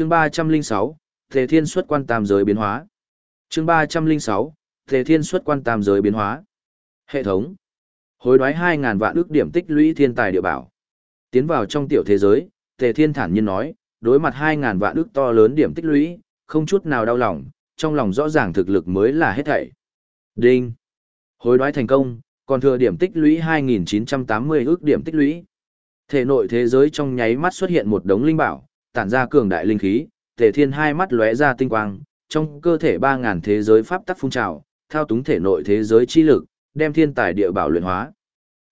Chương 306, Tề Thiên xuất quan tam giới biến hóa. Chương 306, Tề Thiên xuất quan tam giới biến hóa. Hệ thống. Hối đoái 2000 vạn ước điểm tích lũy thiên tài địa bảo. Tiến vào trong tiểu thế giới, Tề Thiên thản nhiên nói, đối mặt 2000 vạn ước to lớn điểm tích lũy, không chút nào đau lòng, trong lòng rõ ràng thực lực mới là hết thảy. Đinh. Hối đoái thành công, còn thừa điểm tích lũy 2980 ước điểm tích lũy. Thể nội thế giới trong nháy mắt xuất hiện một đống linh bảo, tản ra cường đại linh khí, Tề Thiên hai mắt lóe ra tinh quang, trong cơ thể 3000 thế giới pháp tắc phun trào, thao túng thể nội thế giới chi lực, đem thiên tài địa bảo luyện hóa.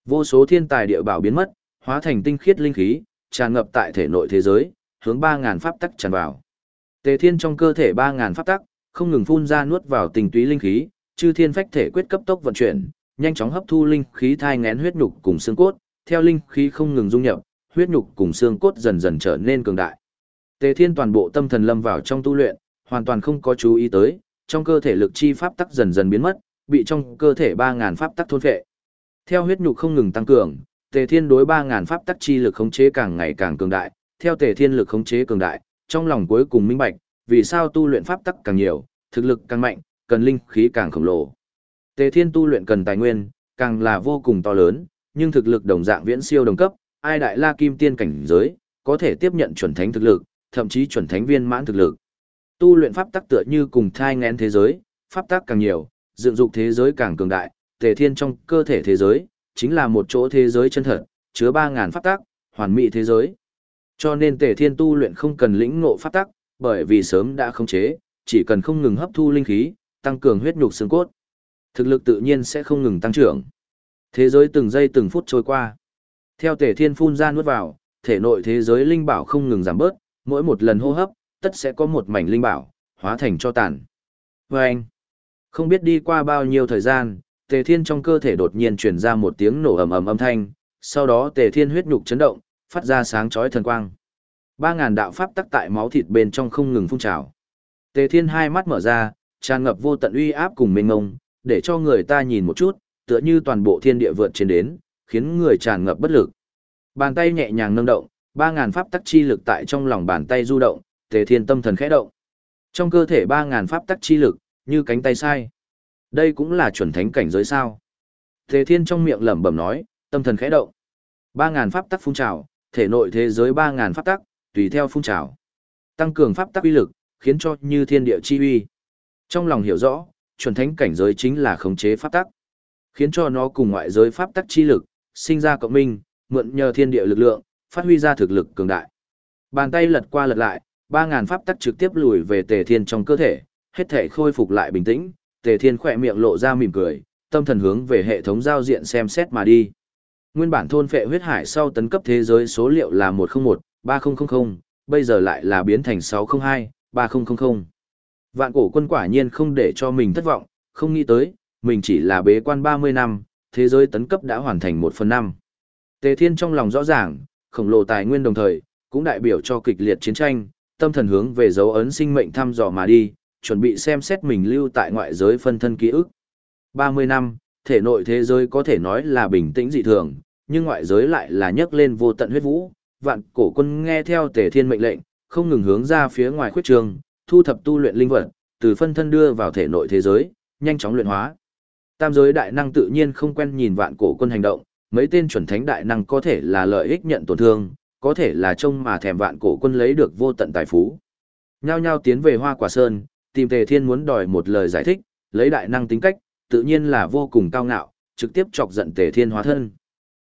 Vô số thiên tài địa bảo biến mất, hóa thành tinh khiết linh khí, tràn ngập tại thể nội thế giới, hướng 3000 pháp tắc tràn vào. Tề Thiên trong cơ thể 3000 pháp tắc, không ngừng phun ra nuốt vào tình túy linh khí, chư thiên phách thể quyết cấp tốc vận chuyển, nhanh chóng hấp thu linh khí thai ngén huyết nhục cùng xương cốt, theo linh khí không ngừng dung nhập, huyết nhục cùng xương cốt dần dần trở nên cường đại. Tề Thiên toàn bộ tâm thần lâm vào trong tu luyện, hoàn toàn không có chú ý tới, trong cơ thể lực chi pháp tắc dần dần biến mất, bị trong cơ thể 3000 pháp tắc thôn phệ. Theo huyết nhục không ngừng tăng cường, Tề Thiên đối 3000 pháp tắc chi lực khống chế càng ngày càng cường đại, theo Tề Thiên lực khống chế cường đại, trong lòng cuối cùng minh bạch, vì sao tu luyện pháp tắc càng nhiều, thực lực càng mạnh, cần linh khí càng khổng lồ. Tề Thiên tu luyện cần tài nguyên, càng là vô cùng to lớn, nhưng thực lực đồng dạng viễn siêu đồng cấp, ai đại la kim tiên cảnh giới, có thể tiếp nhận chuẩn thánh thực lực, thậm chí chuẩn thánh viên mãn thực lực. Tu luyện pháp tắc tựa như cùng thai ngén thế giới, pháp tắc càng nhiều, dựng dục thế giới càng cường đại, Tề Thiên trong cơ thể thế giới, chính là một chỗ thế giới chân thật, chứa 3000 pháp tắc, hoàn mỹ thế giới. Cho nên Tề Thiên tu luyện không cần lĩnh ngộ pháp tắc, bởi vì sớm đã khống chế, chỉ cần không ngừng hấp thu linh khí, tăng cường huyết nhục xương cốt. Thực lực tự nhiên sẽ không ngừng tăng trưởng. Thế giới từng giây từng phút trôi qua. Theo Tề Thiên phun ra nuốt vào, thể nội thế giới linh bảo không ngừng giảm bớt, mỗi một lần hô hấp, tất sẽ có một mảnh linh bảo hóa thành cho tàn. Và anh, không biết đi qua bao nhiêu thời gian, Tề Thiên trong cơ thể đột nhiên truyền ra một tiếng nổ ầm ầm âm thanh, sau đó Tề Thiên huyết nhục chấn động, phát ra sáng chói thần quang. Ba ngàn đạo pháp tắc tại máu thịt bên trong không ngừng phun trào. Tề Thiên hai mắt mở ra, tràn ngập vô tận uy áp cùng mênh ngông, để cho người ta nhìn một chút, tựa như toàn bộ thiên địa vượt trên đến, khiến người tràn ngập bất lực. Bàn tay nhẹ nhàng nâng động, ba ngàn pháp tắc chi lực tại trong lòng bàn tay du động, Tề Thiên tâm thần khẽ động. Trong cơ thể ba ngàn pháp tắc chi lực, như cánh tay sai. Đây cũng là chuẩn thánh cảnh giới sao? Tề Thiên trong miệng lẩm bẩm nói, tâm thần khẽ động. Ba ngàn pháp tắc phun trào, thể nội thế giới ba ngàn pháp tắc, tùy theo phun trào. Tăng cường pháp tắc uy lực, khiến cho như thiên địa chi uy. Trong lòng hiểu rõ, chuẩn thánh cảnh giới chính là khống chế pháp tắc, khiến cho nó cùng ngoại giới pháp tắc chi lực, sinh ra cộng minh, mượn nhờ thiên địa lực lượng, phát huy ra thực lực cường đại. Bàn tay lật qua lật lại, 3000 pháp tắc trực tiếp lùi về Tề Thiên trong cơ thể, hết thể khôi phục lại bình tĩnh, Tề Thiên khỏe miệng lộ ra mỉm cười, tâm thần hướng về hệ thống giao diện xem xét mà đi. Nguyên bản thôn phệ huyết hải sau tấn cấp thế giới số liệu là 101, 3000, bây giờ lại là biến thành 602, 3000. Vạn cổ quân quả nhiên không để cho mình thất vọng, không nghĩ tới, mình chỉ là bế quan 30 năm, thế giới tấn cấp đã hoàn thành 1 phần 5. Tề Thiên trong lòng rõ ràng, khổng lồ tài nguyên đồng thời, cũng đại biểu cho kịch liệt chiến tranh, tâm thần hướng về dấu ấn sinh mệnh thăm dò mà đi, chuẩn bị xem xét mình lưu tại ngoại giới phân thân ký ức. 30 năm, thể nội thế giới có thể nói là bình tĩnh dị thường, nhưng ngoại giới lại là nhấc lên vô tận huyết vũ, vạn cổ quân nghe theo Tề Thiên mệnh lệnh, không ngừng hướng ra phía ngoài khuyết trường, thu thập tu luyện linh vật, từ phân thân đưa vào thể nội thế giới, nhanh chóng luyện hóa. Tam giới đại năng tự nhiên không quen nhìn vạn cổ quân hành động, mấy tên chuẩn thánh đại năng có thể là lợi ích nhận tổn thương, có thể là trông mà thèm vạn cổ quân lấy được vô tận tài phú. Nhao nhao tiến về Hoa Quả Sơn, tìm Tề Thiên muốn đòi một lời giải thích, lấy đại năng tính cách, tự nhiên là vô cùng cao ngạo, trực tiếp chọc giận Tề Thiên hóa thân.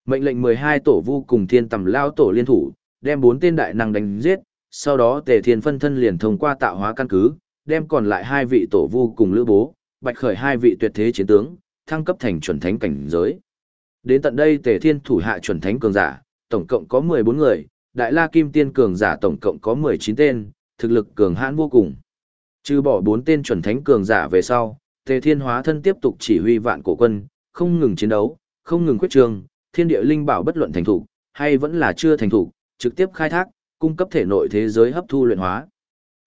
Mệnh lệnh 12 tổ vô cùng Thiên Tầm lao tổ liên thủ, đem bốn tên đại năng đánh giết, sau đó Tề Thiên phân thân liền thông qua tạo hóa căn cứ, đem còn lại hai vị tổ vô cùng lữ bố, bạch khởi hai vị tuyệt thế chiến tướng, thăng cấp thành chuẩn thánh cảnh giới. Đến tận đây Tề Thiên thủ hạ chuẩn thánh cường giả, tổng cộng có 14 người, Đại La Kim Tiên cường giả tổng cộng có 19 tên, thực lực cường hãn vô cùng. Trừ bỏ 4 tên chuẩn thánh cường giả về sau, Tề Thiên hóa thân tiếp tục chỉ huy vạn cổ quân, không ngừng chiến đấu, không ngừng quyết trường, thiên địa linh bảo bất luận thành thủ, hay vẫn là chưa thành thủ, trực tiếp khai thác, cung cấp thể nội thế giới hấp thu luyện hóa.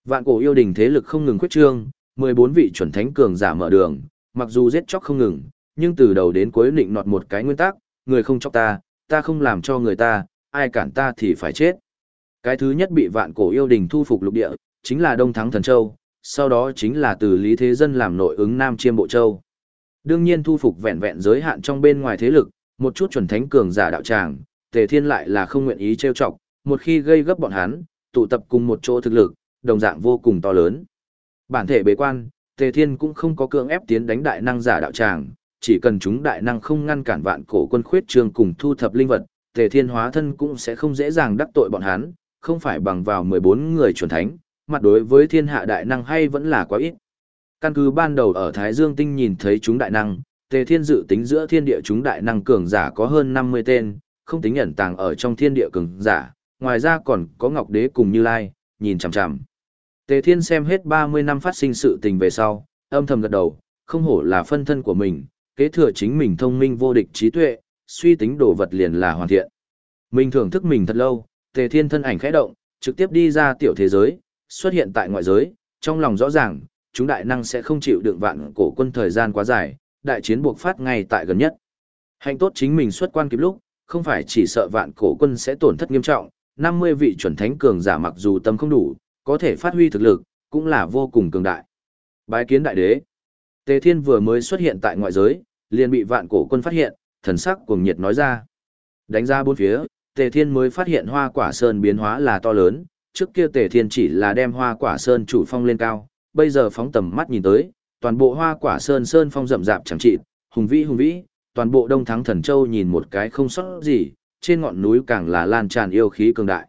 Vạn cổ yêu đình thế lực không ngừng quyết trương, 14 vị chuẩn thánh cường giả mở đường, mặc dù giết chóc không ngừng, nhưng từ đầu đến cuối định nọt một cái nguyên tắc, người không chọc ta, ta không làm cho người ta, ai cản ta thì phải chết. Cái thứ nhất bị vạn cổ yêu đình thu phục lục địa, chính là Đông Thắng Thần Châu, sau đó chính là từ Lý Thế Dân làm nội ứng Nam Chiêm Bộ Châu. Đương nhiên thu phục vẹn vẹn giới hạn trong bên ngoài thế lực, một chút chuẩn thánh cường giả đạo tràng, Tề Thiên lại là không nguyện ý trêu chọc, một khi gây gấp bọn hắn, tụ tập cùng một chỗ thực lực, đồng dạng vô cùng to lớn. Bản thể bế quan, Tề Thiên cũng không có cưỡng ép tiến đánh đại năng giả đạo tràng, chỉ cần chúng đại năng không ngăn cản vạn cổ quân khuyết trường cùng thu thập linh vật, Tề Thiên hóa thân cũng sẽ không dễ dàng đắc tội bọn hắn, không phải bằng vào 14 người chuẩn thánh, mặt đối với thiên hạ đại năng hay vẫn là quá ít. Căn cứ ban đầu ở Thái Dương Tinh nhìn thấy chúng đại năng, Tề Thiên dự tính giữa thiên địa chúng đại năng cường giả có hơn 50 tên, không tính ẩn tàng ở trong thiên địa cường giả, ngoài ra còn có Ngọc Đế cùng Như Lai, nhìn chằm chằm. Tề Thiên xem hết 30 năm phát sinh sự tình về sau, âm thầm gật đầu, không hổ là phân thân của mình, kế thừa chính mình thông minh vô địch trí tuệ, suy tính đồ vật liền là hoàn thiện. Mình thưởng thức mình thật lâu, Tề Thiên thân ảnh khẽ động, trực tiếp đi ra tiểu thế giới, xuất hiện tại ngoại giới, trong lòng rõ ràng, chúng đại năng sẽ không chịu đựng vạn cổ quân thời gian quá dài, đại chiến buộc phát ngay tại gần nhất. Hành tốt chính mình xuất quan kịp lúc, không phải chỉ sợ vạn cổ quân sẽ tổn thất nghiêm trọng, 50 vị chuẩn thánh cường giả mặc dù tâm không đủ, có thể phát huy thực lực, cũng là vô cùng cường đại. Bái kiến đại đế. Tề Thiên vừa mới xuất hiện tại ngoại giới, liền bị vạn cổ quân phát hiện, thần sắc cuồng nhiệt nói ra. Đánh ra bốn phía, Tề Thiên mới phát hiện hoa quả sơn biến hóa là to lớn, trước kia Tề Thiên chỉ là đem hoa quả sơn chủ phong lên cao, bây giờ phóng tầm mắt nhìn tới, toàn bộ hoa quả sơn sơn phong rậm rạp chẳng trị, hùng vĩ hùng vĩ, toàn bộ đông thắng thần châu nhìn một cái không sót gì, trên ngọn núi càng là lan tràn yêu khí cường đại.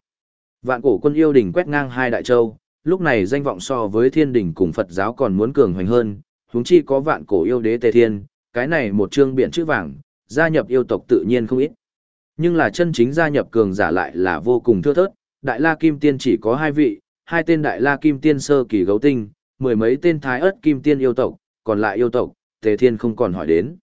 Vạn cổ quân yêu đỉnh quét ngang hai đại châu, lúc này danh vọng so với thiên đỉnh cùng Phật giáo còn muốn cường hoành hơn, huống chi có vạn cổ yêu đế Tề Thiên, cái này một chương biển chữ vàng, gia nhập yêu tộc tự nhiên không ít. Nhưng là chân chính gia nhập cường giả lại là vô cùng thưa thớt, Đại La Kim Tiên chỉ có hai vị, hai tên Đại La Kim Tiên sơ kỳ gấu tinh, mười mấy tên Thái ớt Kim Tiên yêu tộc, còn lại yêu tộc, Tề Thiên không còn hỏi đến.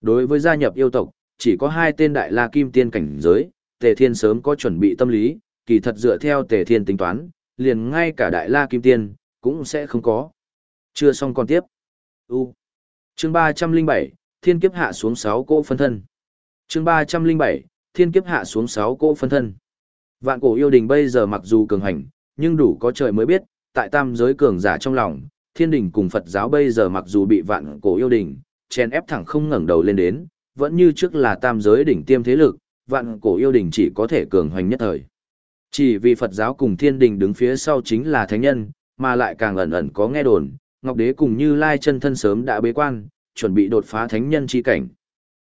Đối với gia nhập yêu tộc, chỉ có hai tên Đại La Kim Tiên cảnh giới, Tề Thiên sớm có chuẩn bị tâm lý, kỳ thật dựa theo Tề Thiên tính toán, liền ngay cả Đại La Kim Tiên, cũng sẽ không có. Chưa xong còn tiếp. U. Chương ba trăm linh bảy Thiên kiếp hạ xuống sáu cỗ phân thân. Chương ba trăm linh bảy Thiên kiếp hạ xuống sáu cỗ phân thân. Vạn cổ yêu đình bây giờ mặc dù cường hành, nhưng đủ có trời mới biết, tại tam giới cường giả trong lòng, thiên đình cùng Phật giáo bây giờ mặc dù bị vạn cổ yêu đình, chen ép thẳng không ngẩng đầu lên đến, vẫn như trước là tam giới đỉnh tiêm thế lực, vạn cổ yêu đình chỉ có thể cường hoành nhất thời. Chỉ vì Phật giáo cùng thiên đình đứng phía sau chính là thánh nhân, mà lại càng ẩn ẩn có nghe đồn, Ngọc Đế cùng Như Lai chân thân sớm đã bế quan, chuẩn bị đột phá thánh nhân chi cảnh.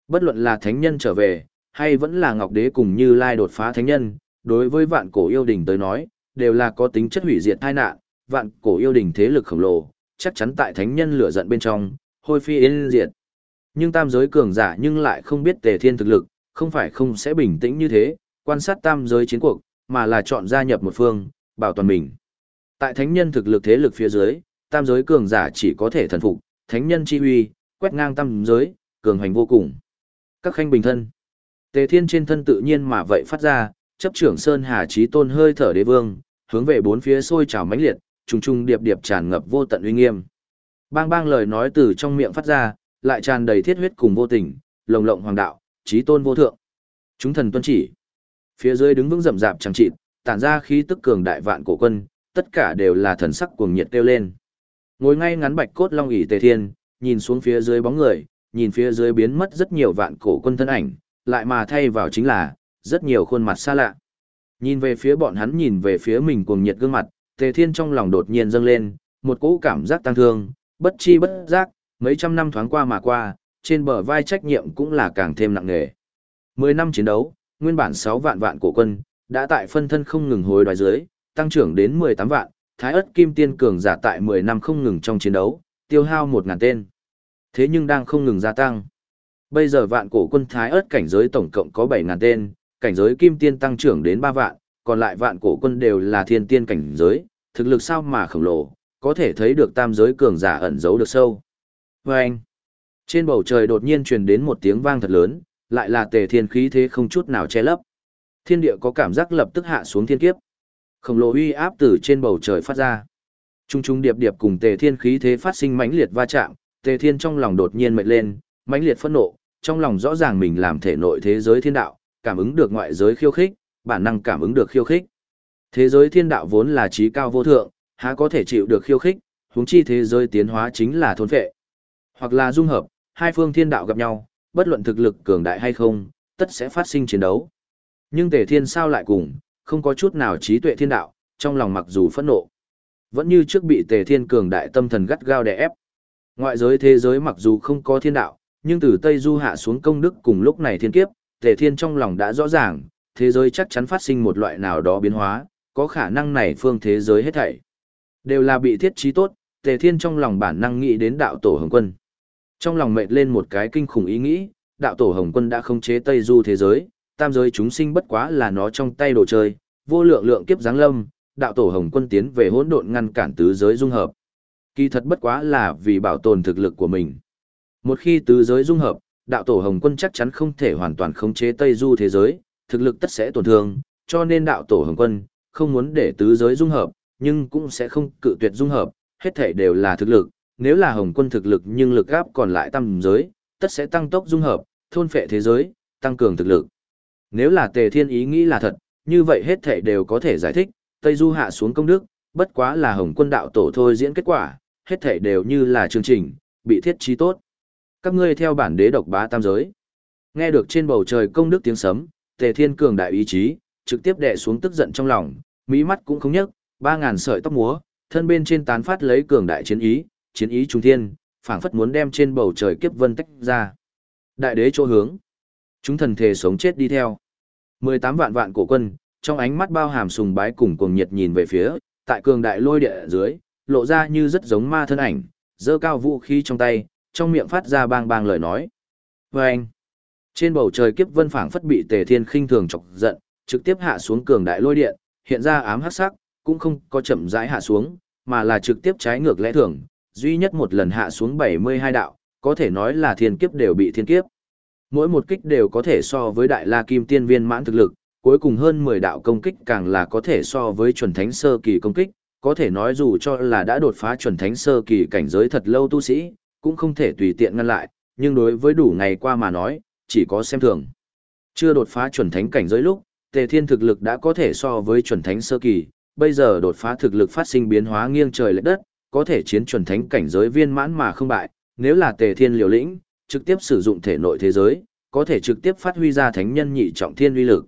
Bất luận là thánh nhân trở về, hay vẫn là Ngọc Đế cùng Như Lai đột phá thánh nhân, đối với vạn cổ yêu đình tới nói, đều là có tính chất hủy diệt tai nạn, vạn cổ yêu đình thế lực khổng lồ, chắc chắn tại thánh nhân lửa giận bên trong, hôi phi yên diệt. Nhưng tam giới cường giả nhưng lại không biết tề thiên thực lực, không phải không sẽ bình tĩnh như thế, quan sát tam giới chiến cuộc, mà là chọn gia nhập một phương, bảo toàn mình. Tại thánh nhân thực lực thế lực phía dưới, tam giới cường giả chỉ có thể thần phục, thánh nhân chi huy, quét ngang tam giới, cường hành vô cùng. Các khanh bình thân. Tề thiên trên thân tự nhiên mà vậy phát ra, chấp trưởng Sơn Hà Chí Tôn hơi thở đế vương, hướng về bốn phía sôi trào mãnh liệt, trùng trùng điệp điệp tràn ngập vô tận uy nghiêm. Bang bang lời nói từ trong miệng phát ra, lại tràn đầy thiết huyết cùng vô tình, lồng lộng hoàng đạo, Chí Tôn vô thượng. Chúng thần tuân chỉ. Phía dưới đứng vững rậm rạp chẳng chịt, tản ra khí tức cường đại vạn cổ quân, tất cả đều là thần sắc cuồng nhiệt kêu lên. Ngồi ngay ngắn bạch cốt long ỷ tề thiên, nhìn xuống phía dưới bóng người, nhìn phía dưới biến mất rất nhiều vạn cổ quân thân ảnh, lại mà thay vào chính là rất nhiều khuôn mặt xa lạ. Nhìn về phía bọn hắn nhìn về phía mình cuồng nhiệt gương mặt, Tề Thiên trong lòng đột nhiên dâng lên, một cỗ cảm giác tăng thương, bất chi bất giác, mấy trăm năm thoáng qua mà qua, trên bờ vai trách nhiệm cũng là càng thêm nặng nề. Mười năm chiến đấu, nguyên bản 6 vạn vạn cổ quân, đã tại phân thân không ngừng hồi đoái dưới, tăng trưởng đến 18 vạn, Thái ất kim tiên cường giả tại 10 năm không ngừng trong chiến đấu, tiêu hao 1000 tên. Thế nhưng đang không ngừng gia tăng. Bây giờ vạn cổ quân Thái ớt cảnh giới tổng cộng có 7000 tên, cảnh giới kim tiên tăng trưởng đến 3 vạn, còn lại vạn cổ quân đều là thiên tiên cảnh giới, thực lực sao mà khổng lồ, có thể thấy được tam giới cường giả ẩn giấu được sâu. Vâng! anh, trên bầu trời đột nhiên truyền đến một tiếng vang thật lớn, lại là tề thiên khí thế không chút nào che lấp. Thiên địa có cảm giác lập tức hạ xuống thiên kiếp. Khổng lồ uy áp từ trên bầu trời phát ra. Trung trung điệp điệp cùng tề thiên khí thế phát sinh mãnh liệt va chạm, tề thiên trong lòng đột nhiên mệt lên, mãnh liệt phẫn nộ, trong lòng rõ ràng mình làm thể nội thế giới thiên đạo, cảm ứng được ngoại giới khiêu khích, bản năng cảm ứng được khiêu khích. Thế giới thiên đạo vốn là trí cao vô thượng, há có thể chịu được khiêu khích, huống chi thế giới tiến hóa chính là thôn phệ. Hoặc là dung hợp, hai phương thiên đạo gặp nhau, bất luận thực lực cường đại hay không, tất sẽ phát sinh chiến đấu. Nhưng Tề Thiên sao lại cùng, không có chút nào trí tuệ thiên đạo, trong lòng mặc dù phẫn nộ, vẫn như trước bị Tề Thiên cường đại tâm thần gắt gao đè ép. Ngoại giới thế giới mặc dù không có thiên đạo, nhưng từ Tây Du hạ xuống công đức cùng lúc này thiên kiếp, Tề Thiên trong lòng đã rõ ràng, thế giới chắc chắn phát sinh một loại nào đó biến hóa, có khả năng này phương thế giới hết thảy. Đều là bị thiết trí tốt, Tề Thiên trong lòng bản năng nghĩ đến đạo tổ Hồng Quân. Trong lòng mệt lên một cái kinh khủng ý nghĩ, đạo tổ Hồng Quân đã không chế Tây Du thế giới, tam giới chúng sinh bất quá là nó trong tay đồ chơi, vô lượng lượng kiếp giáng lâm, đạo tổ Hồng Quân tiến về hỗn độn ngăn cản tứ giới dung hợp. Kỳ thật bất quá là vì bảo tồn thực lực của mình. Một khi tứ giới dung hợp, đạo tổ Hồng Quân chắc chắn không thể hoàn toàn khống chế Tây Du thế giới, thực lực tất sẽ tổn thương, cho nên đạo tổ Hồng Quân không muốn để tứ giới dung hợp, nhưng cũng sẽ không cự tuyệt dung hợp, hết thể đều là thực lực, nếu là Hồng Quân thực lực nhưng lực gáp còn lại tam giới, tất sẽ tăng tốc dung hợp, thôn phệ thế giới, tăng cường thực lực. Nếu là Tề Thiên ý nghĩ là thật, như vậy hết thể đều có thể giải thích, Tây Du hạ xuống công đức, bất quá là Hồng Quân đạo tổ thôi diễn kết quả, hết thể đều như là chương trình, bị thiết trí tốt. Các ngươi theo bản đế độc bá tam giới. Nghe được trên bầu trời công đức tiếng sấm, Tề Thiên cường đại ý chí, trực tiếp đè xuống tức giận trong lòng, mỹ mắt cũng không nhấc, ba ngàn sợi tóc múa, thân bên trên tán phát lấy cường đại chiến ý, chiến ý trung thiên, phảng phất muốn đem trên bầu trời kiếp vân tách ra. Đại đế chỗ hướng, chúng thần thể sống chết đi theo. 18 vạn vạn cổ quân, trong ánh mắt bao hàm sùng bái cùng cuồng nhiệt nhìn về phía, tại cường đại lôi địa dưới, lộ ra như rất giống ma thân ảnh, giơ cao vũ khí trong tay, trong miệng phát ra bang bang lời nói. Và anh, trên bầu trời kiếp vân phảng phất bị tề thiên khinh thường chọc giận, trực tiếp hạ xuống cường đại lôi điện, hiện ra ám hắc sắc, cũng không có chậm rãi hạ xuống, mà là trực tiếp trái ngược lẽ thường, duy nhất một lần hạ xuống 72 đạo, có thể nói là thiên kiếp đều bị thiên kiếp. Mỗi một kích đều có thể so với đại la kim tiên viên mãn thực lực, cuối cùng hơn 10 đạo công kích càng là có thể so với chuẩn thánh sơ kỳ công kích, có thể nói dù cho là đã đột phá chuẩn thánh sơ kỳ cảnh giới thật lâu tu sĩ, cũng không thể tùy tiện ngăn lại, nhưng đối với đủ ngày qua mà nói, chỉ có xem thường. Chưa đột phá chuẩn thánh cảnh giới lúc, Tề Thiên thực lực đã có thể so với chuẩn thánh sơ kỳ, bây giờ đột phá thực lực phát sinh biến hóa nghiêng trời lệch đất, có thể chiến chuẩn thánh cảnh giới viên mãn mà không bại, nếu là Tề Thiên liều lĩnh, trực tiếp sử dụng thể nội thế giới, có thể trực tiếp phát huy ra thánh nhân nhị trọng thiên uy lực.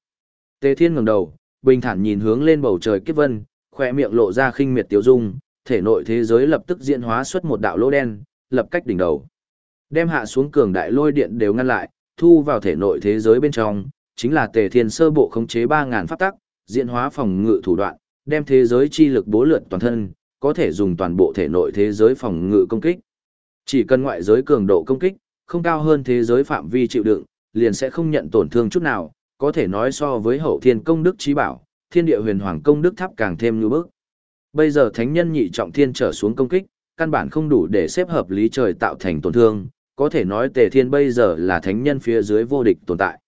Tề Thiên ngẩng đầu, bình thản nhìn hướng lên bầu trời kiếp vân, khoe miệng lộ ra khinh miệt tiêu dung, thể nội thế giới lập tức diễn hóa xuất một đạo lỗ đen, lập cách đỉnh đầu. Đem hạ xuống cường đại lôi điện đều ngăn lại, thu vào thể nội thế giới bên trong, chính là Tề Thiên sơ bộ khống chế 3000 pháp tắc, diễn hóa phòng ngự thủ đoạn, đem thế giới chi lực bố lượn toàn thân, có thể dùng toàn bộ thể nội thế giới phòng ngự công kích. Chỉ cần ngoại giới cường độ công kích, không cao hơn thế giới phạm vi chịu đựng, liền sẽ không nhận tổn thương chút nào, có thể nói so với hậu thiên công đức trí bảo, thiên địa huyền hoàng công đức tháp càng thêm như bước. Bây giờ thánh nhân nhị trọng thiên trở xuống công kích, căn bản không đủ để xếp hợp lý trời tạo thành tổn thương, có thể nói tề thiên bây giờ là thánh nhân phía dưới vô địch tồn tại.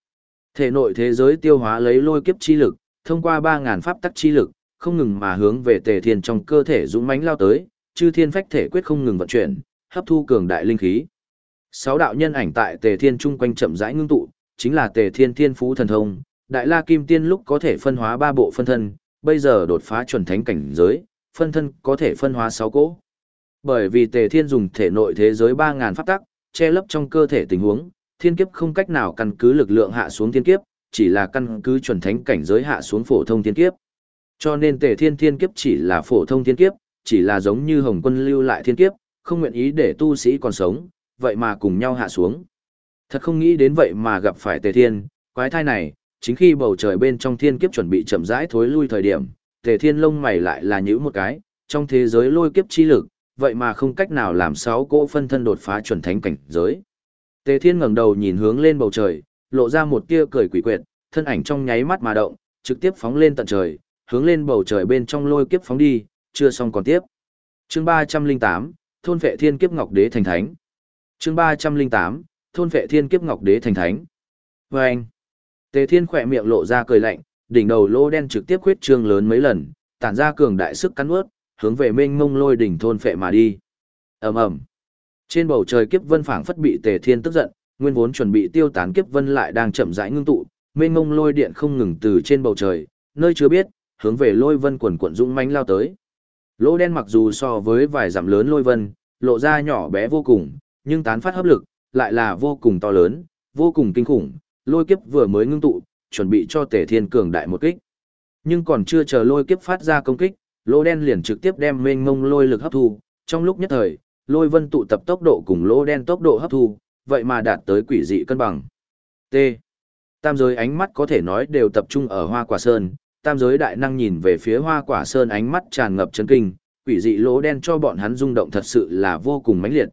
Thể nội thế giới tiêu hóa lấy lôi kiếp chi lực, thông qua 3.000 pháp tắc chi lực, không ngừng mà hướng về tề thiên trong cơ thể dũng mãnh lao tới, chư thiên phách thể quyết không ngừng vận chuyển, hấp thu cường đại linh khí. Sáu đạo nhân ảnh tại tề thiên chung quanh chậm rãi ngưng tụ, chính là tề thiên thiên phú thần thông, đại la kim tiên lúc có thể phân hóa ba bộ phân thân, bây giờ đột phá chuẩn thánh cảnh giới, phân thân có thể phân hóa sáu cỗ. Bởi vì tề thiên dùng thể nội thế giới ba ngàn pháp tắc, che lấp trong cơ thể tình huống, thiên kiếp không cách nào căn cứ lực lượng hạ xuống thiên kiếp, chỉ là căn cứ chuẩn thánh cảnh giới hạ xuống phổ thông thiên kiếp. Cho nên tề thiên thiên kiếp chỉ là phổ thông thiên kiếp, chỉ là giống như hồng quân lưu lại thiên kiếp, không nguyện ý để tu sĩ còn sống, vậy mà cùng nhau hạ xuống. Thật không nghĩ đến vậy mà gặp phải tề thiên, quái thai này, chính khi bầu trời bên trong thiên kiếp chuẩn bị chậm rãi thối lui thời điểm, tề thiên lông mày lại là nhữ một cái, trong thế giới lôi kiếp chi lực, vậy mà không cách nào làm sáu cỗ phân thân đột phá chuẩn thánh cảnh giới. Tề Thiên ngẩng đầu nhìn hướng lên bầu trời, lộ ra một tia cười quỷ quyệt, thân ảnh trong nháy mắt mà động, trực tiếp phóng lên tận trời, hướng lên bầu trời bên trong lôi kiếp phóng đi, chưa xong còn tiếp. Chương 308, thôn vệ thiên kiếp ngọc đế thành thánh. Chương 308, thôn vệ thiên kiếp ngọc đế thành thánh. vê anh, Tề Thiên khỏe miệng lộ ra cười lạnh, đỉnh đầu lô đen trực tiếp khuyết trương lớn mấy lần, tản ra cường đại sức cắn ướt, hướng về mênh mông lôi đỉnh thôn phệ mà đi. ầm ầm Trên bầu trời kiếp vân phảng phất bị Tề Thiên tức giận, nguyên vốn chuẩn bị tiêu tán kiếp vân lại đang chậm rãi ngưng tụ, mênh mông lôi điện không ngừng từ trên bầu trời, nơi chưa biết, hướng về lôi vân quần quận dũng mãnh lao tới. Lỗ đen mặc dù so với vài dặm lớn lôi vân, lộ ra nhỏ bé vô cùng, nhưng tán phát hấp lực, lại là vô cùng to lớn, vô cùng kinh khủng, lôi kiếp vừa mới ngưng tụ, chuẩn bị cho Tề thiên cường đại một kích. Nhưng còn chưa chờ lôi kiếp phát ra công kích, lỗ đen liền trực tiếp đem mênh mông lôi lực hấp thu, trong lúc nhất thời, lôi vân tụ tập tốc độ cùng lỗ đen tốc độ hấp thu, vậy mà đạt tới quỷ dị cân bằng. T. Tam giới ánh mắt có thể nói đều tập trung ở hoa quả sơn, tam giới đại năng nhìn về phía hoa quả sơn ánh mắt tràn ngập chấn kinh, quỷ dị lỗ đen cho bọn hắn rung động thật sự là vô cùng mãnh liệt.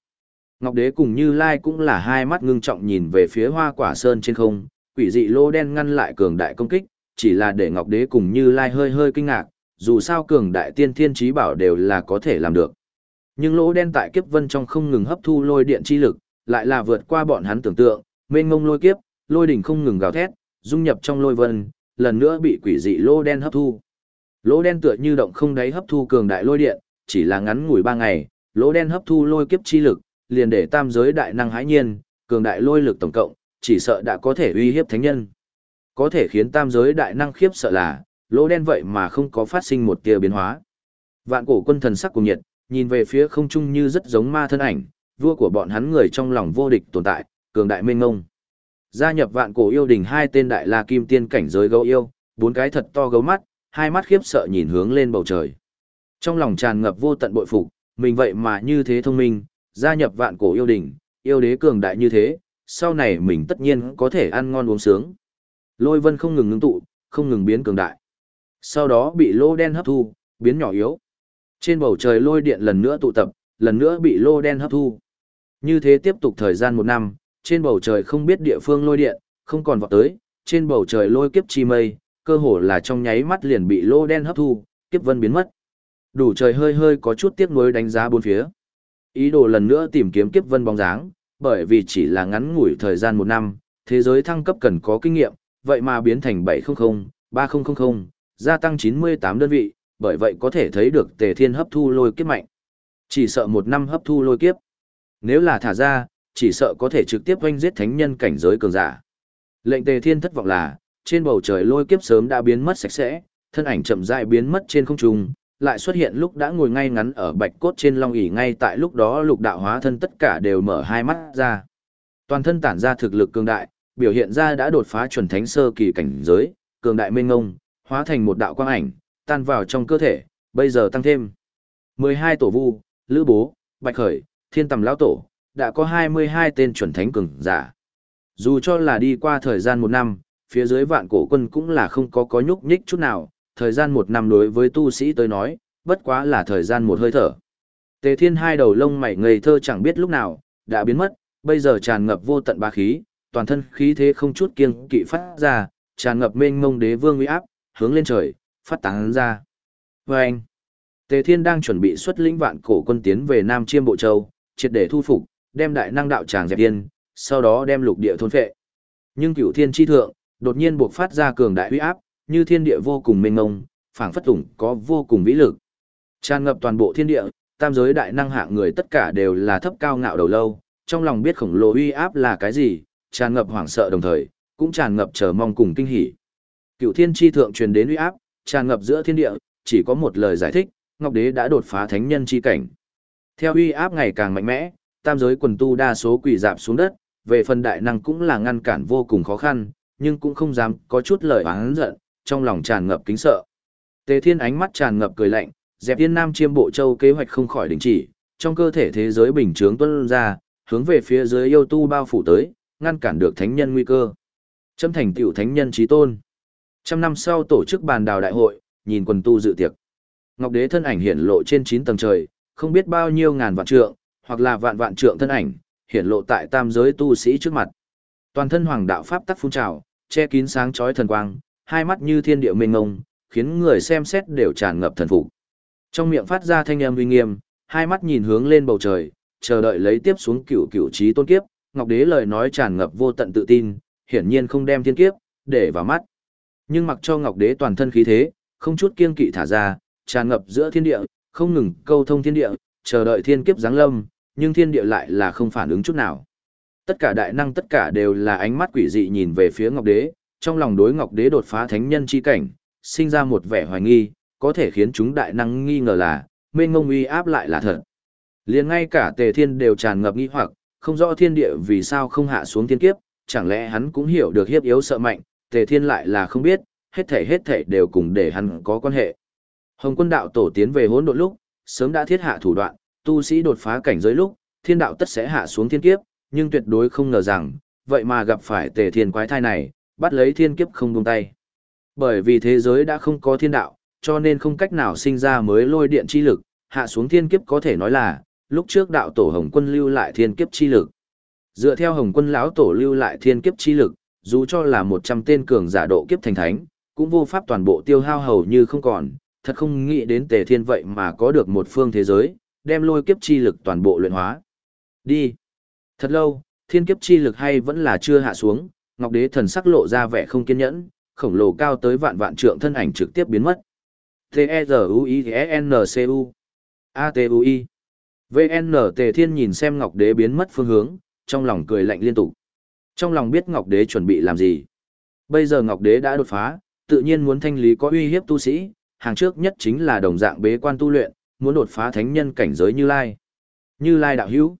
Ngọc Đế cùng Như Lai cũng là hai mắt ngưng trọng nhìn về phía hoa quả sơn trên không, quỷ dị lô đen ngăn lại cường đại công kích, chỉ là để Ngọc Đế cùng Như Lai hơi hơi kinh ngạc, dù sao cường đại tiên thiên trí bảo đều là có thể làm được. Nhưng lỗ đen tại kiếp vân trong không ngừng hấp thu lôi điện chi lực, lại là vượt qua bọn hắn tưởng tượng, mênh ngông lôi kiếp, lôi đỉnh không ngừng gào thét, dung nhập trong lôi vân, lần nữa bị quỷ dị lỗ đen hấp thu. Lỗ đen tựa như động không đáy hấp thu cường đại lôi điện, chỉ là ngắn ngủi ba ngày, lỗ đen hấp thu lôi kiếp chi lực, liền để tam giới đại năng hãi nhiên, cường đại lôi lực tổng cộng, chỉ sợ đã có thể uy hiếp thánh nhân. Có thể khiến tam giới đại năng khiếp sợ là, lỗ đen vậy mà không có phát sinh một tia biến hóa. Vạn cổ quân thần sắc cùng nhiệt, nhìn về phía không trung như rất giống ma thân ảnh, vua của bọn hắn người trong lòng vô địch tồn tại, cường đại mênh ngông. Gia nhập vạn cổ yêu đình hai tên đại la kim tiên cảnh giới gấu yêu, bốn cái thật to gấu mắt, hai mắt khiếp sợ nhìn hướng lên bầu trời. Trong lòng tràn ngập vô tận bội phục, mình vậy mà như thế thông minh, gia nhập vạn cổ yêu đình, yêu đế cường đại như thế, sau này mình tất nhiên có thể ăn ngon uống sướng. Lôi vân không ngừng ngưng tụ, không ngừng biến cường đại. Sau đó bị lô đen hấp thu, biến nhỏ yếu. Trên bầu trời lôi điện lần nữa tụ tập, lần nữa bị lô đen hấp thu. Như thế tiếp tục thời gian một năm, trên bầu trời không biết địa phương lôi điện, không còn vọt tới, trên bầu trời lôi kiếp chi mây, cơ hồ là trong nháy mắt liền bị lô đen hấp thu, kiếp vân biến mất. Đủ trời hơi hơi có chút tiếc nuối đánh giá bốn phía. Ý đồ lần nữa tìm kiếm kiếp vân bóng dáng, bởi vì chỉ là ngắn ngủi thời gian một năm, thế giới thăng cấp cần có kinh nghiệm, vậy mà biến thành 700, 3000, gia tăng 98 đơn vị, bởi vậy có thể thấy được tề thiên hấp thu lôi kiếp mạnh. Chỉ sợ một năm hấp thu lôi kiếp. Nếu là thả ra, chỉ sợ có thể trực tiếp oanh giết thánh nhân cảnh giới cường giả. Lệnh tề thiên thất vọng là, trên bầu trời lôi kiếp sớm đã biến mất sạch sẽ, thân ảnh chậm rãi biến mất trên không trung, lại xuất hiện lúc đã ngồi ngay ngắn ở bạch cốt trên long ỉ ngay tại lúc đó lục đạo hóa thân tất cả đều mở hai mắt ra. Toàn thân tản ra thực lực cường đại, biểu hiện ra đã đột phá chuẩn thánh sơ kỳ cảnh giới, cường đại mênh ngông, hóa thành một đạo quang ảnh, tan vào trong cơ thể, bây giờ tăng thêm. 12 tổ vu, Lữ Bố, Bạch Khởi, Thiên Tầm Lão Tổ, đã có 22 tên chuẩn thánh cường giả. Dù cho là đi qua thời gian một năm, phía dưới vạn cổ quân cũng là không có có nhúc nhích chút nào, thời gian một năm đối với tu sĩ tới nói, bất quá là thời gian một hơi thở. Tề thiên hai đầu lông mày ngây thơ chẳng biết lúc nào, đã biến mất, bây giờ tràn ngập vô tận ba khí, toàn thân khí thế không chút kiêng kỵ phát ra, tràn ngập mênh mông đế vương uy áp, hướng lên trời, phát tán ra. Và anh, Tề Thiên đang chuẩn bị xuất lĩnh vạn cổ quân tiến về Nam Chiêm Bộ Châu, triệt để thu phục, đem đại năng đạo tràng dẹp yên, sau đó đem lục địa thôn phệ. Nhưng cửu thiên chi thượng, đột nhiên buộc phát ra cường đại uy áp, như thiên địa vô cùng mênh mông, phảng phất ủng có vô cùng vĩ lực. Tràn ngập toàn bộ thiên địa, tam giới đại năng hạng người tất cả đều là thấp cao ngạo đầu lâu, trong lòng biết khổng lồ uy áp là cái gì, tràn ngập hoảng sợ đồng thời, cũng tràn ngập chờ mong cùng kinh hỉ. Cựu thiên chi thượng truyền đến uy áp, tràn ngập giữa thiên địa, chỉ có một lời giải thích, Ngọc Đế đã đột phá thánh nhân chi cảnh. Theo uy áp ngày càng mạnh mẽ, tam giới quần tu đa số quỳ dạp xuống đất, về phần đại năng cũng là ngăn cản vô cùng khó khăn, nhưng cũng không dám có chút lời oán giận, trong lòng tràn ngập kính sợ. Tề Thiên ánh mắt tràn ngập cười lạnh, dẹp Thiên Nam Chiêm Bộ Châu kế hoạch không khỏi đình chỉ, trong cơ thể thế giới bình chướng tuôn ra, hướng về phía dưới yêu tu bao phủ tới, ngăn cản được thánh nhân nguy cơ. Châm thành tiểu thánh nhân chí tôn. Trăm năm sau tổ chức bàn đào đại hội, nhìn quần tu dự tiệc. Ngọc Đế thân ảnh hiện lộ trên 9 tầng trời, không biết bao nhiêu ngàn vạn trượng, hoặc là vạn vạn trượng thân ảnh, hiện lộ tại tam giới tu sĩ trước mặt. Toàn thân hoàng đạo pháp tắc phun trào, che kín sáng chói thần quang, hai mắt như thiên địa mênh ngông, khiến người xem xét đều tràn ngập thần phục. Trong miệng phát ra thanh âm uy nghiêm, hai mắt nhìn hướng lên bầu trời, chờ đợi lấy tiếp xuống cửu cửu trí tôn kiếp, Ngọc Đế lời nói tràn ngập vô tận tự tin, hiển nhiên không đem thiên kiếp để vào mắt. Nhưng mặc cho Ngọc Đế toàn thân khí thế, không chút kiêng kỵ thả ra, tràn ngập giữa thiên địa, không ngừng câu thông thiên địa, chờ đợi thiên kiếp giáng lâm, nhưng thiên địa lại là không phản ứng chút nào. Tất cả đại năng tất cả đều là ánh mắt quỷ dị nhìn về phía Ngọc Đế, trong lòng đối Ngọc Đế đột phá thánh nhân chi cảnh, sinh ra một vẻ hoài nghi, có thể khiến chúng đại năng nghi ngờ là, mênh ngông uy áp lại là thật. liền ngay cả tề thiên đều tràn ngập nghi hoặc, không rõ thiên địa vì sao không hạ xuống thiên kiếp, chẳng lẽ hắn cũng hiểu được hiếp yếu sợ mạnh, tề thiên lại là không biết, hết thể hết thể đều cùng để hắn có quan hệ. Hồng quân đạo tổ tiến về hỗn độn lúc, sớm đã thiết hạ thủ đoạn, tu sĩ đột phá cảnh giới lúc, thiên đạo tất sẽ hạ xuống thiên kiếp, nhưng tuyệt đối không ngờ rằng, vậy mà gặp phải tề thiên quái thai này, bắt lấy thiên kiếp không buông tay. Bởi vì thế giới đã không có thiên đạo, cho nên không cách nào sinh ra mới lôi điện chi lực, hạ xuống thiên kiếp có thể nói là, lúc trước đạo tổ Hồng quân lưu lại thiên kiếp chi lực. Dựa theo Hồng quân lão tổ lưu lại thiên kiếp chi lực, dù cho là 100 tên cường giả độ kiếp thành thánh, cũng vô pháp toàn bộ tiêu hao hầu như không còn, thật không nghĩ đến tề thiên vậy mà có được một phương thế giới, đem lôi kiếp chi lực toàn bộ luyện hóa. Đi. Thật lâu, thiên kiếp chi lực hay vẫn là chưa hạ xuống, Ngọc Đế thần sắc lộ ra vẻ không kiên nhẫn, khổng lồ cao tới vạn vạn trượng thân ảnh trực tiếp biến mất. T-E-Z-U-I-N-C-U A-T-U-I VN Tề Thiên nhìn xem Ngọc Đế biến mất phương hướng, trong lòng cười lạnh liên tục. Trong lòng biết Ngọc Đế chuẩn bị làm gì. Bây giờ Ngọc Đế đã đột phá, tự nhiên muốn thanh lý có uy hiếp tu sĩ, hàng trước nhất chính là đồng dạng bế quan tu luyện, muốn đột phá thánh nhân cảnh giới Như Lai. Như Lai đạo hữu.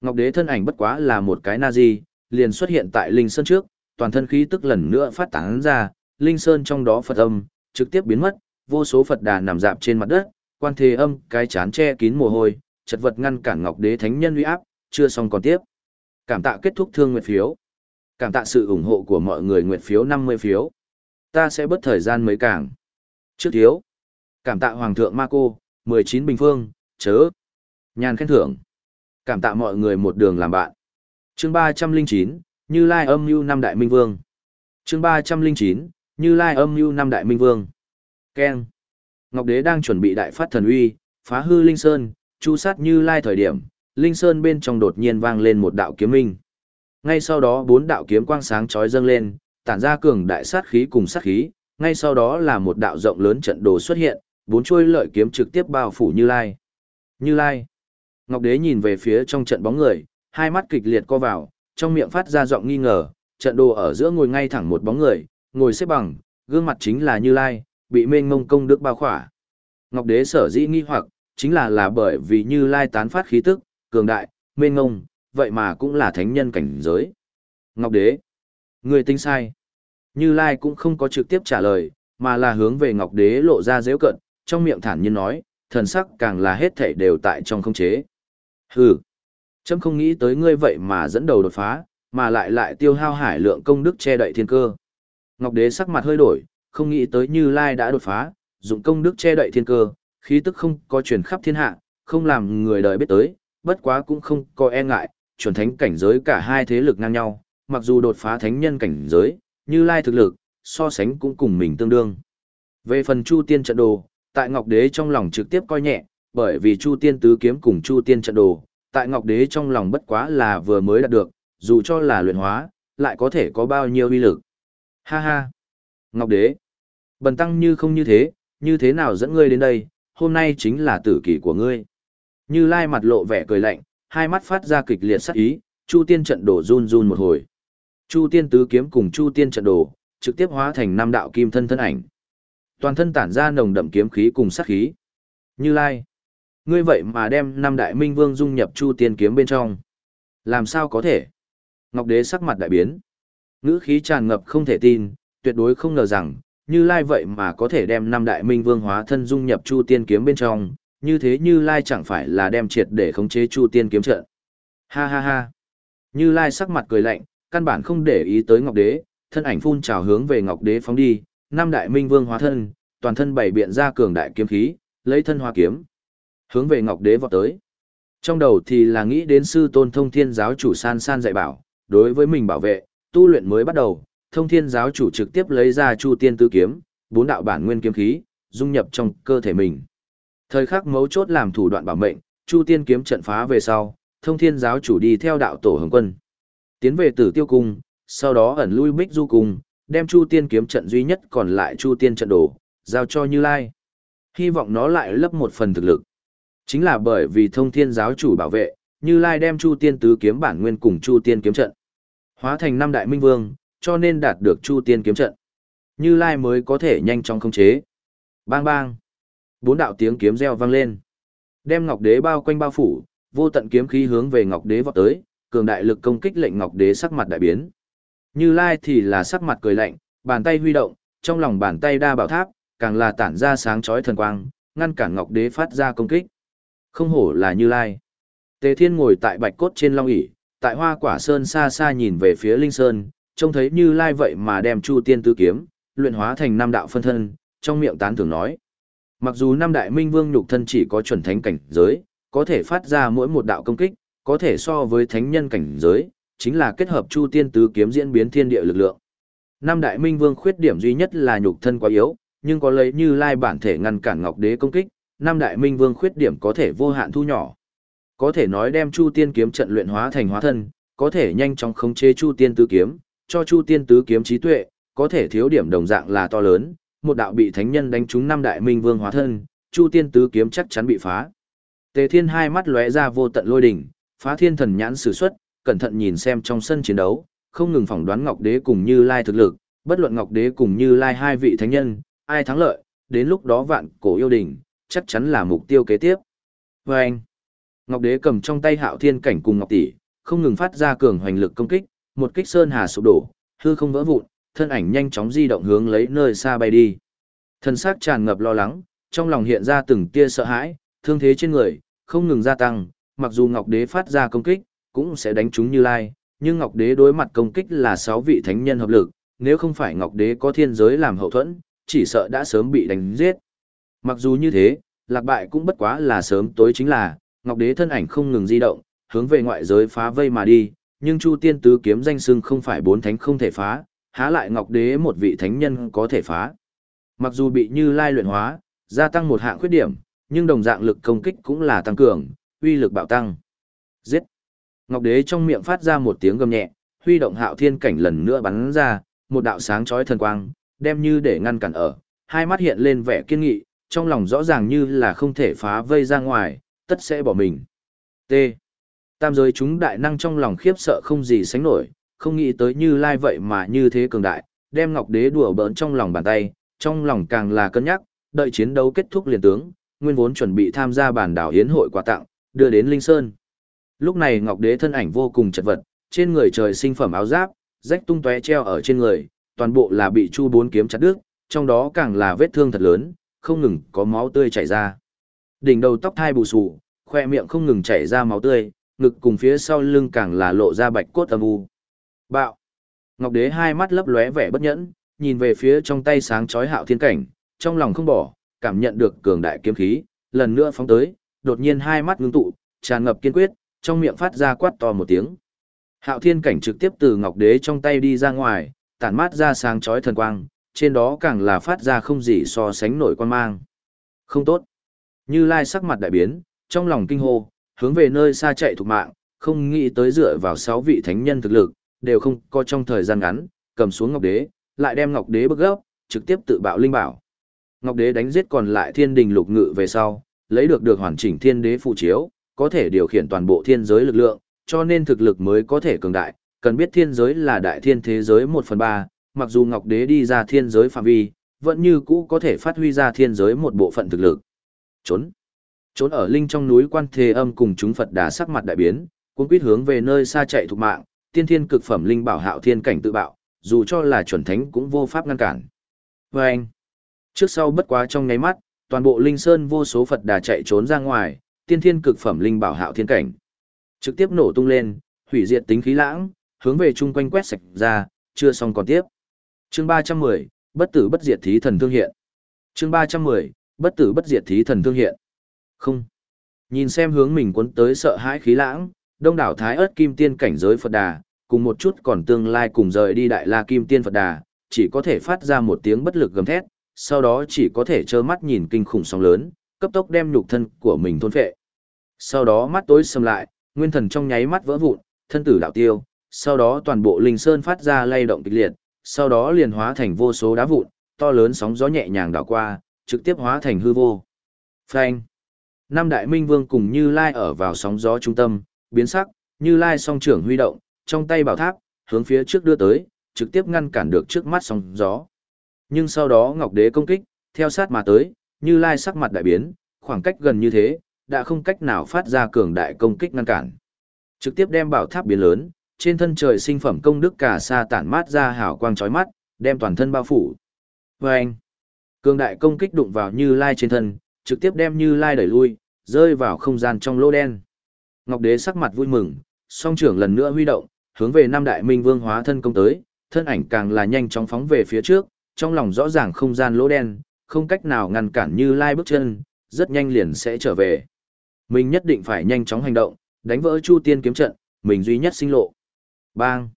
Ngọc Đế thân ảnh bất quá là một cái na di, liền xuất hiện tại Linh Sơn trước, toàn thân khí tức lần nữa phát tán ra, Linh Sơn trong đó Phật âm, trực tiếp biến mất, vô số Phật đà nằm dạp trên mặt đất, quan thế âm, cái chán che kín mồ hôi, chật vật ngăn cản Ngọc Đế Thánh Nhân uy áp, chưa xong còn tiếp. Cảm tạ kết thúc thương nguyện phiếu. Cảm tạ sự ủng hộ của mọi người nguyện phiếu 50 phiếu. Ta sẽ bất thời gian mấy càng. Trước thiếu. Cảm tạ Hoàng thượng Ma Cô, 19 bình phương, chớ. Nhàn khen thưởng. Cảm tạ mọi người một đường làm bạn. Chương 309, Như Lai âm mưu năm đại minh vương. Chương 309, Như Lai âm mưu năm đại minh vương. Keng, Ngọc Đế đang chuẩn bị đại phát thần uy, phá hư Linh Sơn, chu sát Như Lai thời điểm, Linh Sơn bên trong đột nhiên vang lên một đạo kiếm minh. Ngay sau đó bốn đạo kiếm quang sáng chói dâng lên, tản ra cường đại sát khí cùng sát khí, ngay sau đó là một đạo rộng lớn trận đồ xuất hiện, bốn chuôi lợi kiếm trực tiếp bao phủ Như Lai. Như Lai. Ngọc Đế nhìn về phía trong trận bóng người, hai mắt kịch liệt co vào, trong miệng phát ra giọng nghi ngờ, trận đồ ở giữa ngồi ngay thẳng một bóng người, ngồi xếp bằng, gương mặt chính là Như Lai, bị mênh mông công đức bao khỏa. Ngọc Đế sở dĩ nghi hoặc, chính là là bởi vì Như Lai tán phát khí tức, cường đại, mênh mông, vậy mà cũng là thánh nhân cảnh giới. Ngọc Đế, người tính sai. Như Lai cũng không có trực tiếp trả lời, mà là hướng về Ngọc Đế lộ ra dễ cận, trong miệng thản nhiên nói, thần sắc càng là hết thảy đều tại trong không chế. Hừ, chấm không nghĩ tới ngươi vậy mà dẫn đầu đột phá, mà lại lại tiêu hao hải lượng công đức che đậy thiên cơ. Ngọc Đế sắc mặt hơi đổi, không nghĩ tới Như Lai đã đột phá, dụng công đức che đậy thiên cơ, khí tức không có truyền khắp thiên hạ, không làm người đời biết tới, bất quá cũng không có e ngại, chuẩn thánh cảnh giới cả hai thế lực ngang nhau, mặc dù đột phá thánh nhân cảnh giới, Như Lai thực lực, so sánh cũng cùng mình tương đương. Về phần Chu Tiên trận đồ, tại Ngọc Đế trong lòng trực tiếp coi nhẹ, bởi vì Chu Tiên tứ kiếm cùng Chu Tiên trận đồ, tại Ngọc Đế trong lòng bất quá là vừa mới đạt được, dù cho là luyện hóa, lại có thể có bao nhiêu uy lực. Ha ha! Ngọc Đế! Bần tăng như không như thế, như thế nào dẫn ngươi đến đây, hôm nay chính là tử kỷ của ngươi. Như Lai mặt lộ vẻ cười lạnh, hai mắt phát ra kịch liệt sắc ý, Chu Tiên trận đổ run run một hồi. Chu Tiên tứ kiếm cùng Chu Tiên trận đổ trực tiếp hóa thành năm đạo kim thân thân ảnh. Toàn thân tản ra nồng đậm kiếm khí cùng sát khí. Như Lai, ngươi vậy mà đem năm đại minh vương dung nhập Chu Tiên kiếm bên trong. Làm sao có thể? Ngọc Đế sắc mặt đại biến. Ngữ khí tràn ngập không thể tin, tuyệt đối không ngờ rằng, Như Lai vậy mà có thể đem năm đại minh vương hóa thân dung nhập Chu Tiên kiếm bên trong, như thế Như Lai chẳng phải là đem triệt để khống chế Chu Tiên kiếm trận. Ha ha ha. Như Lai sắc mặt cười lạnh, căn bản không để ý tới Ngọc Đế, thân ảnh phun trào hướng về Ngọc Đế phóng đi, năm đại minh vương hóa thân, toàn thân bảy biện ra cường đại kiếm khí, lấy thân hoa kiếm, hướng về Ngọc Đế vọt tới. Trong đầu thì là nghĩ đến sư tôn thông thiên giáo chủ san san dạy bảo, đối với mình bảo vệ, tu luyện mới bắt đầu, thông thiên giáo chủ trực tiếp lấy ra chu tiên tứ kiếm, bốn đạo bản nguyên kiếm khí, dung nhập trong cơ thể mình. Thời khắc mấu chốt làm thủ đoạn bảo mệnh, chu tiên kiếm trận phá về sau, thông thiên giáo chủ đi theo đạo tổ hồng quân. Tiến về tử tiêu cung, sau đó ẩn lui bích du cung, đem chu tiên kiếm trận duy nhất còn lại chu tiên trận đồ, giao cho Như Lai. Hy vọng nó lại lấp một phần thực lực. Chính là bởi vì thông thiên giáo chủ bảo vệ, Như Lai đem chu tiên tứ kiếm bản nguyên cùng chu tiên kiếm trận. Hóa thành năm đại minh vương, cho nên đạt được chu tiên kiếm trận. Như Lai mới có thể nhanh chóng khống chế. Bang bang. Bốn đạo tiếng kiếm reo vang lên. Đem Ngọc Đế bao quanh bao phủ, vô tận kiếm khí hướng về Ngọc Đế vọt tới, cường đại lực công kích lệnh Ngọc Đế sắc mặt đại biến. Như Lai thì là sắc mặt cười lạnh, bàn tay huy động, trong lòng bàn tay đa bảo tháp, càng là tản ra sáng chói thần quang, ngăn cản Ngọc Đế phát ra công kích. Không hổ là Như Lai. Tề Thiên ngồi tại bạch cốt trên long ỷ, tại Hoa Quả Sơn xa xa nhìn về phía Linh Sơn, trông thấy Như Lai vậy mà đem Chu Tiên tứ kiếm luyện hóa thành năm đạo phân thân, trong miệng tán thưởng nói: Mặc dù năm đại minh vương nhục thân chỉ có chuẩn thánh cảnh giới, có thể phát ra mỗi một đạo công kích, có thể so với thánh nhân cảnh giới, chính là kết hợp Chu Tiên tứ kiếm diễn biến thiên địa lực lượng. Năm đại minh vương khuyết điểm duy nhất là nhục thân quá yếu, nhưng có lấy như lai bản thể ngăn cản Ngọc Đế công kích, năm đại minh vương khuyết điểm có thể vô hạn thu nhỏ. Có thể nói đem Chu Tiên kiếm trận luyện hóa thành hóa thân, có thể nhanh chóng khống chế Chu Tiên tứ kiếm, cho Chu Tiên tứ kiếm trí tuệ, có thể thiếu điểm đồng dạng là to lớn, một đạo bị thánh nhân đánh trúng năm đại minh vương hóa thân, Chu Tiên tứ kiếm chắc chắn bị phá. Tề Thiên hai mắt lóe ra vô tận lôi đỉnh, phá thiên thần nhãn sử xuất, cẩn thận nhìn xem trong sân chiến đấu, không ngừng phỏng đoán Ngọc Đế cùng Như Lai thực lực, bất luận Ngọc Đế cùng Như Lai hai vị thánh nhân, ai thắng lợi, đến lúc đó vạn cổ yêu đỉnh, chắc chắn là mục tiêu kế tiếp. Và anh, Ngọc Đế cầm trong tay Hạo Thiên cảnh cùng Ngọc Tỷ, không ngừng phát ra cường hoành lực công kích, một kích sơn hà sụp đổ, hư không vỡ vụn, thân ảnh nhanh chóng di động hướng lấy nơi xa bay đi. Thân xác tràn ngập lo lắng, trong lòng hiện ra từng tia sợ hãi, thương thế trên người, không ngừng gia tăng, mặc dù Ngọc Đế phát ra công kích, cũng sẽ đánh chúng Như Lai, nhưng Ngọc Đế đối mặt công kích là 6 vị thánh nhân hợp lực, nếu không phải Ngọc Đế có thiên giới làm hậu thuẫn, chỉ sợ đã sớm bị đánh giết. Mặc dù như thế, lạc bại cũng bất quá là sớm tối chính là, Ngọc Đế thân ảnh không ngừng di động, hướng về ngoại giới phá vây mà đi, nhưng Chu Tiên Tứ kiếm danh xưng không phải bốn thánh không thể phá, há lại Ngọc Đế một vị thánh nhân có thể phá. Mặc dù bị Như Lai luyện hóa, gia tăng một hạng khuyết điểm, nhưng đồng dạng lực công kích cũng là tăng cường, uy lực bạo tăng. Giết! Ngọc Đế trong miệng phát ra một tiếng gầm nhẹ, huy động hạo thiên cảnh lần nữa bắn ra, một đạo sáng chói thần quang, đem như để ngăn cản ở, hai mắt hiện lên vẻ kiên nghị, trong lòng rõ ràng như là không thể phá vây ra ngoài, tất sẽ bỏ mình. T. Tam giới chúng đại năng trong lòng khiếp sợ không gì sánh nổi, không nghĩ tới như lai vậy mà như thế cường đại, đem ngọc đế đùa bỡn trong lòng bàn tay, trong lòng càng là cân nhắc, đợi chiến đấu kết thúc liền tướng, nguyên vốn chuẩn bị tham gia bản đảo hiến hội quà tặng, đưa đến Linh Sơn. Lúc này ngọc đế thân ảnh vô cùng chật vật, trên người trời sinh phẩm áo giáp, rách tung tóe treo ở trên người, toàn bộ là bị chu bốn kiếm chặt đứt, trong đó càng là vết thương thật lớn, không ngừng có máu tươi chảy ra. Đỉnh đầu tóc thai bù xù, khoe miệng không ngừng chảy ra máu tươi, ngực cùng phía sau lưng càng là lộ ra bạch cốt âm u. Bạo. Ngọc Đế hai mắt lấp lóe vẻ bất nhẫn, nhìn về phía trong tay sáng chói hạo thiên cảnh, trong lòng không bỏ, cảm nhận được cường đại kiếm khí, lần nữa phóng tới, đột nhiên hai mắt ngưng tụ, tràn ngập kiên quyết, trong miệng phát ra quát to một tiếng. Hạo thiên cảnh trực tiếp từ Ngọc Đế trong tay đi ra ngoài, tản mát ra sáng chói thần quang, trên đó càng là phát ra không gì so sánh nổi quan mang. Không tốt. Như Lai sắc mặt đại biến, trong lòng kinh hô, hướng về nơi xa chạy thục mạng, không nghĩ tới dựa vào sáu vị thánh nhân thực lực, đều không có trong thời gian ngắn, cầm xuống Ngọc Đế, lại đem Ngọc Đế bức gốc, trực tiếp tự bạo linh bảo. Ngọc Đế đánh giết còn lại thiên đình lục ngự về sau, lấy được được hoàn chỉnh thiên đế phụ chiếu, có thể điều khiển toàn bộ thiên giới lực lượng, cho nên thực lực mới có thể cường đại, cần biết thiên giới là đại thiên thế giới 1 phần 3, mặc dù Ngọc Đế đi ra thiên giới phạm vi, vẫn như cũ có thể phát huy ra thiên giới một bộ phận thực lực. Trốn. Trốn ở linh trong núi quan thế âm cùng chúng Phật đà sắc mặt đại biến, cuống quýt hướng về nơi xa chạy thuộc mạng, tiên thiên cực phẩm linh bảo hạo thiên cảnh tự bạo, dù cho là chuẩn thánh cũng vô pháp ngăn cản. Và anh, trước sau bất quá trong nháy mắt, toàn bộ linh sơn vô số Phật đà chạy trốn ra ngoài, tiên thiên cực phẩm linh bảo hạo thiên cảnh. Trực tiếp nổ tung lên, hủy diệt tính khí lãng, hướng về chung quanh quét sạch ra, chưa xong còn tiếp. Chương 310, bất tử bất diệt thí thần thương hiện. Chương 310, bất tử bất diệt thí thần thương hiện. Không. Nhìn xem hướng mình cuốn tới sợ hãi khí lãng, đông đảo thái ớt kim tiên cảnh giới Phật Đà, cùng một chút còn tương lai cùng rời đi đại la kim tiên Phật Đà, chỉ có thể phát ra một tiếng bất lực gầm thét, sau đó chỉ có thể trơ mắt nhìn kinh khủng sóng lớn, cấp tốc đem nhục thân của mình thôn phệ. Sau đó mắt tối sầm lại, nguyên thần trong nháy mắt vỡ vụn, thân tử đạo tiêu, sau đó toàn bộ linh sơn phát ra lay động kịch liệt, sau đó liền hóa thành vô số đá vụn, to lớn sóng gió nhẹ nhàng đảo qua, trực tiếp hóa thành hư vô. Phanh. Năm đại minh vương cùng Như Lai ở vào sóng gió trung tâm, biến sắc, Như Lai song trưởng huy động, trong tay bảo tháp, hướng phía trước đưa tới, trực tiếp ngăn cản được trước mắt sóng gió. Nhưng sau đó Ngọc Đế công kích, theo sát mà tới, Như Lai sắc mặt đại biến, khoảng cách gần như thế, đã không cách nào phát ra cường đại công kích ngăn cản. Trực tiếp đem bảo tháp biến lớn, trên thân trời sinh phẩm công đức cả sa tản mát ra hào quang chói mắt, đem toàn thân bao phủ. Và anh, cường đại công kích đụng vào Như Lai trên thân, trực tiếp đem Như Lai đẩy lui, rơi vào không gian trong lỗ đen. Ngọc Đế sắc mặt vui mừng, song trưởng lần nữa huy động, hướng về Nam Đại Minh Vương hóa thân công tới, thân ảnh càng là nhanh chóng phóng về phía trước, trong lòng rõ ràng không gian lỗ đen, không cách nào ngăn cản Như Lai bước chân, rất nhanh liền sẽ trở về. Mình nhất định phải nhanh chóng hành động, đánh vỡ Chu Tiên kiếm trận, mình duy nhất sinh lộ. Bang!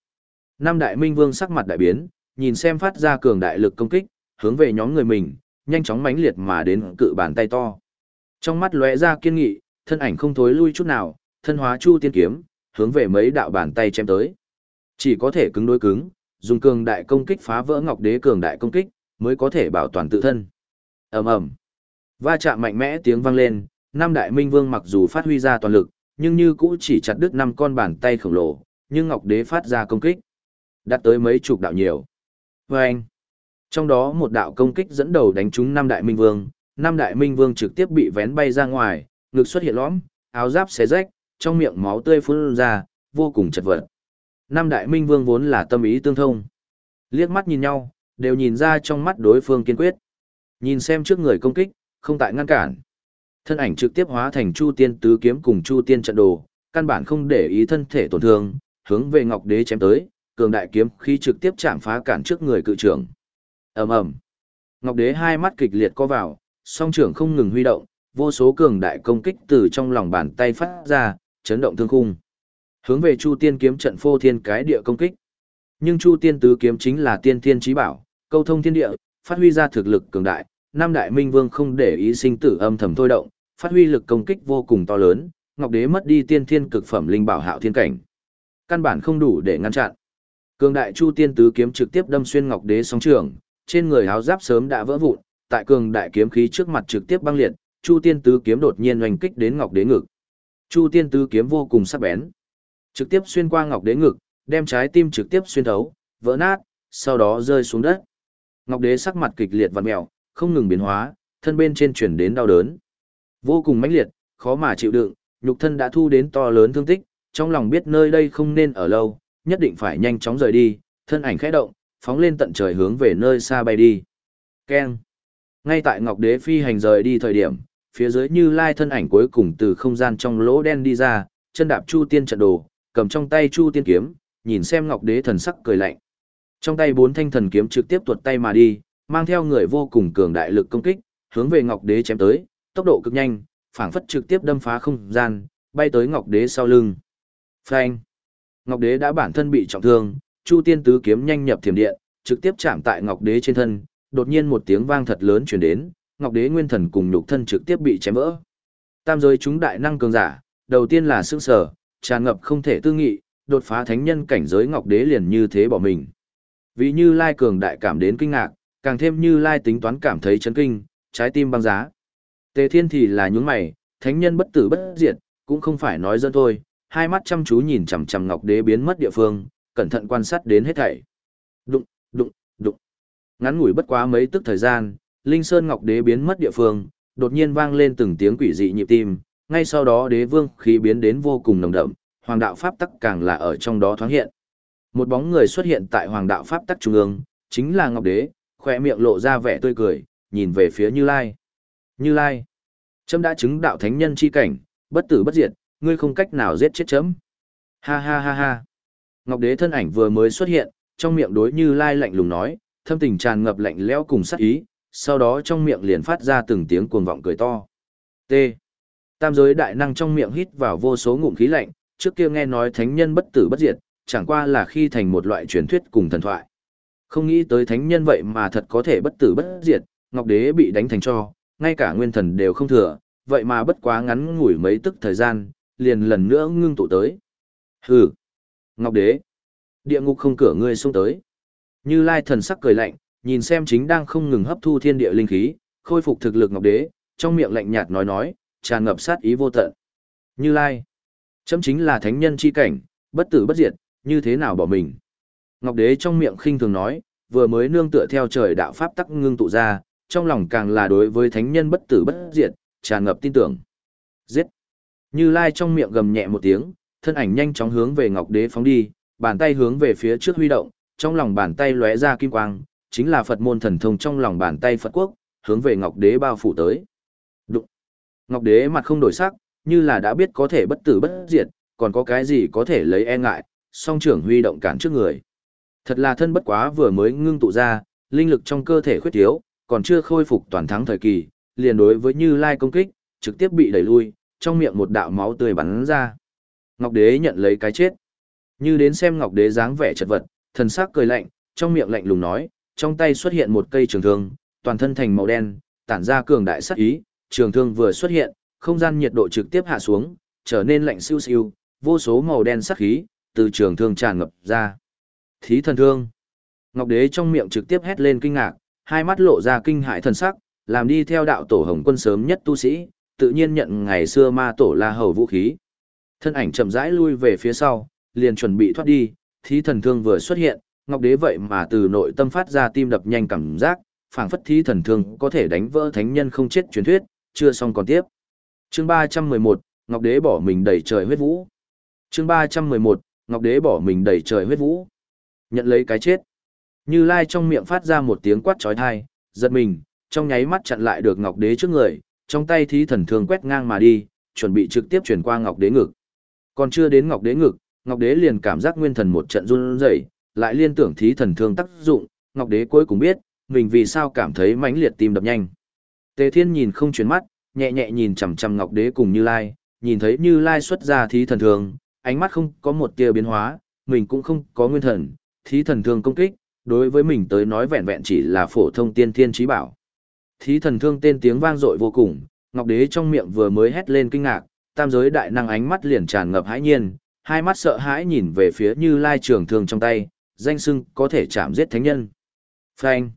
Nam Đại Minh Vương sắc mặt đại biến, nhìn xem phát ra cường đại lực công kích, hướng về nhóm người mình, nhanh chóng mãnh liệt mà đến cự bàn tay to. Trong mắt lóe ra kiên nghị, thân ảnh không thối lui chút nào, thân hóa Chu Tiên kiếm, hướng về mấy đạo bàn tay chém tới. Chỉ có thể cứng đối cứng, dùng cường đại công kích phá vỡ Ngọc Đế cường đại công kích, mới có thể bảo toàn tự thân. Ầm ầm. Va chạm mạnh mẽ tiếng vang lên, năm đại minh vương mặc dù phát huy ra toàn lực, nhưng như cũ chỉ chặt đứt năm con bàn tay khổng lồ, nhưng Ngọc Đế phát ra công kích, đạt tới mấy chục đạo nhiều. Vâng! Trong đó một đạo công kích dẫn đầu đánh trúng năm đại minh vương, năm đại minh vương trực tiếp bị vén bay ra ngoài, ngực xuất hiện lõm, áo giáp xé rách, trong miệng máu tươi phun ra, vô cùng chật vật. Năm đại minh vương vốn là tâm ý tương thông. Liếc mắt nhìn nhau, đều nhìn ra trong mắt đối phương kiên quyết. Nhìn xem trước người công kích, không tại ngăn cản. Thân ảnh trực tiếp hóa thành Chu Tiên tứ kiếm cùng Chu Tiên trận đồ, căn bản không để ý thân thể tổn thương, hướng về Ngọc Đế chém tới, cường đại kiếm khi trực tiếp chạm phá cản trước người cự trưởng. Ầm ầm. Ngọc Đế hai mắt kịch liệt co vào, song trưởng không ngừng huy động, vô số cường đại công kích từ trong lòng bàn tay phát ra, chấn động thương khung. Hướng về Chu Tiên kiếm trận phô thiên cái địa công kích. Nhưng Chu Tiên tứ kiếm chính là tiên thiên chí bảo, câu thông thiên địa, phát huy ra thực lực cường đại, Nam Đại Minh Vương không để ý sinh tử âm thầm thôi động, phát huy lực công kích vô cùng to lớn, Ngọc Đế mất đi tiên thiên cực phẩm linh bảo hạo thiên cảnh. Căn bản không đủ để ngăn chặn. Cường đại Chu Tiên tứ kiếm trực tiếp đâm xuyên Ngọc Đế sóng trường, trên người áo giáp sớm đã vỡ vụn, tại cường đại kiếm khí trước mặt trực tiếp băng liệt, Chu Tiên tứ kiếm đột nhiên oanh kích đến Ngọc Đế ngực. Chu Tiên tứ kiếm vô cùng sắc bén, trực tiếp xuyên qua Ngọc Đế ngực, đem trái tim trực tiếp xuyên thấu, vỡ nát, sau đó rơi xuống đất. Ngọc Đế sắc mặt kịch liệt vặn mèo, không ngừng biến hóa, thân bên trên chuyển đến đau đớn. Vô cùng mãnh liệt, khó mà chịu đựng, nhục thân đã thu đến to lớn thương tích, trong lòng biết nơi đây không nên ở lâu, nhất định phải nhanh chóng rời đi, thân ảnh khẽ động, phóng lên tận trời hướng về nơi xa bay đi. Keng. Ngay tại Ngọc Đế phi hành rời đi thời điểm, phía dưới Như Lai thân ảnh cuối cùng từ không gian trong lỗ đen đi ra, chân đạp Chu Tiên trận đồ, cầm trong tay Chu Tiên kiếm, nhìn xem Ngọc Đế thần sắc cười lạnh. Trong tay bốn thanh thần kiếm trực tiếp tuột tay mà đi, mang theo người vô cùng cường đại lực công kích, hướng về Ngọc Đế chém tới, tốc độ cực nhanh, phảng phất trực tiếp đâm phá không gian, bay tới Ngọc Đế sau lưng. Phanh! Ngọc Đế đã bản thân bị trọng thương, Chu Tiên tứ kiếm nhanh nhập thiểm điện, trực tiếp chạm tại Ngọc Đế trên thân, đột nhiên một tiếng vang thật lớn truyền đến, Ngọc Đế nguyên thần cùng nhục thân trực tiếp bị chém vỡ. Tam giới chúng đại năng cường giả, đầu tiên là sững sở, tràn ngập không thể tư nghị, đột phá thánh nhân cảnh giới Ngọc Đế liền như thế bỏ mình. Vì Như Lai cường đại cảm đến kinh ngạc, càng thêm Như Lai tính toán cảm thấy chấn kinh, trái tim băng giá. Tề Thiên thì là nhún mày, thánh nhân bất tử bất diệt, cũng không phải nói dân thôi, hai mắt chăm chú nhìn chằm chằm Ngọc Đế biến mất địa phương, cẩn thận quan sát đến hết thảy. Đụng, đụng, đụng. Ngắn ngủi bất quá mấy tức thời gian, Linh Sơn Ngọc Đế biến mất địa phương, đột nhiên vang lên từng tiếng quỷ dị nhịp tim, ngay sau đó đế vương khí biến đến vô cùng nồng đậm, hoàng đạo pháp tắc càng là ở trong đó thoáng hiện. Một bóng người xuất hiện tại hoàng đạo pháp tắc trung ương, chính là Ngọc Đế, khỏe miệng lộ ra vẻ tươi cười, nhìn về phía Như Lai. Như Lai, chấm đã chứng đạo thánh nhân chi cảnh, bất tử bất diệt, ngươi không cách nào giết chết chấm. Ha ha ha ha. Ngọc Đế thân ảnh vừa mới xuất hiện, trong miệng đối Như Lai lạnh lùng nói, thâm tình tràn ngập lạnh lẽo cùng sát ý, sau đó trong miệng liền phát ra từng tiếng cuồng vọng cười to. T. Tam giới đại năng trong miệng hít vào vô số ngụm khí lạnh, trước kia nghe nói thánh nhân bất tử bất diệt, chẳng qua là khi thành một loại truyền thuyết cùng thần thoại. Không nghĩ tới thánh nhân vậy mà thật có thể bất tử bất diệt, Ngọc Đế bị đánh thành cho, ngay cả nguyên thần đều không thừa, vậy mà bất quá ngắn ngủi mấy tức thời gian, liền lần nữa ngưng tụ tới. Hừ! Ngọc Đế! Địa ngục không cửa ngươi xông tới. Như Lai thần sắc cười lạnh, nhìn xem chính đang không ngừng hấp thu thiên địa linh khí, khôi phục thực lực Ngọc Đế, trong miệng lạnh nhạt nói nói, tràn ngập sát ý vô tận. Như Lai! Chấm chính là thánh nhân chi cảnh, bất tử bất diệt, như thế nào bỏ mình. Ngọc Đế trong miệng khinh thường nói, vừa mới nương tựa theo trời đạo pháp tắc ngưng tụ ra, trong lòng càng là đối với thánh nhân bất tử bất diệt, tràn ngập tin tưởng. Giết! Như Lai trong miệng gầm nhẹ một tiếng, thân ảnh nhanh chóng hướng về Ngọc Đế phóng đi, bàn tay hướng về phía trước huy động, trong lòng bàn tay lóe ra kim quang, chính là Phật môn thần thông trong lòng bàn tay Phật quốc, hướng về Ngọc Đế bao phủ tới. Đụng! Ngọc Đế mặt không đổi sắc, như là đã biết có thể bất tử bất diệt, còn có cái gì có thể lấy e ngại, song trưởng huy động cản trước người. Thật là thân bất quá vừa mới ngưng tụ ra, linh lực trong cơ thể khuyết thiếu, còn chưa khôi phục toàn thắng thời kỳ, liền đối với Như Lai công kích, trực tiếp bị đẩy lui, trong miệng một đạo máu tươi bắn ra. Ngọc Đế nhận lấy cái chết. Như đến xem Ngọc Đế dáng vẻ chật vật, thần sắc cười lạnh, trong miệng lạnh lùng nói, trong tay xuất hiện một cây trường thương, toàn thân thành màu đen, tản ra cường đại sát ý, trường thương vừa xuất hiện, không gian nhiệt độ trực tiếp hạ xuống, trở nên lạnh siêu siêu, vô số màu đen sát khí từ trường thương tràn ngập ra. Thí thần thương. Ngọc Đế trong miệng trực tiếp hét lên kinh ngạc, hai mắt lộ ra kinh hãi thần sắc, làm đi theo đạo tổ Hồng Quân sớm nhất tu sĩ, tự nhiên nhận ngày xưa ma tổ La Hầu vũ khí. Thân ảnh chậm rãi lui về phía sau, liền chuẩn bị thoát đi, thí thần thương vừa xuất hiện, Ngọc Đế vậy mà từ nội tâm phát ra tim đập nhanh cảm giác, phảng phất thí thần thương có thể đánh vỡ thánh nhân không chết truyền thuyết, chưa xong còn tiếp. Chương 311, Ngọc Đế bỏ mình đầy trời huyết vũ. Chương 311, Ngọc Đế bỏ mình đầy trời huyết vũ. Nhận lấy cái chết. Như Lai trong miệng phát ra một tiếng quát chói tai, giật mình, trong nháy mắt chặn lại được Ngọc Đế trước người, trong tay thí thần thương quét ngang mà đi, chuẩn bị trực tiếp chuyển qua Ngọc Đế ngực. Còn chưa đến Ngọc Đế ngực, Ngọc Đế liền cảm giác nguyên thần một trận run rẩy, lại liên tưởng thí thần thương tác dụng, Ngọc Đế cuối cùng biết, mình vì sao cảm thấy mãnh liệt tim đập nhanh. Tề Thiên nhìn không chuyển mắt, nhẹ nhẹ nhìn chằm chằm Ngọc Đế cùng Như Lai, nhìn thấy Như Lai xuất ra thí thần thương, ánh mắt không có một tia biến hóa, mình cũng không có nguyên thần, thí thần thương công kích, đối với mình tới nói vẹn vẹn chỉ là phổ thông tiên thiên trí bảo. Thí thần thương tên tiếng vang dội vô cùng, Ngọc Đế trong miệng vừa mới hét lên kinh ngạc, tam giới đại năng ánh mắt liền tràn ngập hãi nhiên, hai mắt sợ hãi nhìn về phía Như Lai trường thương trong tay, danh sưng có thể chạm giết thánh nhân. Phanh.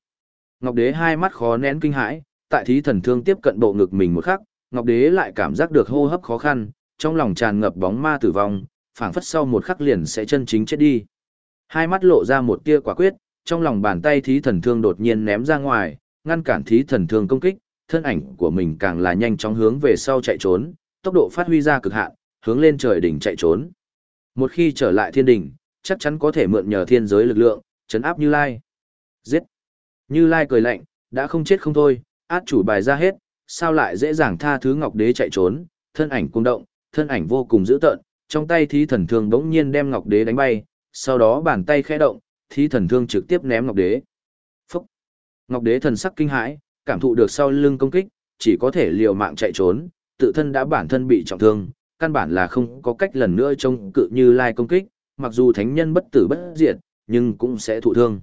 Ngọc Đế hai mắt khó nén kinh hãi, tại thí thần thương tiếp cận bộ ngực mình một khắc, Ngọc Đế lại cảm giác được hô hấp khó khăn, trong lòng tràn ngập bóng ma tử vong, phảng phất sau một khắc liền sẽ chân chính chết đi. Hai mắt lộ ra một tia quả quyết, trong lòng bàn tay thí thần thương đột nhiên ném ra ngoài, ngăn cản thí thần thương công kích, thân ảnh của mình càng là nhanh chóng hướng về sau chạy trốn, tốc độ phát huy ra cực hạn, hướng lên trời đỉnh chạy trốn. Một khi trở lại thiên đỉnh, chắc chắn có thể mượn nhờ thiên giới lực lượng, chấn áp Như Lai. Giết! Như Lai cười lạnh, đã không chết không thôi, át chủ bài ra hết, sao lại dễ dàng tha thứ Ngọc Đế chạy trốn, thân ảnh cung động, thân ảnh vô cùng dữ tợn, trong tay thí thần thương bỗng nhiên đem Ngọc Đế đánh bay, sau đó bàn tay khẽ động, thí thần thương trực tiếp ném Ngọc Đế. Ngọc Đế thần sắc kinh hãi, cảm thụ được sau lưng công kích, chỉ có thể liều mạng chạy trốn, tự thân đã bản thân bị trọng thương, căn bản là không có cách lần nữa trông cự như lai công kích, mặc dù thánh nhân bất tử bất diệt, nhưng cũng sẽ thụ thương.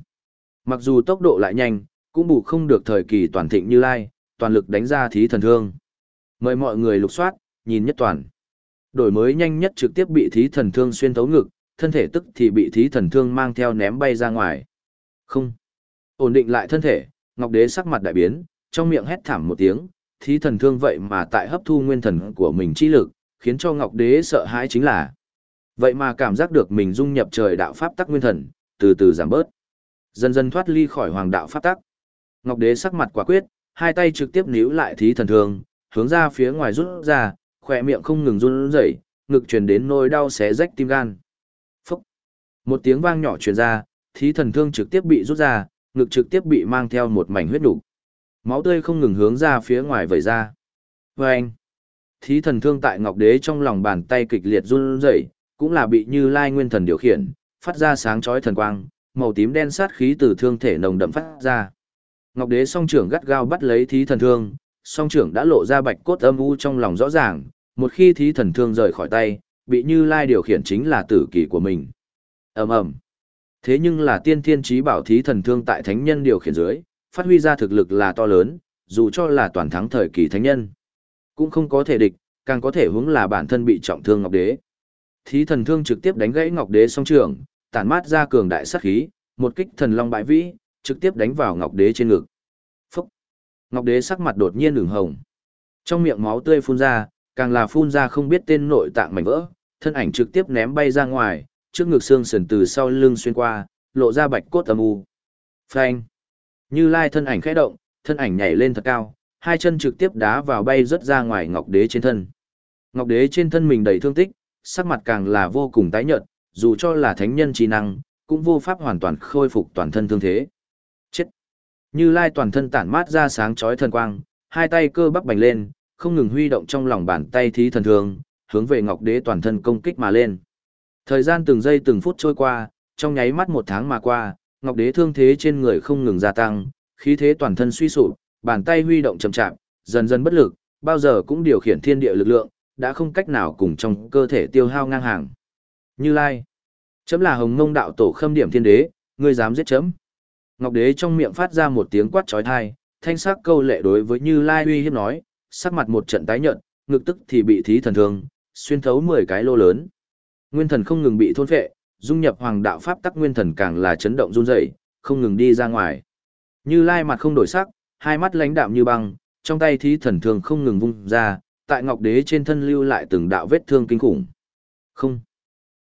Mặc dù tốc độ lại nhanh, cũng bù không được thời kỳ toàn thịnh như lai, toàn lực đánh ra thí thần thương. Mời mọi người lục soát, nhìn nhất toàn. Đổi mới nhanh nhất trực tiếp bị thí thần thương xuyên thấu ngực, thân thể tức thì bị thí thần thương mang theo ném bay ra ngoài. Không. Ổn định lại thân thể, Ngọc Đế sắc mặt đại biến, trong miệng hét thảm một tiếng, thí thần thương vậy mà tại hấp thu nguyên thần của mình chi lực, khiến cho Ngọc Đế sợ hãi chính là vậy mà cảm giác được mình dung nhập trời đạo pháp tắc nguyên thần, từ từ giảm bớt. Dần dần thoát ly khỏi hoàng đạo pháp tắc. Ngọc Đế sắc mặt quả quyết, hai tay trực tiếp níu lại thí thần thương, hướng ra phía ngoài rút ra, khỏe miệng không ngừng run rẩy, ngực truyền đến nỗi đau xé rách tim gan. Phúc! Một tiếng vang nhỏ truyền ra, thí thần thương trực tiếp bị rút ra, ngực trực tiếp bị mang theo một mảnh huyết đủ. Máu tươi không ngừng hướng ra phía ngoài vẩy ra. Vâng! Thí thần thương tại Ngọc Đế trong lòng bàn tay kịch liệt run rẩy, cũng là bị Như Lai Nguyên Thần điều khiển, phát ra sáng chói thần quang, màu tím đen sát khí từ thương thể nồng đậm phát ra. Ngọc Đế song trưởng gắt gao bắt lấy thí thần thương, song trưởng đã lộ ra bạch cốt âm u trong lòng rõ ràng, một khi thí thần thương rời khỏi tay, bị Như Lai điều khiển chính là tử kỳ của mình. Ầm ầm. Thế nhưng là tiên thiên trí bảo thí thần thương tại thánh nhân điều khiển dưới, phát huy ra thực lực là to lớn, dù cho là toàn thắng thời kỳ thánh nhân, cũng không có thể địch, càng có thể hướng là bản thân bị trọng thương Ngọc Đế. Thí thần thương trực tiếp đánh gãy Ngọc Đế song trưởng, tản mát ra cường đại sát khí, một kích thần long bại vĩ, trực tiếp đánh vào Ngọc Đế trên ngực. Phúc! Ngọc Đế sắc mặt đột nhiên ửng hồng. Trong miệng máu tươi phun ra, càng là phun ra không biết tên nội tạng mảnh vỡ, thân ảnh trực tiếp ném bay ra ngoài, trước ngực xương sườn từ sau lưng xuyên qua, lộ ra bạch cốt âm u. Phanh. Như Lai thân ảnh khẽ động, thân ảnh nhảy lên thật cao, hai chân trực tiếp đá vào bay rất ra ngoài Ngọc Đế trên thân. Ngọc Đế trên thân mình đầy thương tích, sắc mặt càng là vô cùng tái nhợt, dù cho là thánh nhân trí năng, cũng vô pháp hoàn toàn khôi phục toàn thân thương thế. Chết! Như Lai toàn thân tản mát ra sáng chói thần quang, hai tay cơ bắp bành lên, không ngừng huy động trong lòng bàn tay thí thần thương, hướng về Ngọc Đế toàn thân công kích mà lên. Thời gian từng giây từng phút trôi qua, trong nháy mắt một tháng mà qua, Ngọc Đế thương thế trên người không ngừng gia tăng, khí thế toàn thân suy sụp, bàn tay huy động chậm chạp, dần dần bất lực, bao giờ cũng điều khiển thiên địa lực lượng, đã không cách nào cùng trong cơ thể tiêu hao ngang hàng. Như Lai, chấm là Hồng Ngông đạo tổ khâm điểm thiên đế, ngươi dám giết chấm? Ngọc Đế trong miệng phát ra một tiếng quát chói tai, thanh sắc câu lệ đối với Như Lai uy hiếp nói, sắc mặt một trận tái nhợt, ngực tức thì bị thí thần thương, xuyên thấu 10 cái lô lớn. Nguyên thần không ngừng bị thôn phệ, dung nhập hoàng đạo pháp tắc nguyên thần càng là chấn động run rẩy, không ngừng đi ra ngoài. Như Lai mặt không đổi sắc, hai mắt lãnh đạm như băng, trong tay thí thần thương không ngừng vung ra, tại Ngọc Đế trên thân lưu lại từng đạo vết thương kinh khủng. Không.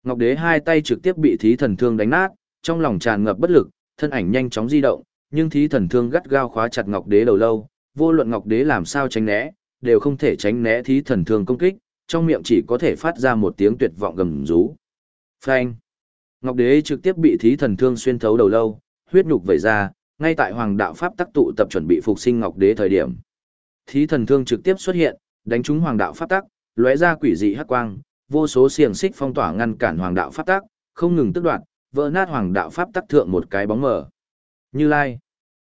Ngọc Đế hai tay trực tiếp bị thí thần thương đánh nát, trong lòng tràn ngập bất lực, thân ảnh nhanh chóng di động, nhưng thí thần thương gắt gao khóa chặt Ngọc Đế đầu lâu, vô luận Ngọc Đế làm sao tránh né, đều không thể tránh né thí thần thương công kích, trong miệng chỉ có thể phát ra một tiếng tuyệt vọng gầm rú. Phanh. Ngọc Đế trực tiếp bị thí thần thương xuyên thấu đầu lâu, huyết nhục vẩy ra, ngay tại Hoàng đạo pháp tắc tụ tập chuẩn bị phục sinh Ngọc Đế thời điểm. Thí thần thương trực tiếp xuất hiện, đánh trúng Hoàng đạo pháp tắc, lóe ra quỷ dị hắc quang, vô số xiềng xích phong tỏa ngăn cản Hoàng đạo pháp tắc, không ngừng tức đoạt, vỡ nát Hoàng đạo pháp tắc thượng một cái bóng mờ. Như Lai,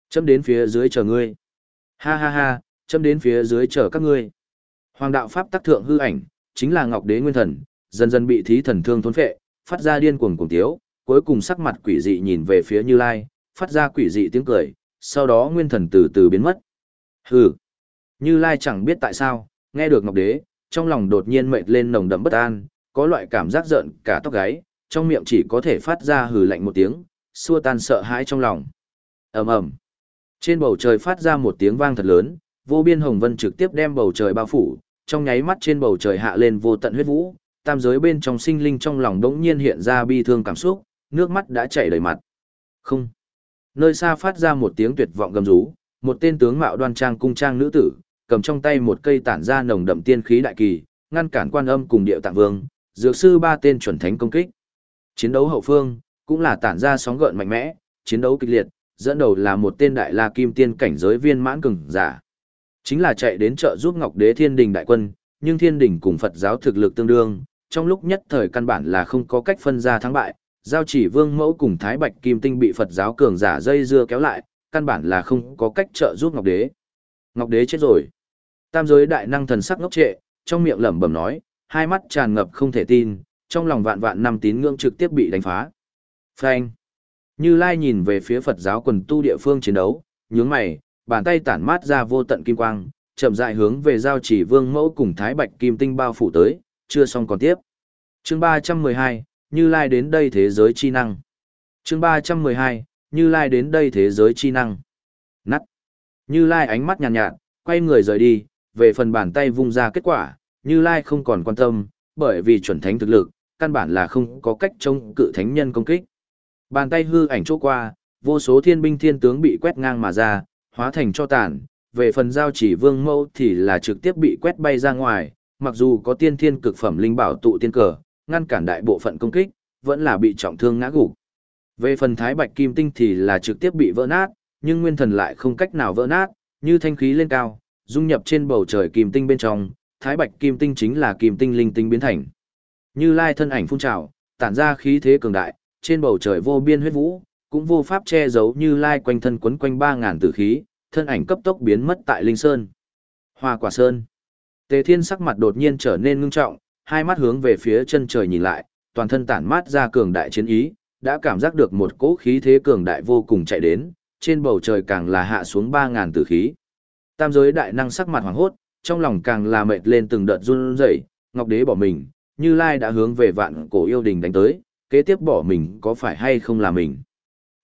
chấm đến phía dưới chờ ngươi. Ha ha ha, chấm đến phía dưới chờ các ngươi. Hoàng đạo pháp tác thượng hư ảnh, chính là Ngọc Đế Nguyên Thần, dần dần bị thí thần thương thôn phệ, phát ra điên cuồng cuồng tiếu, cuối cùng sắc mặt quỷ dị nhìn về phía Như Lai, phát ra quỷ dị tiếng cười, sau đó Nguyên Thần từ từ biến mất. Hừ. Như Lai chẳng biết tại sao, nghe được Ngọc Đế, trong lòng đột nhiên mệt lên nồng đậm bất an, có loại cảm giác giận cả tóc gáy, trong miệng chỉ có thể phát ra hừ lạnh một tiếng, xua tan sợ hãi trong lòng. ầm ầm, trên bầu trời phát ra một tiếng vang thật lớn, vô biên hồng vân trực tiếp đem bầu trời bao phủ, trong nháy mắt trên bầu trời hạ lên vô tận huyết vũ, tam giới bên trong sinh linh trong lòng đống nhiên hiện ra bi thương cảm xúc, nước mắt đã chảy đầy mặt. Không. Nơi xa phát ra một tiếng tuyệt vọng gầm rú, một tên tướng mạo đoan trang cung trang nữ tử, cầm trong tay một cây tản ra nồng đậm tiên khí đại kỳ, ngăn cản quan âm cùng điệu tạng vương, dược sư ba tên chuẩn thánh công kích. Chiến đấu hậu phương, cũng là tản ra sóng gợn mạnh mẽ, chiến đấu kịch liệt, dẫn đầu là một tên đại la kim tiên cảnh giới viên mãn cường giả. Chính là chạy đến trợ giúp Ngọc Đế Thiên Đình đại quân, nhưng Thiên Đình cùng Phật giáo thực lực tương đương, trong lúc nhất thời căn bản là không có cách phân ra thắng bại, giao chỉ Vương Mẫu cùng Thái Bạch Kim Tinh bị Phật giáo cường giả dây dưa kéo lại, căn bản là không có cách trợ giúp Ngọc Đế. Ngọc Đế chết rồi. Tam giới đại năng thần sắc ngốc trệ, trong miệng lẩm bẩm nói, hai mắt tràn ngập không thể tin, trong lòng vạn vạn năm tín ngưỡng trực tiếp bị đánh phá. Phanh. Như Lai nhìn về phía Phật giáo quần tu địa phương chiến đấu, nhướng mày, bàn tay tản mát ra vô tận kim quang, chậm rãi hướng về giao chỉ vương mẫu cùng thái bạch kim tinh bao phủ tới, chưa xong còn tiếp. Chương 312, Như Lai đến đây thế giới chi năng. Chương 312, Như Lai đến đây thế giới chi năng. Nắt. Như Lai ánh mắt nhàn nhạt, nhạt, quay người rời đi, về phần bàn tay vung ra kết quả, Như Lai không còn quan tâm, bởi vì chuẩn thánh thực lực, căn bản là không có cách chống cự thánh nhân công kích. Bàn tay hư ảnh chỗ qua, vô số thiên binh thiên tướng bị quét ngang mà ra, hóa thành cho tàn, về phần giao chỉ vương mẫu thì là trực tiếp bị quét bay ra ngoài, mặc dù có tiên thiên cực phẩm linh bảo tụ tiên cờ, ngăn cản đại bộ phận công kích, vẫn là bị trọng thương ngã gục. Về phần thái bạch kim tinh thì là trực tiếp bị vỡ nát, nhưng nguyên thần lại không cách nào vỡ nát, như thanh khí lên cao, dung nhập trên bầu trời kim tinh bên trong, thái bạch kim tinh chính là kim tinh linh tinh biến thành. Như lai thân ảnh phun trào, tản ra khí thế cường đại, trên bầu trời vô biên huyết vũ, cũng vô pháp che giấu như lai quanh thân quấn quanh ba ngàn tử khí, thân ảnh cấp tốc biến mất tại Linh Sơn. Hoa quả sơn. Tề Thiên sắc mặt đột nhiên trở nên ngưng trọng, hai mắt hướng về phía chân trời nhìn lại, toàn thân tản mát ra cường đại chiến ý, đã cảm giác được một cỗ khí thế cường đại vô cùng chạy đến, trên bầu trời càng là hạ xuống ba ngàn tử khí. Tam giới đại năng sắc mặt hoàng hốt, trong lòng càng là mệt lên từng đợt run rẩy, Ngọc Đế bỏ mình, Như Lai đã hướng về vạn cổ yêu đình đánh tới, kế tiếp bỏ mình có phải hay không là mình.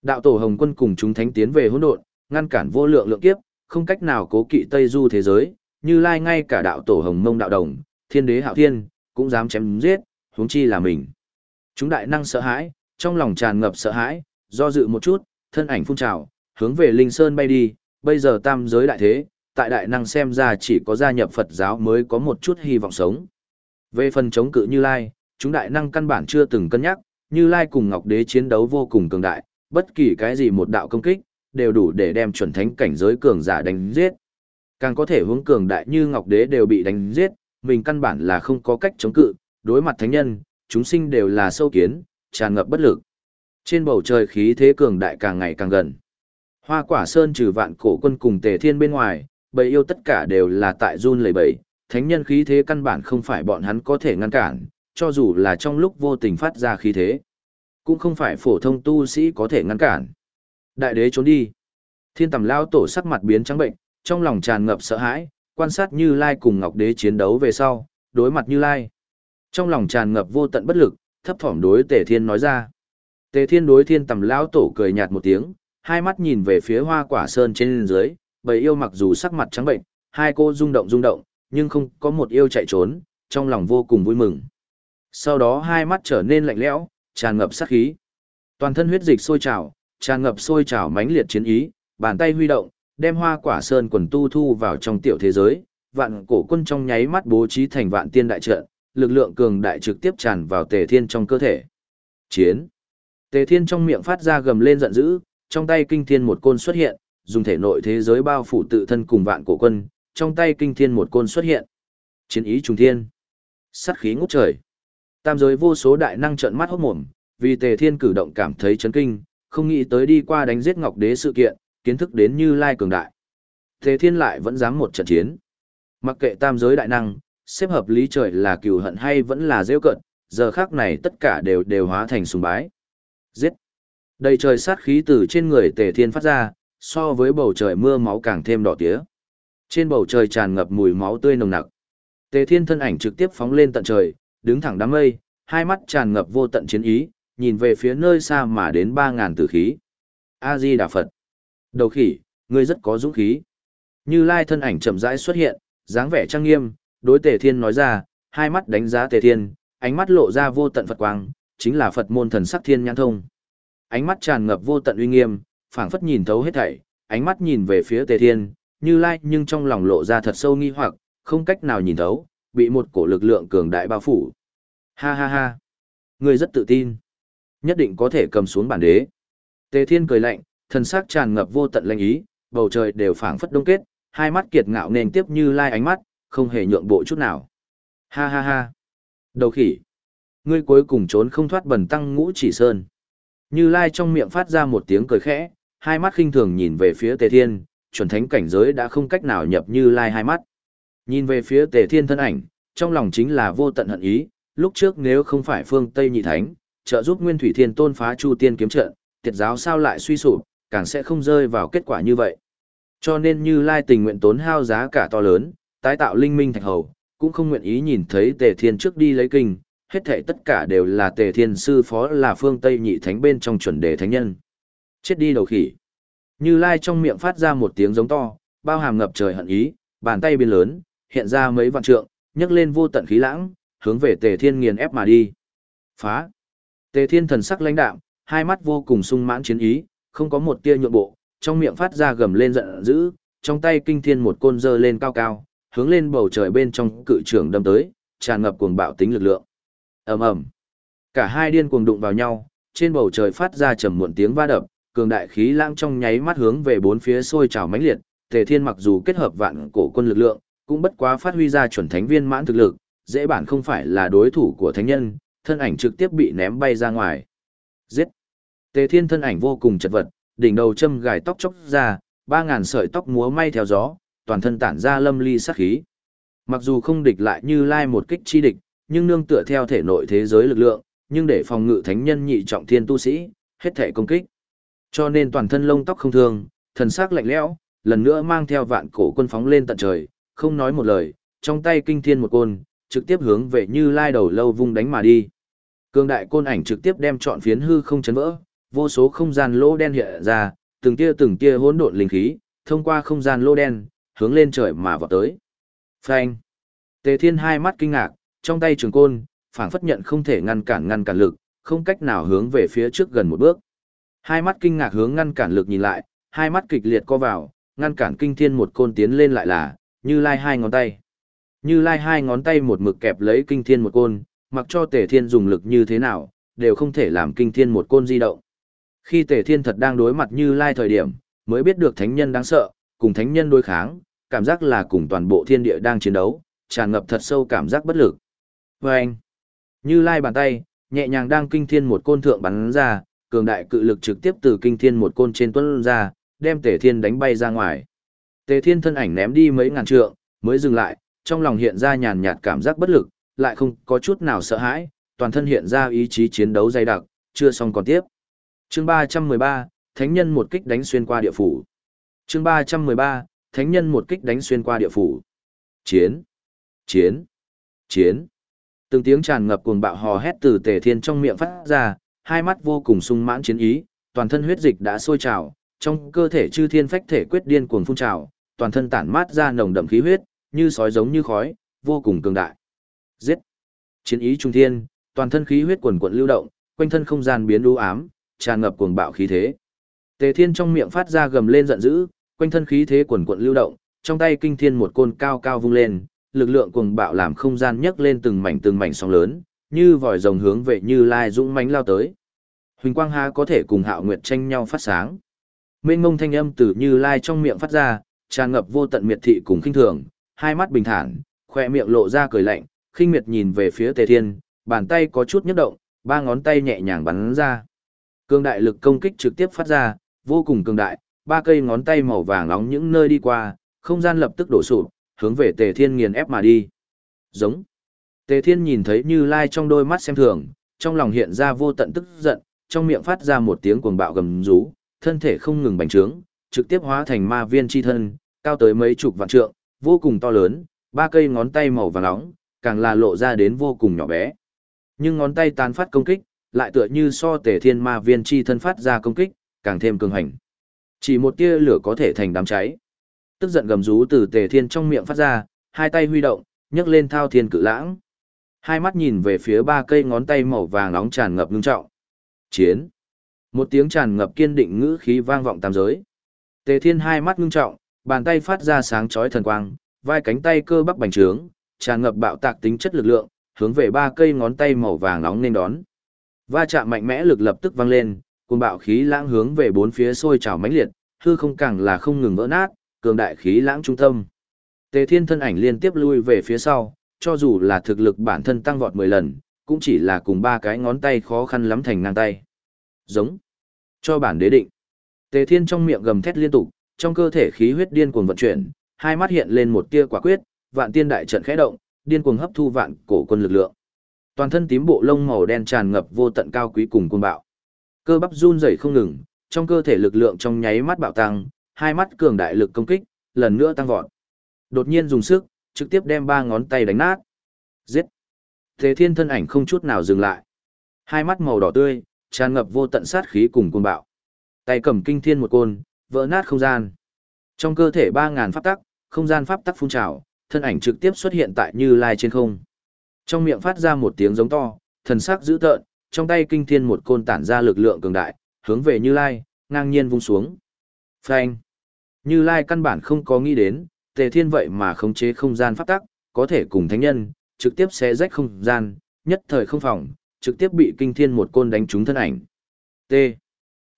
Đạo tổ Hồng Quân cùng chúng thánh tiến về hỗn độn, ngăn cản vô lượng lượng kiếp, không cách nào cố kỵ Tây Du thế giới, như lai ngay cả đạo tổ Hồng Mông đạo đồng, thiên đế hạo thiên, cũng dám chém giết, huống chi là mình. Chúng đại năng sợ hãi, trong lòng tràn ngập sợ hãi, do dự một chút, thân ảnh phun trào, hướng về Linh Sơn bay đi, bây giờ tam giới đại thế, tại đại năng xem ra chỉ có gia nhập Phật giáo mới có một chút hy vọng sống. Về phần chống cự Như Lai, chúng đại năng căn bản chưa từng cân nhắc, Như Lai cùng Ngọc Đế chiến đấu vô cùng cường đại, bất kỳ cái gì một đạo công kích, đều đủ để đem chuẩn thánh cảnh giới cường giả đánh giết. Càng có thể hướng cường đại như Ngọc Đế đều bị đánh giết, mình căn bản là không có cách chống cự, đối mặt thánh nhân, chúng sinh đều là sâu kiến, tràn ngập bất lực. Trên bầu trời khí thế cường đại càng ngày càng gần. Hoa quả sơn trừ vạn cổ quân cùng tề thiên bên ngoài, bầy yêu tất cả đều là tại run lầy bầy, thánh nhân khí thế căn bản không phải bọn hắn có thể ngăn cản, cho dù là trong lúc vô tình phát ra khí thế. Cũng không phải phổ thông tu sĩ có thể ngăn cản. Đại đế trốn đi. Thiên tầm lao tổ sắc mặt biến trắng bệnh, trong lòng tràn ngập sợ hãi, quan sát Như Lai cùng Ngọc Đế chiến đấu về sau, đối mặt Như Lai. Trong lòng tràn ngập vô tận bất lực, thấp thỏm đối Tề Thiên nói ra. Tề Thiên đối Thiên tầm lao tổ cười nhạt một tiếng, hai mắt nhìn về phía hoa quả sơn trên dưới, bầy yêu mặc dù sắc mặt trắng bệnh, hai cô rung động rung động, nhưng không có một yêu chạy trốn, trong lòng vô cùng vui mừng. Sau đó hai mắt trở nên lạnh lẽo, tràn ngập sát khí. Toàn thân huyết dịch sôi trào, tràn ngập sôi trào mãnh liệt chiến ý, bàn tay huy động, đem hoa quả sơn quần tu thu vào trong tiểu thế giới, vạn cổ quân trong nháy mắt bố trí thành vạn tiên đại trận, lực lượng cường đại trực tiếp tràn vào tề thiên trong cơ thể. Chiến! Tề thiên trong miệng phát ra gầm lên giận dữ, trong tay kinh thiên một côn xuất hiện, dùng thể nội thế giới bao phủ tự thân cùng vạn cổ quân, trong tay kinh thiên một côn xuất hiện. Chiến ý trùng thiên. Sát khí ngút trời. Tam giới vô số đại năng trợn mắt hốt mồm, vì Tề Thiên cử động cảm thấy chấn kinh, không nghĩ tới đi qua đánh giết Ngọc Đế sự kiện, kiến thức đến như lai cường đại. Tề Thiên lại vẫn dám một trận chiến. Mặc kệ tam giới đại năng, xếp hợp lý trời là cừu hận hay vẫn là rêu cận, giờ khác này tất cả đều đều hóa thành sùng bái. Giết! Đầy trời sát khí từ trên người Tề Thiên phát ra, so với bầu trời mưa máu càng thêm đỏ tía. Trên bầu trời tràn ngập mùi máu tươi nồng nặc. Tề Thiên thân ảnh trực tiếp phóng lên tận trời, đứng thẳng đám mây, hai mắt tràn ngập vô tận chiến ý, nhìn về phía nơi xa mà đến ba ngàn tử khí. A-di Đà Phật. Đầu khỉ, ngươi rất có dũng khí. Như Lai thân ảnh chậm rãi xuất hiện, dáng vẻ trang nghiêm, đối Tề Thiên nói ra, hai mắt đánh giá Tề Thiên, ánh mắt lộ ra vô tận Phật quang, chính là Phật môn thần sắc thiên nhãn thông. Ánh mắt tràn ngập vô tận uy nghiêm, phảng phất nhìn thấu hết thảy, ánh mắt nhìn về phía Tề Thiên, Như Lai nhưng trong lòng lộ ra thật sâu nghi hoặc, không cách nào nhìn thấu, bị một cổ lực lượng cường đại bao phủ. Ha ha ha. Ngươi rất tự tin. Nhất định có thể cầm xuống bản đế. Tề Thiên cười lạnh, thần sắc tràn ngập vô tận lanh ý, bầu trời đều phảng phất đông kết, hai mắt kiệt ngạo nền tiếp như lai ánh mắt, không hề nhượng bộ chút nào. Ha ha ha. Đầu khỉ. Ngươi cuối cùng trốn không thoát bẩn tăng ngũ chỉ sơn. Như lai trong miệng phát ra một tiếng cười khẽ, hai mắt khinh thường nhìn về phía Tề Thiên, chuẩn thánh cảnh giới đã không cách nào nhập như lai hai mắt. Nhìn về phía Tề Thiên thân ảnh, trong lòng chính là vô tận hận ý, lúc trước nếu không phải phương Tây nhị thánh, trợ giúp Nguyên Thủy Thiên Tôn phá Chu Tiên kiếm trận, tiệt giáo sao lại suy sụp, càng sẽ không rơi vào kết quả như vậy. Cho nên Như Lai tình nguyện tốn hao giá cả to lớn, tái tạo linh minh thạch hầu, cũng không nguyện ý nhìn thấy Tề Thiên trước đi lấy kinh, hết thảy tất cả đều là Tề Thiên sư phó là phương Tây nhị thánh bên trong chuẩn đề thánh nhân. Chết đi đầu khỉ. Như Lai trong miệng phát ra một tiếng giống to, bao hàm ngập trời hận ý, bàn tay biến lớn, hiện ra mấy vạn trượng, nhấc lên vô tận khí lãng, hướng về Tề Thiên nghiền ép mà đi. Phá! Tề Thiên thần sắc lãnh đạm, hai mắt vô cùng sung mãn chiến ý, không có một tia nhượng bộ, trong miệng phát ra gầm lên giận dữ, trong tay kinh thiên một côn dơ lên cao cao, hướng lên bầu trời bên trong cự trường đâm tới, tràn ngập cuồng bạo tính lực lượng. Ầm ầm. Cả hai điên cuồng đụng vào nhau, trên bầu trời phát ra trầm muộn tiếng va đập, cường đại khí lãng trong nháy mắt hướng về bốn phía sôi trào mãnh liệt, Tề Thiên mặc dù kết hợp vạn cổ quân lực lượng, cũng bất quá phát huy ra chuẩn thánh viên mãn thực lực, dễ bản không phải là đối thủ của thánh nhân, thân ảnh trực tiếp bị ném bay ra ngoài. Giết! Tề thiên thân ảnh vô cùng chật vật, đỉnh đầu châm gài tóc chốc ra, ba ngàn sợi tóc múa may theo gió, toàn thân tản ra lâm ly sát khí. Mặc dù không địch lại như lai một kích chi địch, nhưng nương tựa theo thể nội thế giới lực lượng, nhưng để phòng ngự thánh nhân nhị trọng thiên tu sĩ, hết thể công kích. Cho nên toàn thân lông tóc không thương, thần sắc lạnh lẽo, lần nữa mang theo vạn cổ quân phóng lên tận trời, không nói một lời, trong tay kinh thiên một côn, trực tiếp hướng về như lai đầu lâu vung đánh mà đi. Cương đại côn ảnh trực tiếp đem trọn phiến hư không chấn vỡ, vô số không gian lỗ đen hiện ra, từng tia từng tia hỗn độn linh khí, thông qua không gian lỗ đen, hướng lên trời mà vọt tới. Phanh! Tề Thiên hai mắt kinh ngạc, trong tay trường côn, phảng phất nhận không thể ngăn cản ngăn cản lực, không cách nào hướng về phía trước gần một bước. Hai mắt kinh ngạc hướng ngăn cản lực nhìn lại, hai mắt kịch liệt co vào, ngăn cản kinh thiên một côn tiến lên lại là, như lai hai ngón tay. Như lai hai ngón tay một mực kẹp lấy kinh thiên một côn, mặc cho tề thiên dùng lực như thế nào, đều không thể làm kinh thiên một côn di động. Khi tề thiên thật đang đối mặt như lai thời điểm, mới biết được thánh nhân đáng sợ, cùng thánh nhân đối kháng, cảm giác là cùng toàn bộ thiên địa đang chiến đấu, tràn ngập thật sâu cảm giác bất lực. Và anh, như lai bàn tay, nhẹ nhàng đang kinh thiên một côn thượng bắn ra, cường đại cự lực trực tiếp từ kinh thiên một côn trên tuấn ra, đem tể thiên đánh bay ra ngoài. Tề thiên thân ảnh ném đi mấy ngàn trượng, mới dừng lại, trong lòng hiện ra nhàn nhạt cảm giác bất lực, lại không có chút nào sợ hãi, toàn thân hiện ra ý chí chiến đấu dày đặc, chưa xong còn tiếp. Chương 313, Thánh nhân một kích đánh xuyên qua địa phủ. Chương 313, Thánh nhân một kích đánh xuyên qua địa phủ. Chiến! Chiến! Chiến! Từng tiếng tràn ngập cuồng bạo hò hét từ Tề Thiên trong miệng phát ra, hai mắt vô cùng sung mãn chiến ý, toàn thân huyết dịch đã sôi trào, trong cơ thể chư thiên phách thể quyết điên cuồng phun trào, toàn thân tản mát ra nồng đậm khí huyết, như sói giống như khói, vô cùng cường đại. Giết! Chiến ý trung thiên, toàn thân khí huyết quần quận lưu động, quanh thân không gian biến u ám, tràn ngập cuồng bạo khí thế. Tề Thiên trong miệng phát ra gầm lên giận dữ, quanh thân khí thế quần quận lưu động, trong tay kinh thiên một côn cao cao vung lên, lực lượng cuồng bạo làm không gian nhấc lên từng mảnh từng mảnh sóng lớn, như vòi rồng hướng về Như Lai dũng mãnh lao tới. Huỳnh quang ha có thể cùng Hạo Nguyệt tranh nhau phát sáng. Mênh mông thanh âm từ Như Lai trong miệng phát ra, tràn ngập vô tận miệt thị cùng khinh thường, hai mắt bình thản, khoe miệng lộ ra cười lạnh, khinh miệt nhìn về phía Tề Thiên, bàn tay có chút nhấc động, ba ngón tay nhẹ nhàng bắn ra. Cương đại lực công kích trực tiếp phát ra, vô cùng cường đại, ba cây ngón tay màu vàng nóng những nơi đi qua, không gian lập tức đổ sụp, hướng về Tề Thiên nghiền ép mà đi. Giống. Tề Thiên nhìn thấy Như Lai trong đôi mắt xem thường, trong lòng hiện ra vô tận tức giận, trong miệng phát ra một tiếng cuồng bạo gầm rú, thân thể không ngừng bành trướng, trực tiếp hóa thành ma viên chi thân, cao tới mấy chục vạn trượng, vô cùng to lớn, ba cây ngón tay màu vàng nóng, càng là lộ ra đến vô cùng nhỏ bé. Nhưng ngón tay tán phát công kích, lại tựa như so tề thiên ma viên chi thân phát ra công kích, càng thêm cường hành. Chỉ một tia lửa có thể thành đám cháy. Tức giận gầm rú từ tề thiên trong miệng phát ra, hai tay huy động, nhấc lên thao thiên cự lãng. Hai mắt nhìn về phía ba cây ngón tay màu vàng nóng tràn ngập ngưng trọng. Chiến. Một tiếng tràn ngập kiên định ngữ khí vang vọng tam giới. Tề thiên hai mắt ngưng trọng, bàn tay phát ra sáng chói thần quang, vai cánh tay cơ bắp bành trướng, tràn ngập bạo tạc tính chất lực lượng, hướng về ba cây ngón tay màu vàng nóng nên đón. Va chạm mạnh mẽ lực lập tức vang lên, cuồng bạo khí lãng hướng về bốn phía sôi trào mãnh liệt, hư không càng là không ngừng vỡ nát, cường đại khí lãng trung tâm. Tề Thiên thân ảnh liên tiếp lui về phía sau, cho dù là thực lực bản thân tăng vọt 10 lần, cũng chỉ là cùng ba cái ngón tay khó khăn lắm thành ngang tay. Giống. Cho bản đế định. Tề Thiên trong miệng gầm thét liên tục, trong cơ thể khí huyết điên cuồng vận chuyển, hai mắt hiện lên một tia quả quyết, vạn tiên đại trận khẽ động, điên cuồng hấp thu vạn cổ quân lực lượng. Toàn thân tím bộ lông màu đen tràn ngập vô tận cao quý cùng cuồng bạo. Cơ bắp run rẩy không ngừng, trong cơ thể lực lượng trong nháy mắt bạo tăng, hai mắt cường đại lực công kích, lần nữa tăng vọt. Đột nhiên dùng sức, trực tiếp đem ba ngón tay đánh nát. Giết. Tề Thiên thân ảnh không chút nào dừng lại. Hai mắt màu đỏ tươi, tràn ngập vô tận sát khí cùng cuồng bạo. Tay cầm kinh thiên một côn, vỡ nát không gian. Trong cơ thể 3000 pháp tắc, không gian pháp tắc phun trào, thân ảnh trực tiếp xuất hiện tại Như Lai trên không. Trong miệng phát ra một tiếng giống to, thần sắc dữ tợn, trong tay kinh thiên một côn tản ra lực lượng cường đại, hướng về Như Lai, ngang nhiên vung xuống. Phanh! Như Lai căn bản không có nghĩ đến, Tề Thiên vậy mà khống chế không gian pháp tắc, có thể cùng thánh nhân, trực tiếp xé rách không gian, nhất thời không phòng, trực tiếp bị kinh thiên một côn đánh trúng thân ảnh. T.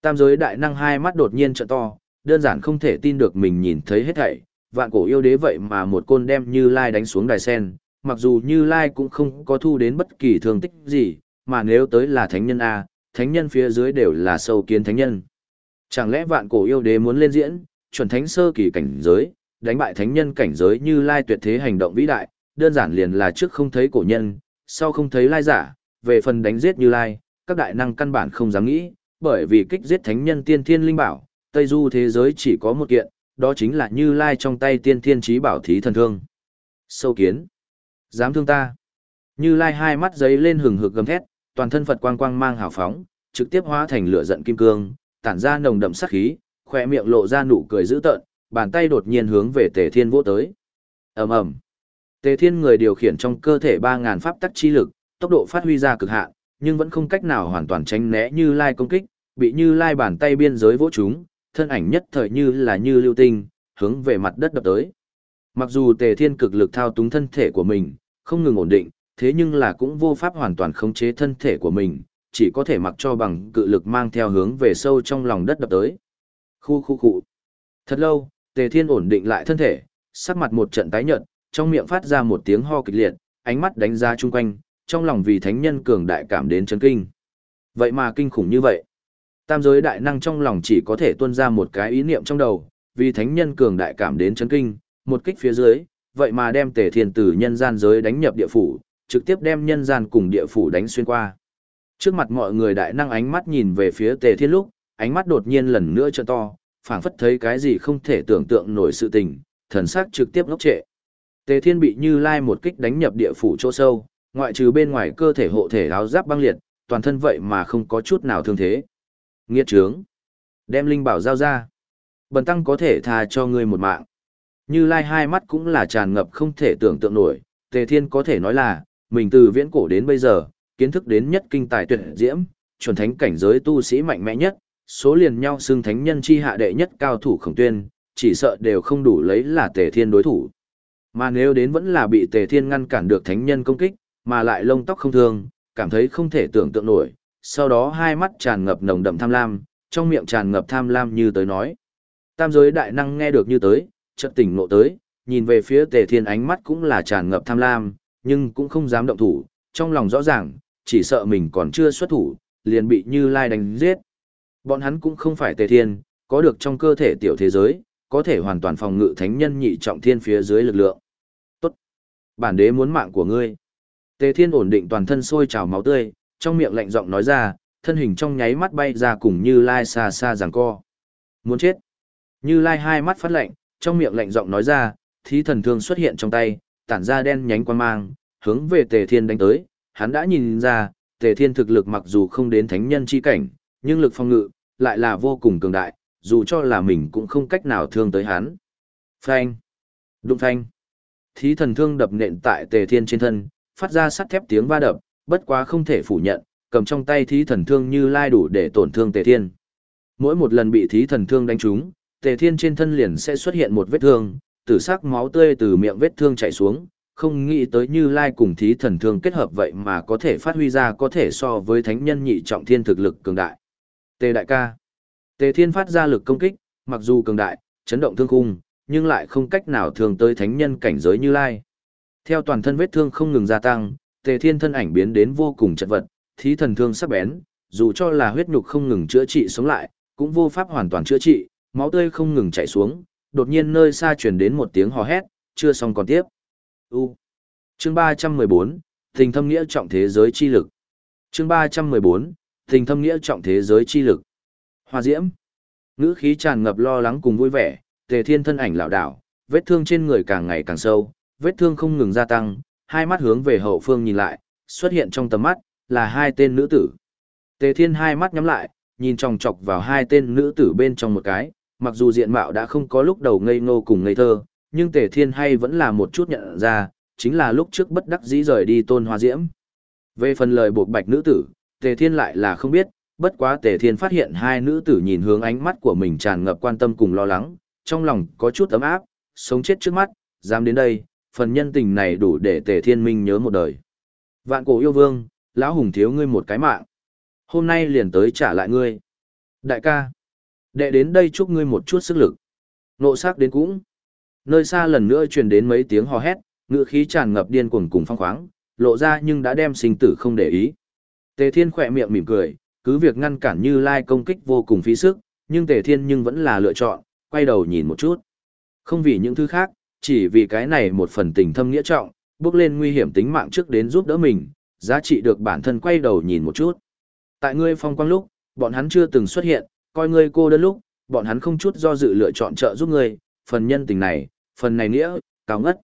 Tam giới đại năng hai mắt đột nhiên trợ to, đơn giản không thể tin được mình nhìn thấy hết thảy, vạn cổ yêu đế vậy mà một côn đem Như Lai đánh xuống đài sen, mặc dù Như Lai cũng không có thu đến bất kỳ thương tích gì, mà nếu tới là thánh nhân A, thánh nhân phía dưới đều là sâu kiến thánh nhân. Chẳng lẽ vạn cổ yêu đế muốn lên diễn, chuẩn thánh sơ kỳ cảnh giới, đánh bại thánh nhân cảnh giới Như Lai tuyệt thế hành động vĩ đại, đơn giản liền là trước không thấy cổ nhân, sau không thấy Lai giả, về phần đánh giết Như Lai, các đại năng căn bản không dám nghĩ, bởi vì kích giết thánh nhân tiên thiên linh bảo, Tây Du thế giới chỉ có một kiện, đó chính là Như Lai trong tay tiên thiên trí bảo thí thần thương. Sâu kiến. Dám thương ta. Như Lai hai mắt giấy lên hừng hực gầm thét, toàn thân Phật quang quang mang hào phóng, trực tiếp hóa thành lửa giận kim cương, tản ra nồng đậm sát khí, khỏe miệng lộ ra nụ cười dữ tợn, bàn tay đột nhiên hướng về Tề Thiên vỗ tới. Ầm ầm. Tề Thiên người điều khiển trong cơ thể 3000 pháp tắc chi lực, tốc độ phát huy ra cực hạn, nhưng vẫn không cách nào hoàn toàn tránh né Như Lai công kích, bị Như Lai bàn tay biên giới vỗ chúng, thân ảnh nhất thời như là như lưu tinh, hướng về mặt đất đập tới. Mặc dù Tề Thiên cực lực thao túng thân thể của mình, không ngừng ổn định, thế nhưng là cũng vô pháp hoàn toàn khống chế thân thể của mình, chỉ có thể mặc cho bằng cự lực mang theo hướng về sâu trong lòng đất đập tới. Khu khu khu. Thật lâu, Tề Thiên ổn định lại thân thể, sắc mặt một trận tái nhợt, trong miệng phát ra một tiếng ho kịch liệt, ánh mắt đánh ra chung quanh, trong lòng vì thánh nhân cường đại cảm đến chấn kinh. Vậy mà kinh khủng như vậy. Tam giới đại năng trong lòng chỉ có thể tuôn ra một cái ý niệm trong đầu, vì thánh nhân cường đại cảm đến chấn kinh, một kích phía dưới, vậy mà đem Tề Thiên từ nhân gian giới đánh nhập địa phủ, trực tiếp đem nhân gian cùng địa phủ đánh xuyên qua. Trước mặt mọi người đại năng ánh mắt nhìn về phía Tề Thiên lúc, ánh mắt đột nhiên lần nữa trợ to, phảng phất thấy cái gì không thể tưởng tượng nổi sự tình, thần sắc trực tiếp ngốc trệ. Tề Thiên bị Như Lai một kích đánh nhập địa phủ chỗ sâu, ngoại trừ bên ngoài cơ thể hộ thể áo giáp băng liệt, toàn thân vậy mà không có chút nào thương thế. Nghiệt trướng. Đem linh bảo giao ra. Bần tăng có thể tha cho ngươi một mạng. Như Lai hai mắt cũng là tràn ngập không thể tưởng tượng nổi, Tề Thiên có thể nói là, mình từ viễn cổ đến bây giờ, kiến thức đến nhất kinh tài tuyệt diễm, chuẩn thánh cảnh giới tu sĩ mạnh mẽ nhất, số liền nhau xưng thánh nhân chi hạ đệ nhất cao thủ khổng tuyên, chỉ sợ đều không đủ lấy là Tề Thiên đối thủ. Mà nếu đến vẫn là bị Tề Thiên ngăn cản được thánh nhân công kích, mà lại lông tóc không thương, cảm thấy không thể tưởng tượng nổi, sau đó hai mắt tràn ngập nồng đậm tham lam, trong miệng tràn ngập tham lam như tới nói. Tam giới đại năng nghe được như tới, chợt tỉnh ngộ tới, nhìn về phía Tề Thiên ánh mắt cũng là tràn ngập tham lam, nhưng cũng không dám động thủ, trong lòng rõ ràng, chỉ sợ mình còn chưa xuất thủ, liền bị Như Lai đánh giết. Bọn hắn cũng không phải Tề Thiên, có được trong cơ thể tiểu thế giới, có thể hoàn toàn phòng ngự thánh nhân nhị trọng thiên phía dưới lực lượng. Tốt. Bản đế muốn mạng của ngươi. Tề Thiên ổn định toàn thân sôi trào máu tươi, trong miệng lạnh giọng nói ra, thân hình trong nháy mắt bay ra cùng Như Lai xa xa giằng co. Muốn chết. Như Lai hai mắt phát lạnh, trong miệng lạnh giọng nói ra, thí thần thương xuất hiện trong tay, tản ra đen nhánh quan mang, hướng về Tề Thiên đánh tới. Hắn đã nhìn ra, Tề Thiên thực lực mặc dù không đến thánh nhân chi cảnh, nhưng lực phòng ngự lại là vô cùng cường đại, dù cho là mình cũng không cách nào thương tới hắn. Phanh! Đụng phanh! Thí thần thương đập nện tại Tề Thiên trên thân, phát ra sắt thép tiếng va đập, bất quá không thể phủ nhận, cầm trong tay thí thần thương như lai đủ để tổn thương Tề Thiên. Mỗi một lần bị thí thần thương đánh trúng, Tề Thiên trên thân liền sẽ xuất hiện một vết thương, tử sắc máu tươi từ miệng vết thương chảy xuống, không nghĩ tới như lai cùng thí thần thương kết hợp vậy mà có thể phát huy ra có thể so với thánh nhân nhị trọng thiên thực lực cường đại. Tề đại ca. Tề Thiên phát ra lực công kích, mặc dù cường đại, chấn động thương khung, nhưng lại không cách nào thường tới thánh nhân cảnh giới như lai. Theo toàn thân vết thương không ngừng gia tăng, Tề Thiên thân ảnh biến đến vô cùng chật vật, thí thần thương sắc bén, dù cho là huyết nhục không ngừng chữa trị sống lại, cũng vô pháp hoàn toàn chữa trị, máu tươi không ngừng chảy xuống, đột nhiên nơi xa truyền đến một tiếng hò hét, chưa xong còn tiếp. U. Chương 314, Tình thâm nghĩa trọng thế giới chi lực. Chương 314, Tình thâm nghĩa trọng thế giới chi lực. Hoa diễm. Ngữ khí tràn ngập lo lắng cùng vui vẻ, Tề Thiên thân ảnh lảo đảo, vết thương trên người càng ngày càng sâu, vết thương không ngừng gia tăng, hai mắt hướng về hậu phương nhìn lại, xuất hiện trong tầm mắt là hai tên nữ tử. Tề Thiên hai mắt nhắm lại, nhìn chòng chọc vào hai tên nữ tử bên trong một cái, mặc dù diện mạo đã không có lúc đầu ngây ngô cùng ngây thơ, nhưng Tề Thiên hay vẫn là một chút nhận ra, chính là lúc trước bất đắc dĩ rời đi tôn hoa diễm. Về phần lời buộc bạch nữ tử, Tề Thiên lại là không biết, bất quá Tề Thiên phát hiện hai nữ tử nhìn hướng ánh mắt của mình tràn ngập quan tâm cùng lo lắng, trong lòng có chút ấm áp, sống chết trước mắt, dám đến đây, phần nhân tình này đủ để Tề Thiên Minh nhớ một đời. Vạn cổ yêu vương, lão hùng thiếu ngươi một cái mạng. Hôm nay liền tới trả lại ngươi. Đại ca, đệ đến đây chúc ngươi một chút sức lực. Nộ sắc đến cũng. Nơi xa lần nữa truyền đến mấy tiếng hò hét, ngựa khí tràn ngập điên cuồng cùng phong khoáng, lộ ra nhưng đã đem sinh tử không để ý. Tề Thiên khỏe miệng mỉm cười, cứ việc ngăn cản Như Lai công kích vô cùng phí sức, nhưng Tề Thiên nhưng vẫn là lựa chọn, quay đầu nhìn một chút. Không vì những thứ khác, chỉ vì cái này một phần tình thâm nghĩa trọng, bước lên nguy hiểm tính mạng trước đến giúp đỡ mình, giá trị được bản thân quay đầu nhìn một chút. Tại ngươi phong quang lúc, bọn hắn chưa từng xuất hiện, coi ngươi cô đơn lúc, bọn hắn không chút do dự lựa chọn trợ giúp ngươi, phần nhân tình này, phần này nghĩa, cao ngất.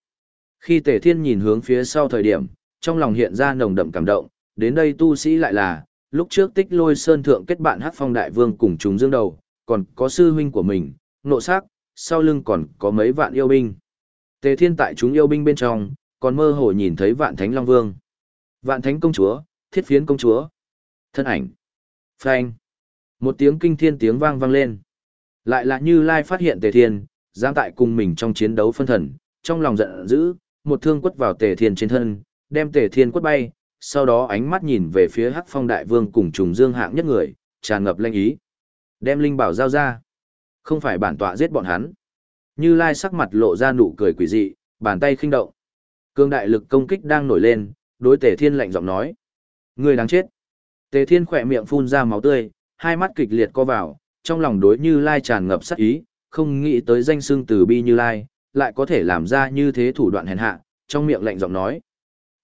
Khi Tề Thiên nhìn hướng phía sau thời điểm, trong lòng hiện ra nồng đậm cảm động, đến đây tu sĩ lại là, lúc trước tích lôi sơn thượng kết bạn hát phong đại vương cùng chúng dương đầu, còn có sư huynh của mình, nộ sắc, sau lưng còn có mấy vạn yêu binh. Tề thiên tại chúng yêu binh bên trong, còn mơ hồ nhìn thấy vạn thánh long vương, vạn thánh công chúa, thiết phiến công chúa, thân ảnh, phanh. Một tiếng kinh thiên tiếng vang vang lên. Lại là Như Lai phát hiện Tề Thiên, giang tại cùng mình trong chiến đấu phân thần, trong lòng giận dữ, một thương quất vào Tề Thiên trên thân, đem Tề Thiên quất bay, sau đó ánh mắt nhìn về phía Hắc Phong Đại Vương cùng trùng dương hạng nhất người, tràn ngập lanh ý. Đem linh bảo giao ra. Không phải bản tọa giết bọn hắn. Như Lai sắc mặt lộ ra nụ cười quỷ dị, bàn tay khinh động. Cương đại lực công kích đang nổi lên, đối Tề Thiên lạnh giọng nói: "Ngươi đáng chết." Tề Thiên khỏe miệng phun ra máu tươi, hai mắt kịch liệt co vào, trong lòng đối Như Lai tràn ngập sát ý, không nghĩ tới danh xưng từ bi Như Lai, lại có thể làm ra như thế thủ đoạn hèn hạ, trong miệng lạnh giọng nói: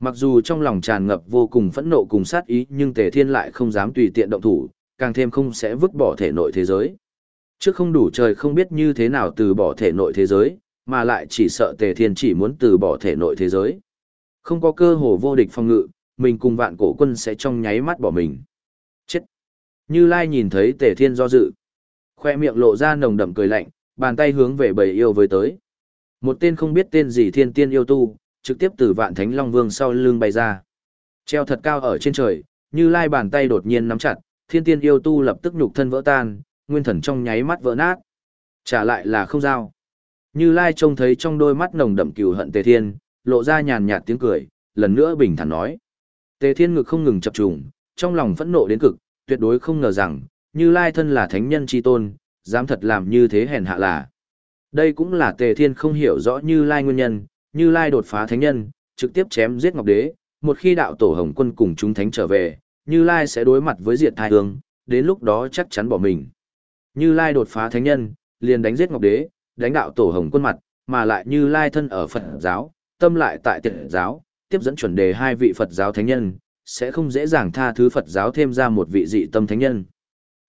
Mặc dù trong lòng tràn ngập vô cùng phẫn nộ cùng sát ý nhưng Tề Thiên lại không dám tùy tiện động thủ, càng thêm không sẽ vứt bỏ thể nội thế giới chứ không đủ trời không biết như thế nào từ bỏ thể nội thế giới, mà lại chỉ sợ Tề Thiên chỉ muốn từ bỏ thể nội thế giới. Không có cơ hồ vô địch phong ngự, mình cùng vạn cổ quân sẽ trong nháy mắt bỏ mình. Chết! Như Lai nhìn thấy Tề Thiên do dự. Khoe miệng lộ ra nồng đậm cười lạnh, bàn tay hướng về bầy yêu với tới. Một tên không biết tên gì thiên tiên yêu tu, trực tiếp từ vạn thánh long vương sau lưng bay ra. Treo thật cao ở trên trời, như lai bàn tay đột nhiên nắm chặt, thiên tiên yêu tu lập tức nhục thân vỡ tan, nguyên thần trong nháy mắt vỡ nát. Trả lại là không giao. Như lai trông thấy trong đôi mắt nồng đậm cừu hận tề thiên, lộ ra nhàn nhạt tiếng cười, lần nữa bình thản nói. Tề thiên ngực không ngừng chập trùng, trong lòng phẫn nộ đến cực, tuyệt đối không ngờ rằng, như lai thân là thánh nhân chi tôn, dám thật làm như thế hèn hạ là. Đây cũng là tề thiên không hiểu rõ như lai nguyên nhân, như Lai đột phá thánh nhân, trực tiếp chém giết Ngọc Đế, một khi đạo tổ Hồng Quân cùng chúng thánh trở về, Như Lai sẽ đối mặt với diệt thai hương, đến lúc đó chắc chắn bỏ mình. Như Lai đột phá thánh nhân, liền đánh giết Ngọc Đế, đánh đạo tổ Hồng Quân mặt, mà lại Như Lai thân ở Phật giáo, tâm lại tại tiệt giáo, tiếp dẫn chuẩn đề hai vị Phật giáo thánh nhân, sẽ không dễ dàng tha thứ Phật giáo thêm ra một vị dị tâm thánh nhân.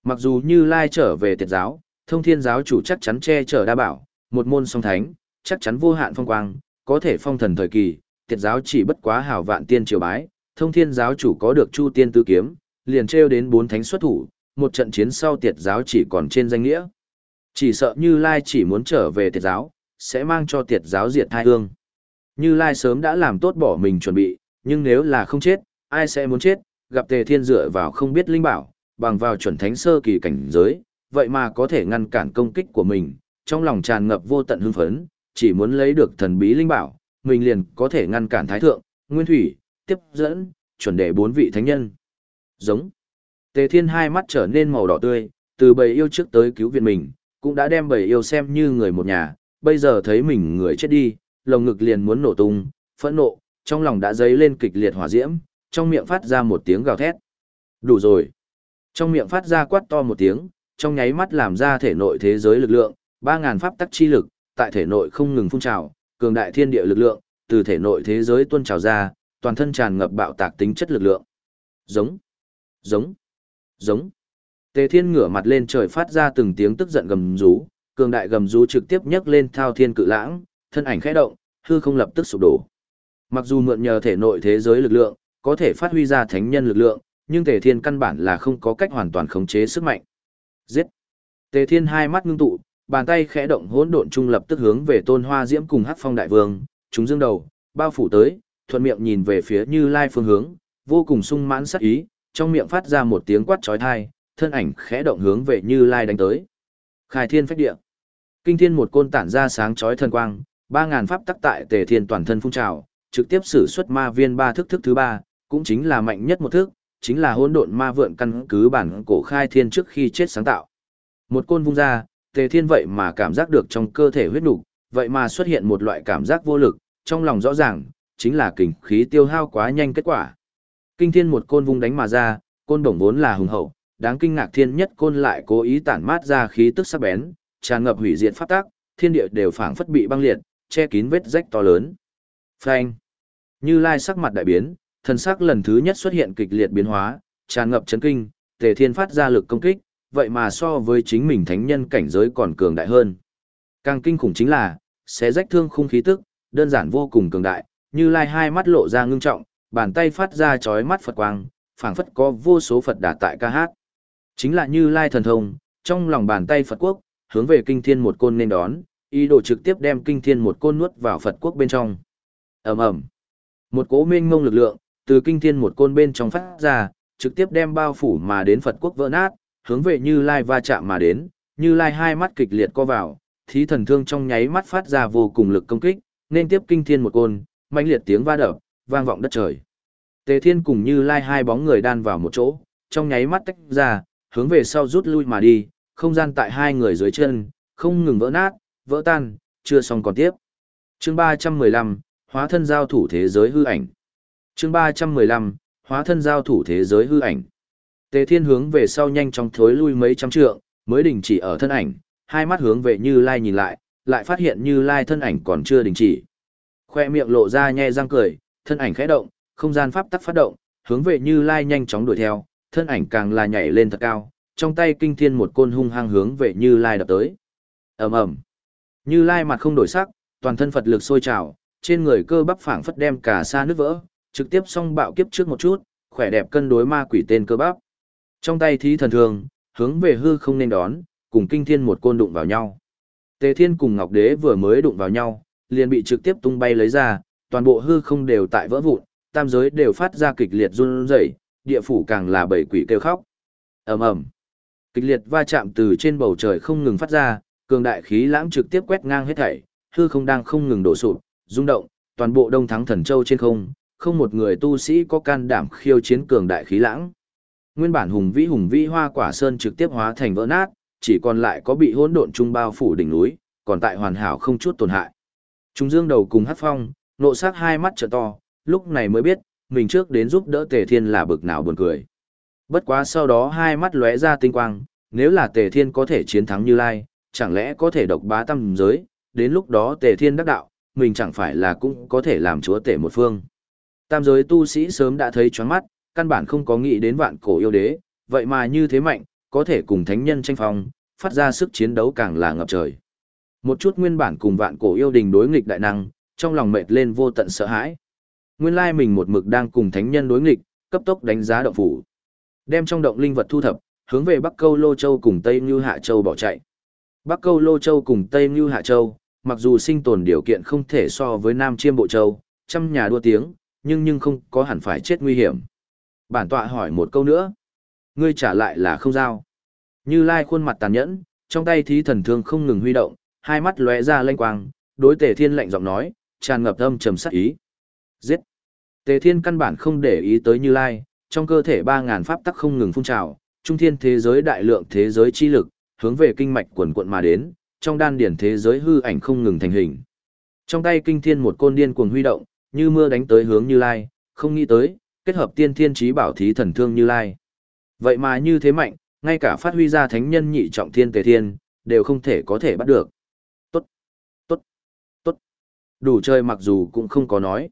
Mặc dù Như Lai trở về tiệt giáo, thông thiên giáo chủ chắc chắn che chở đa bảo, một môn song thánh, chắc chắn vô hạn phong quang, có thể phong thần thời kỳ, tiệt giáo chỉ bất quá hào vạn tiên triều bái, thông thiên giáo chủ có được chu tiên tứ kiếm, liền treo đến bốn thánh xuất thủ, một trận chiến sau tiệt giáo chỉ còn trên danh nghĩa. Chỉ sợ Như Lai chỉ muốn trở về tiệt giáo, sẽ mang cho tiệt giáo diệt thai hương. Như Lai sớm đã làm tốt bỏ mình chuẩn bị, nhưng nếu là không chết, ai sẽ muốn chết, gặp tề thiên dựa vào không biết linh bảo, bằng vào chuẩn thánh sơ kỳ cảnh giới, vậy mà có thể ngăn cản công kích của mình, trong lòng tràn ngập vô tận hưng phấn, chỉ muốn lấy được thần bí linh bảo, mình liền có thể ngăn cản thái thượng, nguyên thủy, tiếp dẫn, chuẩn đề bốn vị thánh nhân. Giống. Tề Thiên hai mắt trở nên màu đỏ tươi, từ bầy yêu trước tới cứu viện mình, cũng đã đem bầy yêu xem như người một nhà, bây giờ thấy mình người chết đi, lồng ngực liền muốn nổ tung, phẫn nộ, trong lòng đã dấy lên kịch liệt hỏa diễm, trong miệng phát ra một tiếng gào thét. Đủ rồi. Trong miệng phát ra quát to một tiếng, trong nháy mắt làm ra thể nội thế giới lực lượng, 3000 pháp tắc chi lực, tại thể nội không ngừng phun trào, cường đại thiên địa lực lượng, từ thể nội thế giới tuôn trào ra, toàn thân tràn ngập bạo tạc tính chất lực lượng. Giống, giống, giống. Tề Thiên ngửa mặt lên trời phát ra từng tiếng tức giận gầm rú, cường đại gầm rú trực tiếp nhấc lên thao thiên cự lãng, thân ảnh khẽ động, hư không lập tức sụp đổ. Mặc dù mượn nhờ thể nội thế giới lực lượng, có thể phát huy ra thánh nhân lực lượng, nhưng Tề Thiên căn bản là không có cách hoàn toàn khống chế sức mạnh. Giết! Tề Thiên hai mắt ngưng tụ, bàn tay khẽ động hỗn độn trung lập tức hướng về Tôn Hoa Diễm cùng Hắc Phong đại vương, chúng dương đầu, bao phủ tới, thuận miệng nhìn về phía Như Lai phương hướng, vô cùng sung mãn sắc ý, trong miệng phát ra một tiếng quát chói tai, thân ảnh khẽ động hướng về Như Lai đánh tới. Khai Thiên phách địa. Kinh thiên một côn tản ra sáng chói thần quang, ba ngàn pháp tắc tại Tề Thiên toàn thân phun trào, trực tiếp sử xuất ma viên ba thức thức thứ ba, cũng chính là mạnh nhất một thức, chính là hỗn độn ma vượn căn cứ bản cổ khai thiên trước khi chết sáng tạo. Một côn vung ra, Tề Thiên vậy mà cảm giác được trong cơ thể huyết nục, vậy mà xuất hiện một loại cảm giác vô lực, trong lòng rõ ràng, chính là kình khí tiêu hao quá nhanh kết quả. Kinh thiên một côn vung đánh mà ra, côn đồng vốn là hùng hậu, đáng kinh ngạc thiên nhất côn lại cố ý tản mát ra khí tức sắc bén, tràn ngập hủy diệt pháp tác, thiên địa đều phảng phất bị băng liệt, che kín vết rách to lớn. Phanh. Như Lai sắc mặt đại biến, thần sắc lần thứ nhất xuất hiện kịch liệt biến hóa, tràn ngập chấn kinh, Tề Thiên phát ra lực công kích, vậy mà so với chính mình thánh nhân cảnh giới còn cường đại hơn. Càng kinh khủng chính là, sẽ rách thương khung khí tức, đơn giản vô cùng cường đại, như lai hai mắt lộ ra ngưng trọng, bàn tay phát ra chói mắt Phật quang, phảng phất có vô số Phật đà tại ca hát. Chính là như lai thần thông, trong lòng bàn tay Phật quốc, hướng về kinh thiên một côn nên đón, ý đồ trực tiếp đem kinh thiên một côn nuốt vào Phật quốc bên trong. ầm ầm, Một cỗ mênh mông lực lượng, từ kinh thiên một côn bên trong phát ra, trực tiếp đem bao phủ mà đến Phật quốc vỡ nát, hướng về Như Lai va chạm mà đến, Như Lai hai mắt kịch liệt co vào, thí thần thương trong nháy mắt phát ra vô cùng lực công kích, nên tiếp kinh thiên một côn, mãnh liệt tiếng va đập, vang vọng đất trời. Tề Thiên cùng Như Lai hai bóng người đan vào một chỗ, trong nháy mắt tách ra, hướng về sau rút lui mà đi, không gian tại hai người dưới chân, không ngừng vỡ nát, vỡ tan, chưa xong còn tiếp. Chương 315, Hóa thân giao thủ thế giới hư ảnh. Chương 315, Hóa thân giao thủ thế giới hư ảnh. Tề Thiên hướng về sau nhanh chóng thối lui mấy trăm trượng, mới đình chỉ ở thân ảnh, hai mắt hướng về Như Lai nhìn lại, lại phát hiện Như Lai thân ảnh còn chưa đình chỉ. Khoe miệng lộ ra nhe răng cười, thân ảnh khẽ động, không gian pháp tắc phát động, hướng về Như Lai nhanh chóng đuổi theo, thân ảnh càng là nhảy lên thật cao, trong tay kinh thiên một côn hung hăng hướng về Như Lai đập tới. Ầm ầm. Như Lai mặt không đổi sắc, toàn thân Phật lực sôi trào, trên người cơ bắp phảng phất đem cả xa nước vỡ, trực tiếp song bạo kiếp trước một chút, khỏe đẹp cân đối ma quỷ tên cơ bắp. Trong tay thí thần thường, hướng về hư không nên đón, cùng kinh thiên một côn đụng vào nhau. Tề Thiên cùng Ngọc Đế vừa mới đụng vào nhau, liền bị trực tiếp tung bay lấy ra, toàn bộ hư không đều tại vỡ vụn, tam giới đều phát ra kịch liệt run rẩy, địa phủ càng là bảy quỷ kêu khóc. Ầm ầm. Kịch liệt va chạm từ trên bầu trời không ngừng phát ra, cường đại khí lãng trực tiếp quét ngang hết thảy, hư không đang không ngừng đổ sụp, rung động, toàn bộ Đông Thắng Thần Châu trên không, không một người tu sĩ có can đảm khiêu chiến cường đại khí lãng. Nguyên bản hùng vĩ hùng vĩ hoa quả sơn trực tiếp hóa thành vỡ nát, chỉ còn lại có bị hỗn độn trung bao phủ đỉnh núi, còn tại hoàn hảo không chút tổn hại. Trung Dương đầu cùng Hắc Phong, nộ sát hai mắt trợ to, lúc này mới biết, mình trước đến giúp đỡ Tề Thiên là bực nào buồn cười. Bất quá sau đó hai mắt lóe ra tinh quang, nếu là Tề Thiên có thể chiến thắng Như Lai, chẳng lẽ có thể độc bá tâm giới, đến lúc đó Tề Thiên đắc đạo, mình chẳng phải là cũng có thể làm chúa tể một phương. Tam giới tu sĩ sớm đã thấy choáng mắt, căn bản không có nghĩ đến vạn cổ yêu đế, vậy mà như thế mạnh, có thể cùng thánh nhân tranh phong, phát ra sức chiến đấu càng là ngập trời. Một chút nguyên bản cùng vạn cổ yêu đình đối nghịch đại năng, trong lòng mệt lên vô tận sợ hãi. Nguyên lai mình một mực đang cùng thánh nhân đối nghịch, cấp tốc đánh giá động phủ. Đem trong động linh vật thu thập, hướng về Bắc Câu Lô Châu cùng Tây Như Hạ Châu bỏ chạy. Bắc Câu Lô Châu cùng Tây Như Hạ Châu, mặc dù sinh tồn điều kiện không thể so với Nam Chiêm Bộ Châu, trăm nhà đua tiếng, nhưng nhưng không có hẳn phải chết nguy hiểm. Bản tọa hỏi một câu nữa. Ngươi trả lại là không giao. Như Lai khuôn mặt tàn nhẫn, trong tay thí thần thương không ngừng huy động, hai mắt lóe ra lanh quang, đối Tề Thiên lạnh giọng nói, tràn ngập âm trầm sát ý. Giết! Tề Thiên căn bản không để ý tới Như Lai, trong cơ thể 3.000 pháp tắc không ngừng phun trào, trung thiên thế giới đại lượng thế giới chi lực, hướng về kinh mạch quần quận mà đến, trong đan điển thế giới hư ảnh không ngừng thành hình. Trong tay kinh thiên một côn điên cuồng huy động, như mưa đánh tới hướng Như Lai, không nghĩ tới, kết hợp tiên thiên trí bảo thí thần thương Như Lai. Vậy mà như thế mạnh, ngay cả phát huy ra thánh nhân nhị trọng thiên tề thiên, đều không thể có thể bắt được. Tốt, tốt, tốt. Đủ chơi mặc dù cũng không có nói.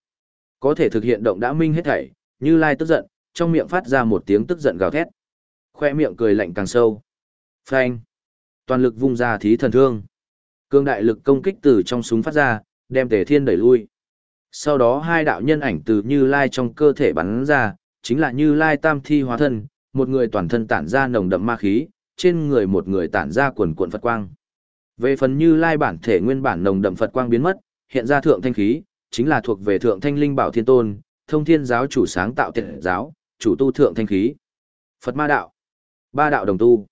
Có thể thực hiện động đã minh hết thảy, Như Lai tức giận, trong miệng phát ra một tiếng tức giận gào thét. Khoe miệng cười lạnh càng sâu. Phanh. Toàn lực vung ra thí thần thương. Cương đại lực công kích từ trong súng phát ra, đem Tề Thiên đẩy lui. Sau đó hai đạo nhân ảnh từ Như Lai trong cơ thể bắn ra, chính là Như Lai tam thi hóa thân, một người toàn thân tản ra nồng đậm ma khí, trên người một người tản ra quần cuộn Phật quang. Về phần Như Lai bản thể nguyên bản nồng đậm Phật quang biến mất, hiện ra thượng thanh khí, chính là thuộc về thượng thanh linh bảo thiên tôn, thông thiên giáo chủ sáng tạo tiệt giáo, chủ tu thượng thanh khí. Phật ma đạo, ba đạo đồng tu.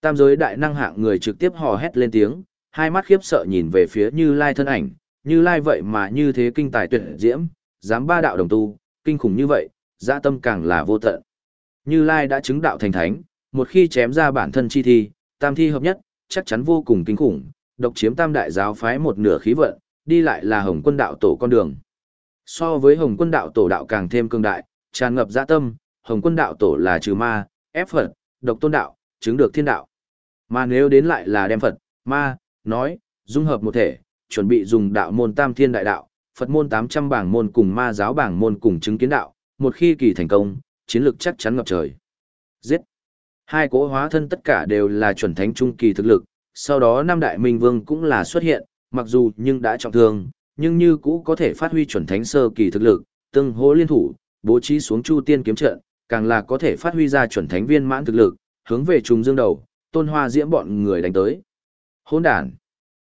Tam giới đại năng hạng người trực tiếp hò hét lên tiếng, hai mắt khiếp sợ nhìn về phía Như Lai thân ảnh, Như Lai vậy mà như thế kinh tài tuyệt diễm, dám ba đạo đồng tu, kinh khủng như vậy, dạ tâm càng là vô tận. Như Lai đã chứng đạo thành thánh, một khi chém ra bản thân chi thi, tam thi hợp nhất, chắc chắn vô cùng kinh khủng, độc chiếm tam đại giáo phái một nửa khí vận, đi lại là hồng quân đạo tổ con đường. So với hồng quân đạo tổ đạo càng thêm cương đại, tràn ngập dạ tâm, hồng quân đạo tổ là trừ ma, ép Phật, độc tôn đạo, chứng được thiên đạo. Mà nếu đến lại là đem Phật, ma, nói, dung hợp một thể, chuẩn bị dùng đạo môn tam thiên đại đạo, Phật môn 800 bảng môn cùng ma giáo bảng môn cùng chứng kiến đạo, một khi kỳ thành công, chiến lược chắc chắn ngập trời. Giết! Hai cỗ hóa thân tất cả đều là chuẩn thánh trung kỳ thực lực, sau đó năm đại minh vương cũng là xuất hiện, mặc dù nhưng đã trọng thương, nhưng như cũ có thể phát huy chuẩn thánh sơ kỳ thực lực, tương hỗ liên thủ, bố trí xuống chu tiên kiếm trận, càng là có thể phát huy ra chuẩn thánh viên mãn thực lực, hướng về trùng dương đầu, tôn hoa diễm bọn người đánh tới. Hỗn đản!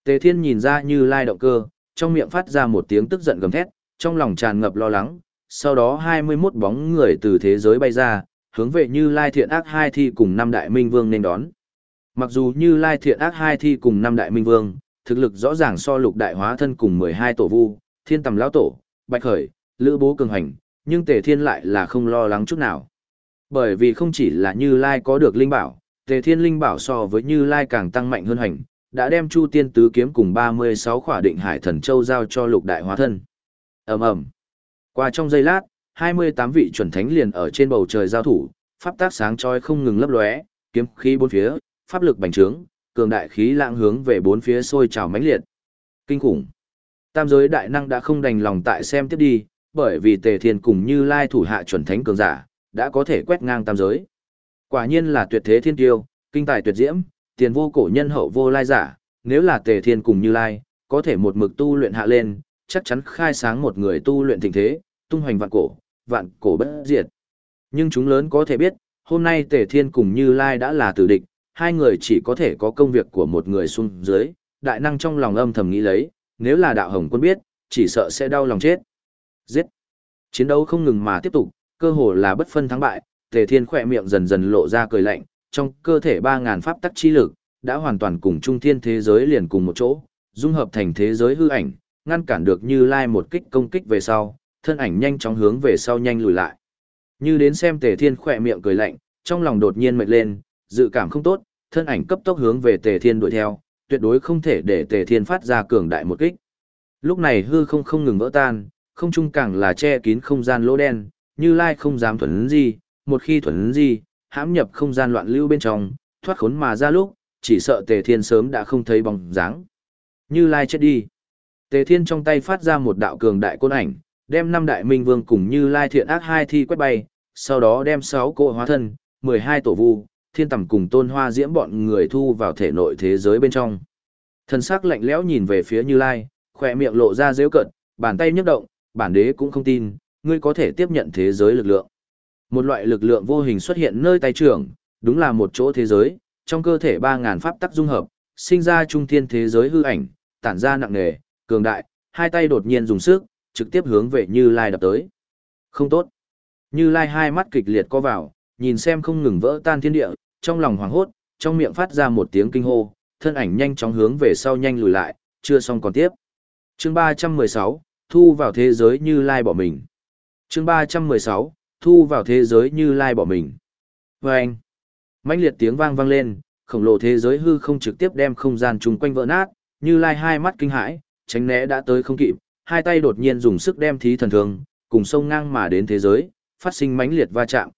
Tề Thiên nhìn ra như lai động cơ, trong miệng phát ra một tiếng tức giận gầm thét, trong lòng tràn ngập lo lắng, sau đó 21 bóng người từ thế giới bay ra, hướng về như lai thiện ác hai thi cùng năm đại minh vương nên đón. Mặc dù như Lai Thiện Ác hai thi cùng năm đại minh vương, thực lực rõ ràng so lục đại hóa thân cùng 12 tổ vu, thiên tầm lão tổ, bạch khởi, lữ bố cường hành, nhưng tề thiên lại là không lo lắng chút nào. Bởi vì không chỉ là như Lai có được linh bảo, tề thiên linh bảo so với như Lai càng tăng mạnh hơn hành, đã đem Chu Tiên Tứ Kiếm cùng 36 khỏa định hải thần châu giao cho lục đại hóa thân. ầm ầm Qua trong giây lát, 28 vị chuẩn thánh liền ở trên bầu trời giao thủ, pháp tác sáng chói không ngừng lấp lóe, kiếm khí bốn phía, pháp lực bành trướng, cường đại khí lãng hướng về bốn phía sôi trào mãnh liệt. Kinh khủng. Tam giới đại năng đã không đành lòng tại xem tiếp đi, bởi vì Tề Thiên cùng Như Lai thủ hạ chuẩn thánh cường giả, đã có thể quét ngang tam giới. Quả nhiên là tuyệt thế thiên tiêu, kinh tài tuyệt diễm, tiền vô cổ nhân hậu vô lai giả, nếu là Tề Thiên cùng Như Lai, có thể một mực tu luyện hạ lên, chắc chắn khai sáng một người tu luyện thịnh thế, tung hoành vạn cổ, vạn cổ bất diệt. Nhưng chúng lớn có thể biết, hôm nay Tề Thiên cùng Như Lai đã là tử địch, hai người chỉ có thể có công việc của một người xuống dưới, đại năng trong lòng âm thầm nghĩ lấy, nếu là đạo hồng quân biết, chỉ sợ sẽ đau lòng chết. Giết! Chiến đấu không ngừng mà tiếp tục, cơ hồ là bất phân thắng bại, Tề Thiên khỏe miệng dần dần lộ ra cười lạnh, trong cơ thể 3.000 pháp tắc chi lực, đã hoàn toàn cùng trung thiên thế giới liền cùng một chỗ, dung hợp thành thế giới hư ảnh, ngăn cản được Như Lai một kích công kích về sau, thân ảnh nhanh chóng hướng về sau nhanh lùi lại. Như đến xem Tề Thiên khỏe miệng cười lạnh, trong lòng đột nhiên mệt lên, dự cảm không tốt, thân ảnh cấp tốc hướng về Tề Thiên đuổi theo, tuyệt đối không thể để Tề Thiên phát ra cường đại một kích. Lúc này hư không không ngừng vỡ tan, không trung càng là che kín không gian lỗ đen, Như Lai không dám thuần gì, một khi thuần gì, hãm nhập không gian loạn lưu bên trong, thoát khốn mà ra lúc, chỉ sợ Tề Thiên sớm đã không thấy bóng dáng. Như Lai chết đi. Tề Thiên trong tay phát ra một đạo cường đại côn ảnh, đem năm đại minh vương cùng Như Lai thiện ác hai thi quét bay, sau đó đem sáu cỗ hóa thân, 12 tổ vu, thiên tầm cùng tôn hoa diễm bọn người thu vào thể nội thế giới bên trong. Thần sắc lạnh lẽo nhìn về phía Như Lai, khỏe miệng lộ ra dễu cận, bàn tay nhấc động, bản đế cũng không tin, ngươi có thể tiếp nhận thế giới lực lượng. Một loại lực lượng vô hình xuất hiện nơi tay trưởng, đúng là một chỗ thế giới, trong cơ thể 3.000 pháp tắc dung hợp, sinh ra trung thiên thế giới hư ảnh, tản ra nặng nề, cường đại, hai tay đột nhiên dùng sức, trực tiếp hướng về Như Lai đập tới. Không tốt. Như Lai hai mắt kịch liệt co vào, nhìn xem không ngừng vỡ tan thiên địa, trong lòng hoảng hốt, trong miệng phát ra một tiếng kinh hô, thân ảnh nhanh chóng hướng về sau nhanh lùi lại, chưa xong còn tiếp. Chương 316, thu vào thế giới Như Lai bỏ mình. Chương 316, thu vào thế giới Như Lai bỏ mình. Vâng! anh, mãnh liệt tiếng vang vang lên, khổng lồ thế giới hư không trực tiếp đem không gian chung quanh vỡ nát, Như Lai hai mắt kinh hãi, tránh né đã tới không kịp, hai tay đột nhiên dùng sức đem thí thần thường, cùng sông ngang mà đến thế giới, phát sinh mãnh liệt va chạm.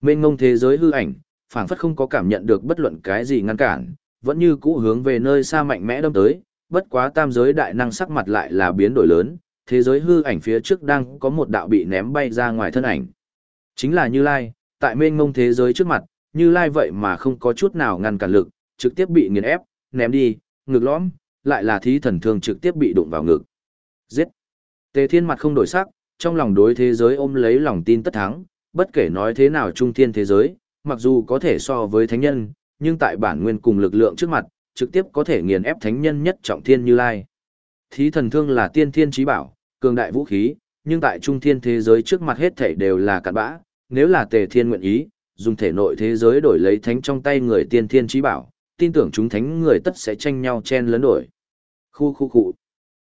Mênh ngông thế giới hư ảnh, phảng phất không có cảm nhận được bất luận cái gì ngăn cản, vẫn như cũ hướng về nơi xa mạnh mẽ đâm tới, bất quá tam giới đại năng sắc mặt lại là biến đổi lớn, thế giới hư ảnh phía trước đang có một đạo bị ném bay ra ngoài thân ảnh. Chính là Như Lai, tại mênh ngông thế giới trước mặt, Như Lai vậy mà không có chút nào ngăn cản lực, trực tiếp bị nghiền ép, ném đi, ngực lõm, lại là thí thần thương trực tiếp bị đụng vào ngực. Giết! Tề thiên mặt không đổi sắc, trong lòng đối thế giới ôm lấy lòng tin tất thắng, bất kể nói thế nào trung thiên thế giới, mặc dù có thể so với thánh nhân, nhưng tại bản nguyên cùng lực lượng trước mặt, trực tiếp có thể nghiền ép thánh nhân nhất trọng thiên như lai. Thí thần thương là tiên thiên trí bảo, cường đại vũ khí, nhưng tại trung thiên thế giới trước mặt hết thảy đều là cặn bã, nếu là tề thiên nguyện ý, dùng thể nội thế giới đổi lấy thánh trong tay người tiên thiên trí bảo, tin tưởng chúng thánh người tất sẽ tranh nhau chen lấn đổi. Khu khu khu.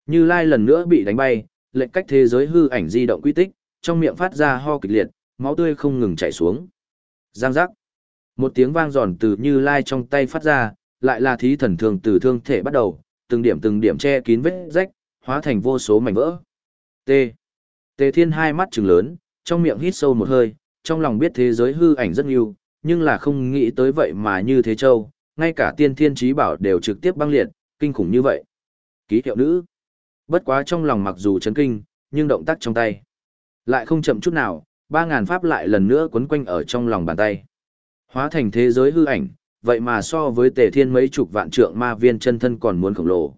Như Lai lần nữa bị đánh bay, lệnh cách thế giới hư ảnh di động quy tích, trong miệng phát ra ho kịch liệt, máu tươi không ngừng chảy xuống. Giang giác. Một tiếng vang giòn từ Như Lai trong tay phát ra, lại là thí thần thường từ thương thể bắt đầu, từng điểm từng điểm che kín vết rách, hóa thành vô số mảnh vỡ. T. Tề Thiên hai mắt trừng lớn, trong miệng hít sâu một hơi, trong lòng biết thế giới hư ảnh rất nhiều, nhưng là không nghĩ tới vậy mà như thế châu, ngay cả tiên thiên trí bảo đều trực tiếp băng liệt, kinh khủng như vậy. Ký hiệu nữ. Bất quá trong lòng mặc dù chấn kinh, nhưng động tác trong tay. Lại không chậm chút nào, ba ngàn pháp lại lần nữa quấn quanh ở trong lòng bàn tay. Hóa thành thế giới hư ảnh, vậy mà so với tề thiên mấy chục vạn trượng ma viên chân thân còn muốn khổng lồ.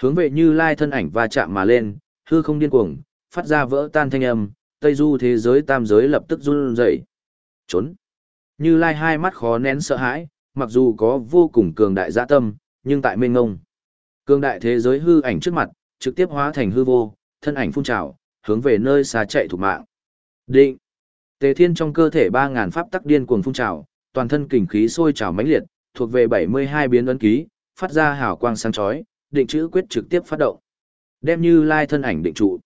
Hướng về như lai thân ảnh va chạm mà lên, hư không điên cuồng, phát ra vỡ tan thanh âm, tây du thế giới tam giới lập tức run rẩy. Trốn. Như lai hai mắt khó nén sợ hãi, mặc dù có vô cùng cường đại dạ tâm, nhưng tại mênh ngông. Cường đại thế giới hư ảnh trước mặt, trực tiếp hóa thành hư vô, thân ảnh phun trào, hướng về nơi xa chạy thủ mạng. Định. Tề Thiên trong cơ thể 3000 pháp tắc điên cuồng phun trào, toàn thân kình khí sôi trào mãnh liệt, thuộc về 72 biến ấn ký, phát ra hào quang sáng chói, định chữ quyết trực tiếp phát động. Đem Như Lai thân ảnh định trụ.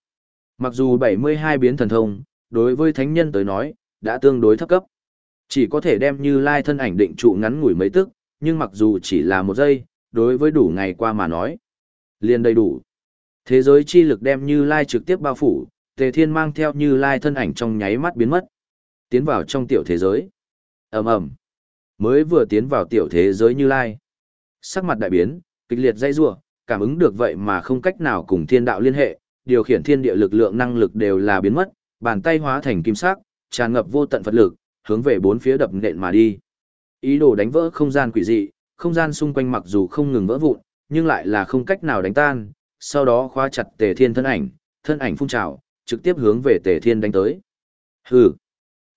Mặc dù 72 biến thần thông, đối với thánh nhân tới nói, đã tương đối thấp cấp. Chỉ có thể đem Như Lai thân ảnh định trụ ngắn ngủi mấy tức, nhưng mặc dù chỉ là một giây, đối với đủ ngày qua mà nói, liền đầy đủ. Thế giới chi lực đem Như Lai trực tiếp bao phủ, Tề Thiên mang theo Như Lai thân ảnh trong nháy mắt biến mất, tiến vào trong tiểu thế giới. Ầm ầm. Mới vừa tiến vào tiểu thế giới Như Lai, sắc mặt đại biến, kịch liệt dây rủa, cảm ứng được vậy mà không cách nào cùng thiên đạo liên hệ, điều khiển thiên địa lực lượng năng lực đều là biến mất, bàn tay hóa thành kim sắc, tràn ngập vô tận Phật lực, hướng về bốn phía đập nện mà đi. Ý đồ đánh vỡ không gian quỷ dị, không gian xung quanh mặc dù không ngừng vỡ vụn, nhưng lại là không cách nào đánh tan, sau đó khóa chặt Tề Thiên thân ảnh, thân ảnh phun trào, trực tiếp hướng về Tề Thiên đánh tới. Hừ.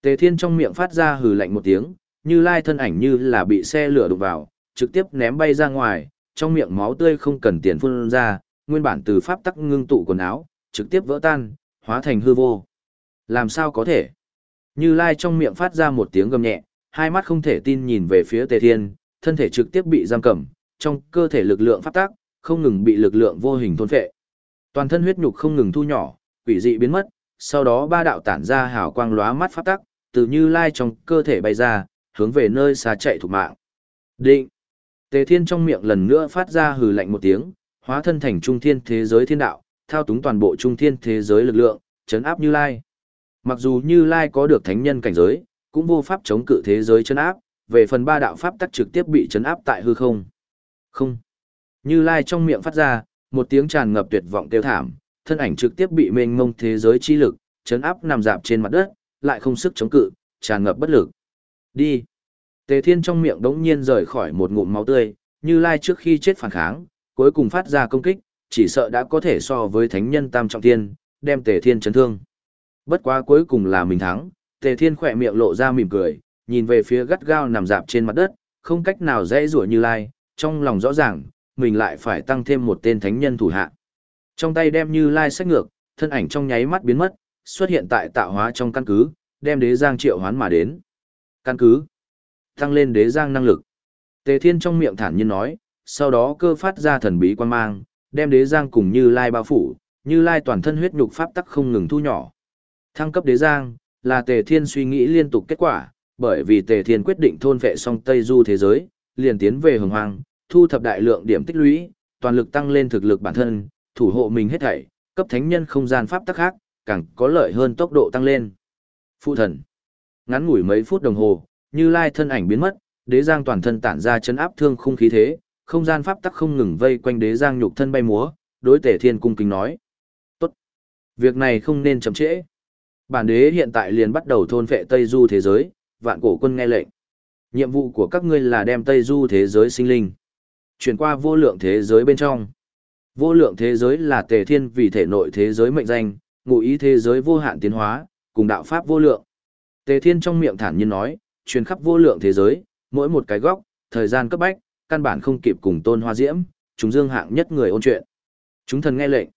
Tề Thiên trong miệng phát ra hừ lạnh một tiếng, như lai thân ảnh như là bị xe lửa đụng vào, trực tiếp ném bay ra ngoài, trong miệng máu tươi không cần tiền phun ra, nguyên bản từ pháp tắc ngưng tụ quần áo, trực tiếp vỡ tan, hóa thành hư vô. Làm sao có thể? Như Lai trong miệng phát ra một tiếng gầm nhẹ, hai mắt không thể tin nhìn về phía Tề Thiên, thân thể trực tiếp bị giam cầm, trong cơ thể lực lượng pháp tắc không ngừng bị lực lượng vô hình thôn phệ. Toàn thân huyết nhục không ngừng thu nhỏ, quỷ dị biến mất, sau đó ba đạo tản ra hào quang lóa mắt pháp tắc, từ Như Lai trong cơ thể bay ra, hướng về nơi xa chạy thủ mạng. Định. Tề Thiên trong miệng lần nữa phát ra hừ lạnh một tiếng, hóa thân thành trung thiên thế giới thiên đạo, thao túng toàn bộ trung thiên thế giới lực lượng, chấn áp Như Lai. Mặc dù Như Lai có được thánh nhân cảnh giới, cũng vô pháp chống cự thế giới chấn áp, về phần ba đạo pháp tắc trực tiếp bị chấn áp tại hư không. Không. Như Lai trong miệng phát ra, một tiếng tràn ngập tuyệt vọng kêu thảm, thân ảnh trực tiếp bị mênh mông thế giới chi lực, chấn áp nằm dạp trên mặt đất, lại không sức chống cự, tràn ngập bất lực. Đi. Tề Thiên trong miệng đống nhiên rời khỏi một ngụm máu tươi, Như Lai trước khi chết phản kháng, cuối cùng phát ra công kích, chỉ sợ đã có thể so với thánh nhân tam trọng thiên, đem Tề Thiên chấn thương. Bất quá cuối cùng là mình thắng, Tề Thiên khỏe miệng lộ ra mỉm cười, nhìn về phía gắt gao nằm dạp trên mặt đất, không cách nào dễ rủa như lai, trong lòng rõ ràng, mình lại phải tăng thêm một tên thánh nhân thủ hạ. Trong tay đem như lai sách ngược, thân ảnh trong nháy mắt biến mất, xuất hiện tại tạo hóa trong căn cứ, đem đế giang triệu hoán mà đến. Căn cứ, tăng lên đế giang năng lực. Tề Thiên trong miệng thản nhiên nói, sau đó cơ phát ra thần bí quan mang, đem đế giang cùng như lai bao phủ, như lai toàn thân huyết nhục pháp tắc không ngừng thu nhỏ. Thăng cấp đế giang, là Tề Thiên suy nghĩ liên tục kết quả, bởi vì Tề Thiên quyết định thôn vệ song Tây Du thế giới, liền tiến về hồng hoang, thu thập đại lượng điểm tích lũy, toàn lực tăng lên thực lực bản thân, thủ hộ mình hết thảy, cấp thánh nhân không gian pháp tắc khác, càng có lợi hơn tốc độ tăng lên. Phụ thần. Ngắn ngủi mấy phút đồng hồ, Như Lai thân ảnh biến mất, Đế Giang toàn thân tản ra chấn áp thương khung khí thế, không gian pháp tắc không ngừng vây quanh Đế Giang nhục thân bay múa, đối Tề Thiên cung kính nói: "Tốt, việc này không nên chậm trễ." Bản đế hiện tại liền bắt đầu thôn phệ Tây Du thế giới, vạn cổ quân nghe lệnh. Nhiệm vụ của các ngươi là đem Tây Du thế giới sinh linh. Chuyển qua vô lượng thế giới bên trong. Vô lượng thế giới là tề thiên vì thể nội thế giới mệnh danh, ngụ ý thế giới vô hạn tiến hóa, cùng đạo pháp vô lượng. Tề thiên trong miệng thản nhiên nói, truyền khắp vô lượng thế giới, mỗi một cái góc, thời gian cấp bách, căn bản không kịp cùng tôn hoa diễm, chúng dương hạng nhất người ôn chuyện. Chúng thần nghe lệnh.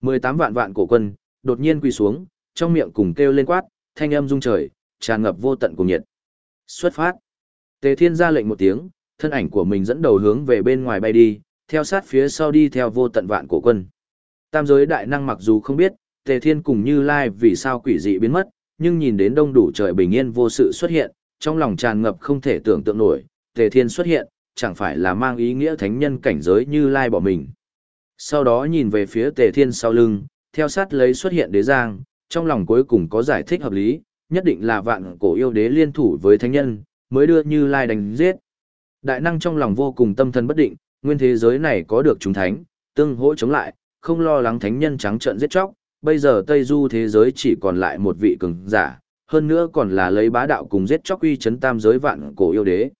18 vạn vạn cổ quân, đột nhiên quỳ xuống, trong miệng cùng kêu lên quát, thanh âm rung trời, tràn ngập vô tận cùng nhiệt. Xuất phát. Tề Thiên ra lệnh một tiếng, thân ảnh của mình dẫn đầu hướng về bên ngoài bay đi, theo sát phía sau đi theo vô tận vạn cổ quân. Tam giới đại năng mặc dù không biết, Tề Thiên cùng Như Lai vì sao quỷ dị biến mất, nhưng nhìn đến đông đủ trời bình yên vô sự xuất hiện, trong lòng tràn ngập không thể tưởng tượng nổi, Tề Thiên xuất hiện, chẳng phải là mang ý nghĩa thánh nhân cảnh giới Như Lai bỏ mình. Sau đó nhìn về phía Tề Thiên sau lưng, theo sát lấy xuất hiện đế giang, trong lòng cuối cùng có giải thích hợp lý, nhất định là vạn cổ yêu đế liên thủ với thánh nhân, mới đưa Như Lai đánh giết. Đại năng trong lòng vô cùng tâm thần bất định, nguyên thế giới này có được chúng thánh, tương hỗ chống lại, không lo lắng thánh nhân trắng trợn giết chóc, bây giờ Tây Du thế giới chỉ còn lại một vị cường giả, hơn nữa còn là lấy bá đạo cùng giết chóc uy chấn tam giới vạn cổ yêu đế.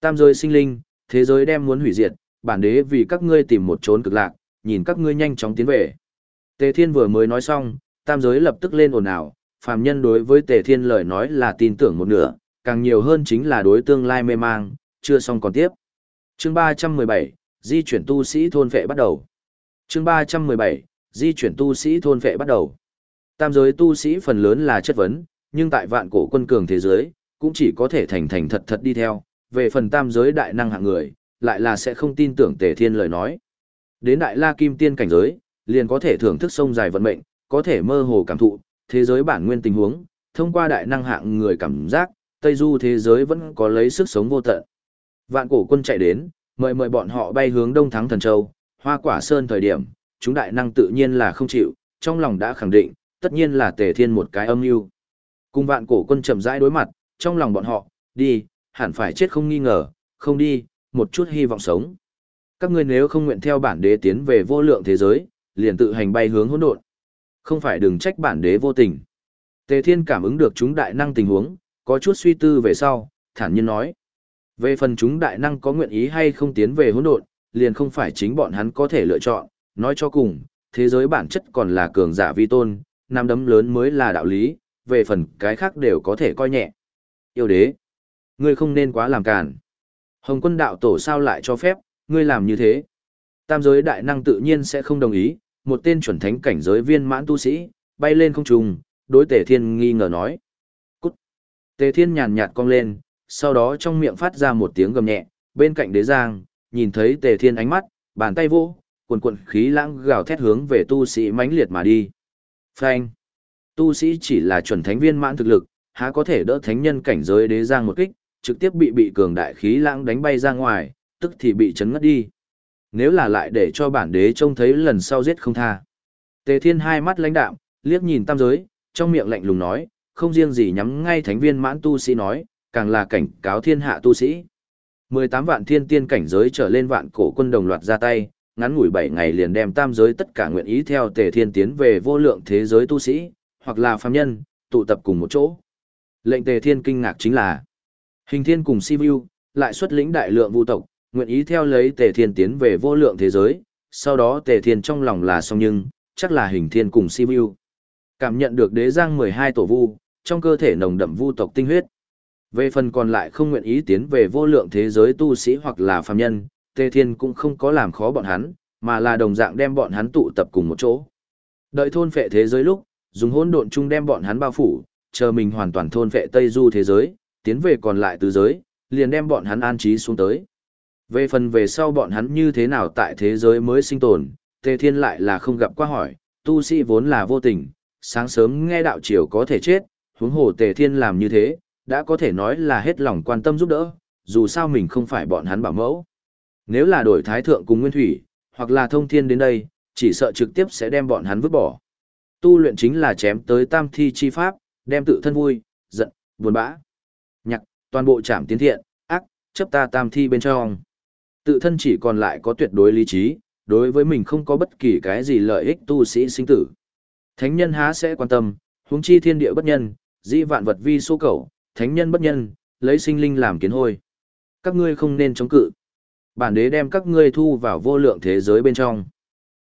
Tam giới sinh linh, thế giới đem muốn hủy diệt, bản đế vì các ngươi tìm một chốn cực lạc, nhìn các ngươi nhanh chóng tiến về. Tề Thiên vừa mới nói xong, tam giới lập tức lên ồn ào, phàm nhân đối với Tề Thiên lời nói là tin tưởng một nửa, càng nhiều hơn chính là đối tương lai mê mang, chưa xong còn tiếp. Chương 317, di chuyển tu sĩ thôn vệ bắt đầu. Chương 317, di chuyển tu sĩ thôn vệ bắt đầu. Tam giới tu sĩ phần lớn là chất vấn, nhưng tại vạn cổ quân cường thế giới, cũng chỉ có thể thành thành thật thật đi theo, về phần tam giới đại năng hạng người, lại là sẽ không tin tưởng Tề Thiên lời nói. Đến đại la kim tiên cảnh giới, liền có thể thưởng thức sông dài vận mệnh, có thể mơ hồ cảm thụ, thế giới bản nguyên tình huống, thông qua đại năng hạng người cảm giác, Tây Du thế giới vẫn có lấy sức sống vô tận. Vạn cổ quân chạy đến, mời mời bọn họ bay hướng Đông Thắng Thần Châu, Hoa Quả Sơn thời điểm, chúng đại năng tự nhiên là không chịu, trong lòng đã khẳng định, tất nhiên là Tề Thiên một cái âm mưu. Cùng vạn cổ quân chậm rãi đối mặt, trong lòng bọn họ, đi, hẳn phải chết không nghi ngờ, không đi, một chút hy vọng sống. Các ngươi nếu không nguyện theo bản đế tiến về vô lượng thế giới, liền tự hành bay hướng hỗn độn. Không phải đừng trách bản đế vô tình. Tề Thiên cảm ứng được chúng đại năng tình huống, có chút suy tư về sau, thản nhiên nói. Về phần chúng đại năng có nguyện ý hay không tiến về hỗn độn, liền không phải chính bọn hắn có thể lựa chọn, nói cho cùng, thế giới bản chất còn là cường giả vi tôn, nam đấm lớn mới là đạo lý, về phần cái khác đều có thể coi nhẹ. Yêu đế, ngươi không nên quá làm cản. Hồng quân đạo tổ sao lại cho phép, ngươi làm như thế. Tam giới đại năng tự nhiên sẽ không đồng ý, một tên chuẩn thánh cảnh giới viên mãn tu sĩ, bay lên không trung, đối tề thiên nghi ngờ nói. Cút. Tề thiên nhàn nhạt cong lên, sau đó trong miệng phát ra một tiếng gầm nhẹ, bên cạnh đế giang, nhìn thấy tề thiên ánh mắt, bàn tay vô, cuồn cuộn khí lãng gào thét hướng về tu sĩ mãnh liệt mà đi. Phanh. Tu sĩ chỉ là chuẩn thánh viên mãn thực lực, há có thể đỡ thánh nhân cảnh giới đế giang một kích, trực tiếp bị bị cường đại khí lãng đánh bay ra ngoài, tức thì bị chấn ngất đi. Nếu là lại để cho bản đế trông thấy lần sau giết không tha. Tề Thiên hai mắt lãnh đạm, liếc nhìn tam giới, trong miệng lạnh lùng nói, không riêng gì nhắm ngay thánh viên mãn tu sĩ nói, càng là cảnh cáo thiên hạ tu sĩ. 18 vạn thiên tiên cảnh giới trở lên vạn cổ quân đồng loạt ra tay, ngắn ngủi 7 ngày liền đem tam giới tất cả nguyện ý theo Tề Thiên tiến về vô lượng thế giới tu sĩ, hoặc là phàm nhân, tụ tập cùng một chỗ. Lệnh Tề Thiên kinh ngạc chính là, Hình Thiên cùng Sivu lại xuất lĩnh đại lượng vu tộc, nguyện ý theo lấy Tề Thiên tiến về vô lượng thế giới, sau đó Tề Thiên trong lòng là xong nhưng, chắc là Hình Thiên cùng Sivu. Cảm nhận được đế giang 12 tổ vu, trong cơ thể nồng đậm vu tộc tinh huyết. Về phần còn lại không nguyện ý tiến về vô lượng thế giới tu sĩ hoặc là phàm nhân, Tề Thiên cũng không có làm khó bọn hắn, mà là đồng dạng đem bọn hắn tụ tập cùng một chỗ. Đợi thôn phệ thế giới lúc, dùng hỗn độn chung đem bọn hắn bao phủ, chờ mình hoàn toàn thôn phệ Tây Du thế giới, tiến về còn lại tứ giới, liền đem bọn hắn an trí xuống tới. Về phần về sau bọn hắn như thế nào tại thế giới mới sinh tồn, Tề Thiên lại là không gặp qua hỏi, tu sĩ vốn là vô tình, sáng sớm nghe đạo triều có thể chết, huống hồ Tề Thiên làm như thế, đã có thể nói là hết lòng quan tâm giúp đỡ, dù sao mình không phải bọn hắn bảo mẫu. Nếu là đổi thái thượng cùng nguyên thủy, hoặc là thông thiên đến đây, chỉ sợ trực tiếp sẽ đem bọn hắn vứt bỏ. Tu luyện chính là chém tới tam thi chi pháp, đem tự thân vui, giận, buồn bã. Nhạc, toàn bộ trảm tiến thiện, ác, chấp ta tam thi bên trong. Tự thân chỉ còn lại có tuyệt đối lý trí, đối với mình không có bất kỳ cái gì lợi ích tu sĩ sinh tử. Thánh nhân há sẽ quan tâm, huống chi thiên địa bất nhân, dĩ vạn vật vi số cầu, thánh nhân bất nhân, lấy sinh linh làm kiến hôi. Các ngươi không nên chống cự. Bản đế đem các ngươi thu vào vô lượng thế giới bên trong.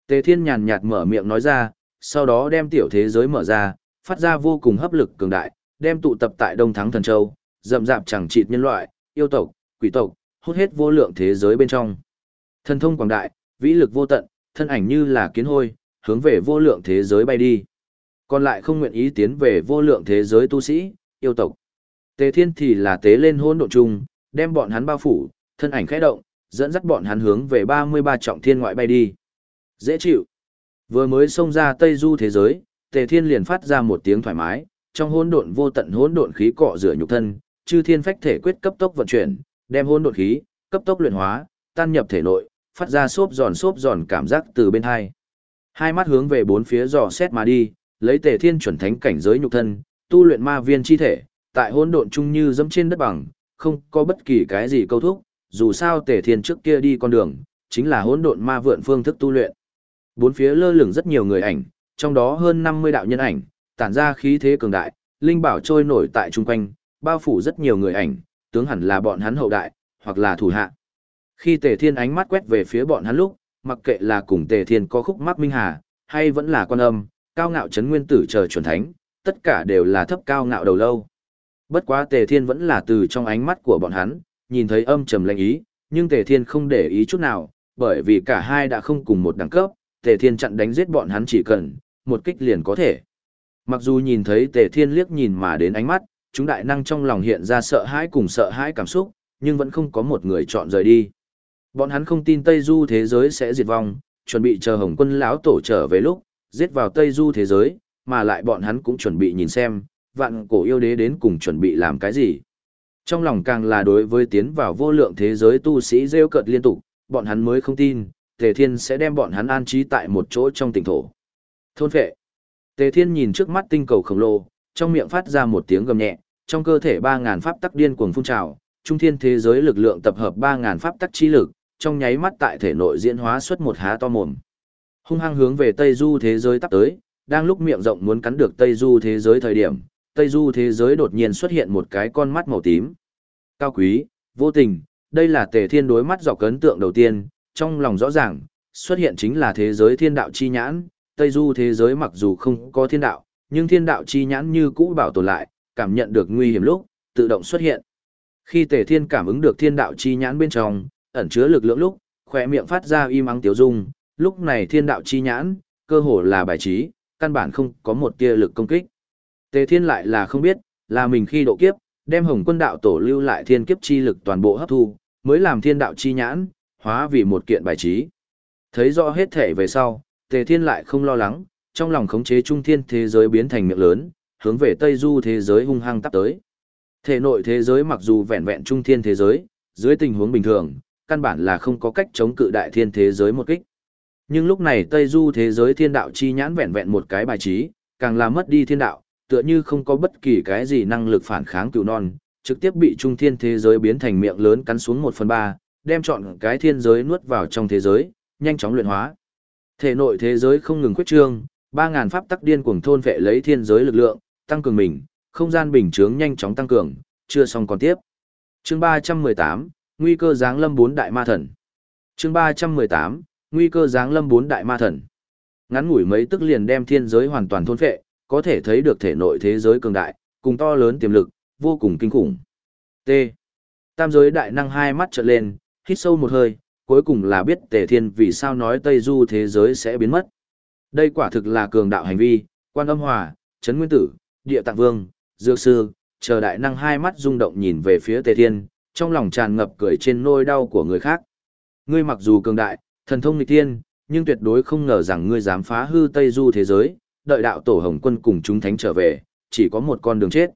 Tề thiên nhàn nhạt mở miệng nói ra, sau đó đem tiểu thế giới mở ra, phát ra vô cùng hấp lực cường đại, đem tụ tập tại Đông Thắng Thần Châu, rậm rạp chẳng chịt nhân loại, yêu tộc, quỷ tộc, hút hết vô lượng thế giới bên trong. Thần thông quảng đại, vĩ lực vô tận, thân ảnh như là kiến hôi, hướng về vô lượng thế giới bay đi. Còn lại không nguyện ý tiến về vô lượng thế giới tu sĩ, yêu tộc. Tề Thiên thì là tế lên hôn độ trùng, đem bọn hắn bao phủ, thân ảnh khẽ động, dẫn dắt bọn hắn hướng về 33 trọng thiên ngoại bay đi. Dễ chịu. Vừa mới xông ra Tây Du thế giới, Tề Thiên liền phát ra một tiếng thoải mái, trong hỗn độn vô tận hỗn độn khí cọ rửa nhục thân, chư thiên phách thể quyết cấp tốc vận chuyển, đem hỗn độn khí cấp tốc luyện hóa, tan nhập thể nội, phát ra xốp giòn xốp giòn cảm giác từ bên hai. Hai mắt hướng về bốn phía dò xét mà đi, lấy Tề Thiên chuẩn thánh cảnh giới nhục thân, tu luyện ma viên chi thể, tại hỗn độn chung như dẫm trên đất bằng, không có bất kỳ cái gì câu thúc, dù sao Tề Thiên trước kia đi con đường, chính là hỗn độn ma vượn phương thức tu luyện. Bốn phía lơ lửng rất nhiều người ảnh, trong đó hơn 50 đạo nhân ảnh, tản ra khí thế cường đại, linh bảo trôi nổi tại trung quanh, bao phủ rất nhiều người ảnh, tướng hẳn là bọn hắn hậu đại, hoặc là thủ hạ. Khi Tề Thiên ánh mắt quét về phía bọn hắn lúc, mặc kệ là cùng Tề Thiên có khúc mắc minh hà, hay vẫn là quan âm, cao ngạo chấn nguyên tử chờ chuẩn thánh, tất cả đều là thấp cao ngạo đầu lâu. Bất quá Tề Thiên vẫn là từ trong ánh mắt của bọn hắn, nhìn thấy âm trầm lạnh ý, nhưng Tề Thiên không để ý chút nào, bởi vì cả hai đã không cùng một đẳng cấp, Tề Thiên chặn đánh giết bọn hắn chỉ cần, một kích liền có thể. Mặc dù nhìn thấy Tề Thiên liếc nhìn mà đến ánh mắt, chúng đại năng trong lòng hiện ra sợ hãi cùng sợ hãi cảm xúc, nhưng vẫn không có một người chọn rời đi. Bọn hắn không tin Tây Du thế giới sẽ diệt vong, chuẩn bị chờ Hồng quân lão tổ trở về lúc, giết vào Tây Du thế giới, mà lại bọn hắn cũng chuẩn bị nhìn xem, vạn cổ yêu đế đến cùng chuẩn bị làm cái gì. Trong lòng càng là đối với tiến vào vô lượng thế giới tu sĩ rêu cợt liên tục, bọn hắn mới không tin, Tề Thiên sẽ đem bọn hắn an trí tại một chỗ trong tỉnh thổ. Thôn phệ. Tề Thiên nhìn trước mắt tinh cầu khổng lồ, trong miệng phát ra một tiếng gầm nhẹ, trong cơ thể 3000 pháp tắc điên cuồng phun trào, trung thiên thế giới lực lượng tập hợp 3000 pháp tắc chi lực, trong nháy mắt tại thể nội diễn hóa xuất một há to mồm. Hung hăng hướng về Tây Du thế giới tắp tới, đang lúc miệng rộng muốn cắn được Tây Du thế giới thời điểm, Tây Du thế giới đột nhiên xuất hiện một cái con mắt màu tím. Cao quý, vô tình, đây là Tề Thiên đối mắt dọc ấn tượng đầu tiên, trong lòng rõ ràng, xuất hiện chính là thế giới thiên đạo chi nhãn, Tây Du thế giới mặc dù không có thiên đạo, nhưng thiên đạo chi nhãn như cũ bảo tồn lại, cảm nhận được nguy hiểm lúc, tự động xuất hiện. Khi Tề Thiên cảm ứng được thiên đạo chi nhãn bên trong, ẩn chứa lực lượng lúc, khỏe miệng phát ra im ắng tiếu dung, lúc này thiên đạo chi nhãn, cơ hồ là bài trí, căn bản không có một tia lực công kích. Tề Thiên lại là không biết, là mình khi độ kiếp, đem Hồng Quân đạo tổ lưu lại thiên kiếp chi lực toàn bộ hấp thu, mới làm thiên đạo chi nhãn, hóa vì một kiện bài trí. Thấy rõ hết thể về sau, Tề Thiên lại không lo lắng, trong lòng khống chế trung thiên thế giới biến thành miệng lớn, hướng về Tây Du thế giới hung hăng tắp tới. Thể nội thế giới mặc dù vẹn vẹn trung thiên thế giới, dưới tình huống bình thường, căn bản là không có cách chống cự đại thiên thế giới một kích. Nhưng lúc này Tây Du thế giới thiên đạo chi nhãn vẹn vẹn một cái bài trí, càng làm mất đi thiên đạo, tựa như không có bất kỳ cái gì năng lực phản kháng cựu non, trực tiếp bị trung thiên thế giới biến thành miệng lớn cắn xuống một phần ba, đem chọn cái thiên giới nuốt vào trong thế giới, nhanh chóng luyện hóa. Thể nội thế giới không ngừng quyết trương, 3000 pháp tắc điên cuồng thôn vệ lấy thiên giới lực lượng, tăng cường mình, không gian bình chướng nhanh chóng tăng cường, chưa xong còn tiếp. Chương 318, nguy cơ giáng lâm bốn đại ma thần. Chương 318, nguy cơ giáng lâm bốn đại ma thần. Ngắn ngủi mấy tức liền đem thiên giới hoàn toàn thôn vệ, có thể thấy được thể nội thế giới cường đại, cùng to lớn tiềm lực, vô cùng kinh khủng. T. Tam giới đại năng hai mắt trợn lên, hít sâu một hơi, cuối cùng là biết Tề Thiên vì sao nói Tây Du thế giới sẽ biến mất. Đây quả thực là cường đạo hành vi, quan âm hòa, chấn nguyên tử, địa tạng vương, dược sư, chờ đại năng hai mắt rung động nhìn về phía Tề Thiên, trong lòng tràn ngập cười trên nôi đau của người khác. Ngươi mặc dù cường đại, thần thông nghịch thiên, nhưng tuyệt đối không ngờ rằng ngươi dám phá hư Tây Du thế giới, đợi đạo tổ Hồng Quân cùng chúng thánh trở về, chỉ có một con đường chết.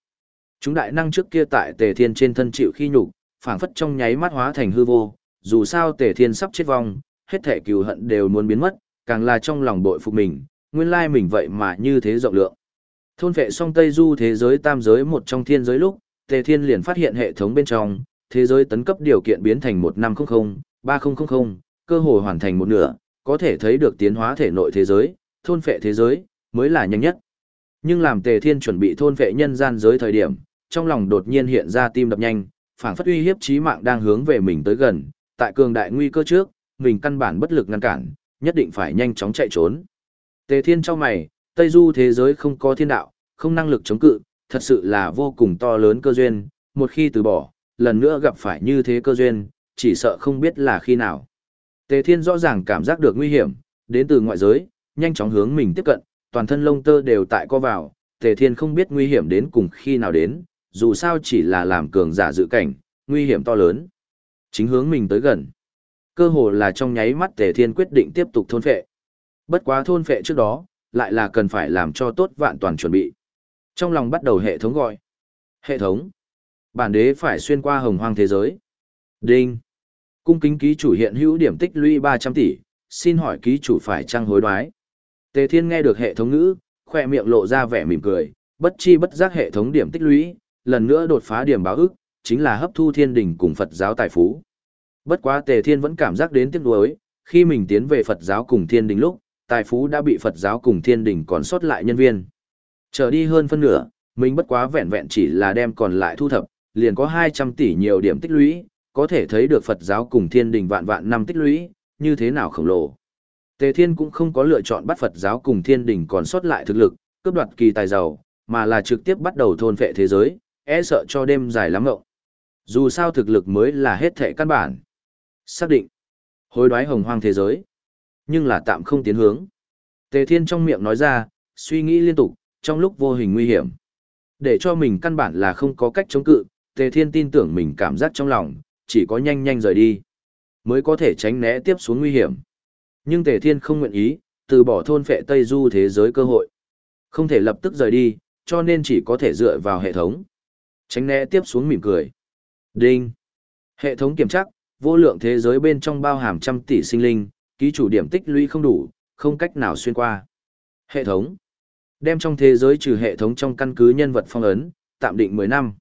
Chúng đại năng trước kia tại Tề Thiên trên thân chịu khi nhục, phảng phất trong nháy mắt hóa thành hư vô, dù sao Tề Thiên sắp chết vong, hết thể cừu hận đều muốn biến mất, càng là trong lòng bội phục mình, nguyên lai mình vậy mà như thế rộng lượng. Thôn vệ song Tây Du thế giới tam giới một trong thiên giới lúc, Tề Thiên liền phát hiện hệ thống bên trong, thế giới tấn cấp điều kiện biến thành 1500, 3000, cơ hồ hoàn thành một nửa, có thể thấy được tiến hóa thể nội thế giới, thôn phệ thế giới, mới là nhanh nhất. Nhưng làm Tề Thiên chuẩn bị thôn vệ nhân gian giới thời điểm, trong lòng đột nhiên hiện ra tim đập nhanh, phảng phất uy hiếp chí mạng đang hướng về mình tới gần, tại cường đại nguy cơ trước, mình căn bản bất lực ngăn cản, nhất định phải nhanh chóng chạy trốn. Tề Thiên cho mày, Tây Du thế giới không có thiên đạo, không năng lực chống cự, thật sự là vô cùng to lớn cơ duyên, một khi từ bỏ, lần nữa gặp phải như thế cơ duyên, chỉ sợ không biết là khi nào. Tề Thiên rõ ràng cảm giác được nguy hiểm, đến từ ngoại giới, nhanh chóng hướng mình tiếp cận, toàn thân lông tơ đều tại co vào, Tề Thiên không biết nguy hiểm đến cùng khi nào đến, dù sao chỉ là làm cường giả dự cảnh, nguy hiểm to lớn. Chính hướng mình tới gần. Cơ hồ là trong nháy mắt Tề Thiên quyết định tiếp tục thôn phệ. Bất quá thôn phệ trước đó, lại là cần phải làm cho tốt vạn toàn chuẩn bị. Trong lòng bắt đầu hệ thống gọi. Hệ thống. Bản đế phải xuyên qua hồng hoang thế giới. Đinh. Cung kính ký chủ hiện hữu điểm tích lũy 300 tỷ, xin hỏi ký chủ phải trang hối đoái. Tề Thiên nghe được hệ thống ngữ, khoe miệng lộ ra vẻ mỉm cười, bất chi bất giác hệ thống điểm tích lũy, lần nữa đột phá điểm báo ức, chính là hấp thu thiên đỉnh cùng Phật giáo tài phú. Bất quá Tề Thiên vẫn cảm giác đến tiếc nuối, khi mình tiến về Phật giáo cùng thiên đình lúc, tài phú đã bị Phật giáo cùng thiên đình còn sót lại nhân viên. Trở đi hơn phân nửa, mình bất quá vẹn vẹn chỉ là đem còn lại thu thập, liền có 200 tỷ nhiều điểm tích lũy, có thể thấy được Phật giáo cùng thiên đình vạn vạn năm tích lũy, như thế nào khổng lồ. Tề Thiên cũng không có lựa chọn bắt Phật giáo cùng thiên đình còn sót lại thực lực, cướp đoạt kỳ tài giàu, mà là trực tiếp bắt đầu thôn vệ thế giới, e sợ cho đêm dài lắm ngộng. Dù sao thực lực mới là hết thệ căn bản. Xác định. Hối đoái hồng hoang thế giới. Nhưng là tạm không tiến hướng. Tề Thiên trong miệng nói ra, suy nghĩ liên tục, trong lúc vô hình nguy hiểm. Để cho mình căn bản là không có cách chống cự, Tề Thiên tin tưởng mình cảm giác trong lòng, chỉ có nhanh nhanh rời đi, mới có thể tránh né tiếp xuống nguy hiểm. Nhưng Tề Thiên không nguyện ý, từ bỏ thôn phệ Tây Du thế giới cơ hội. Không thể lập tức rời đi, cho nên chỉ có thể dựa vào hệ thống. Tránh né tiếp xuống mỉm cười. Đinh. Hệ thống kiểm tra, vô lượng thế giới bên trong bao hàm trăm tỷ sinh linh, ký chủ điểm tích lũy không đủ, không cách nào xuyên qua. Hệ thống. Đem trong thế giới trừ hệ thống trong căn cứ nhân vật phong ấn, tạm định 10 năm.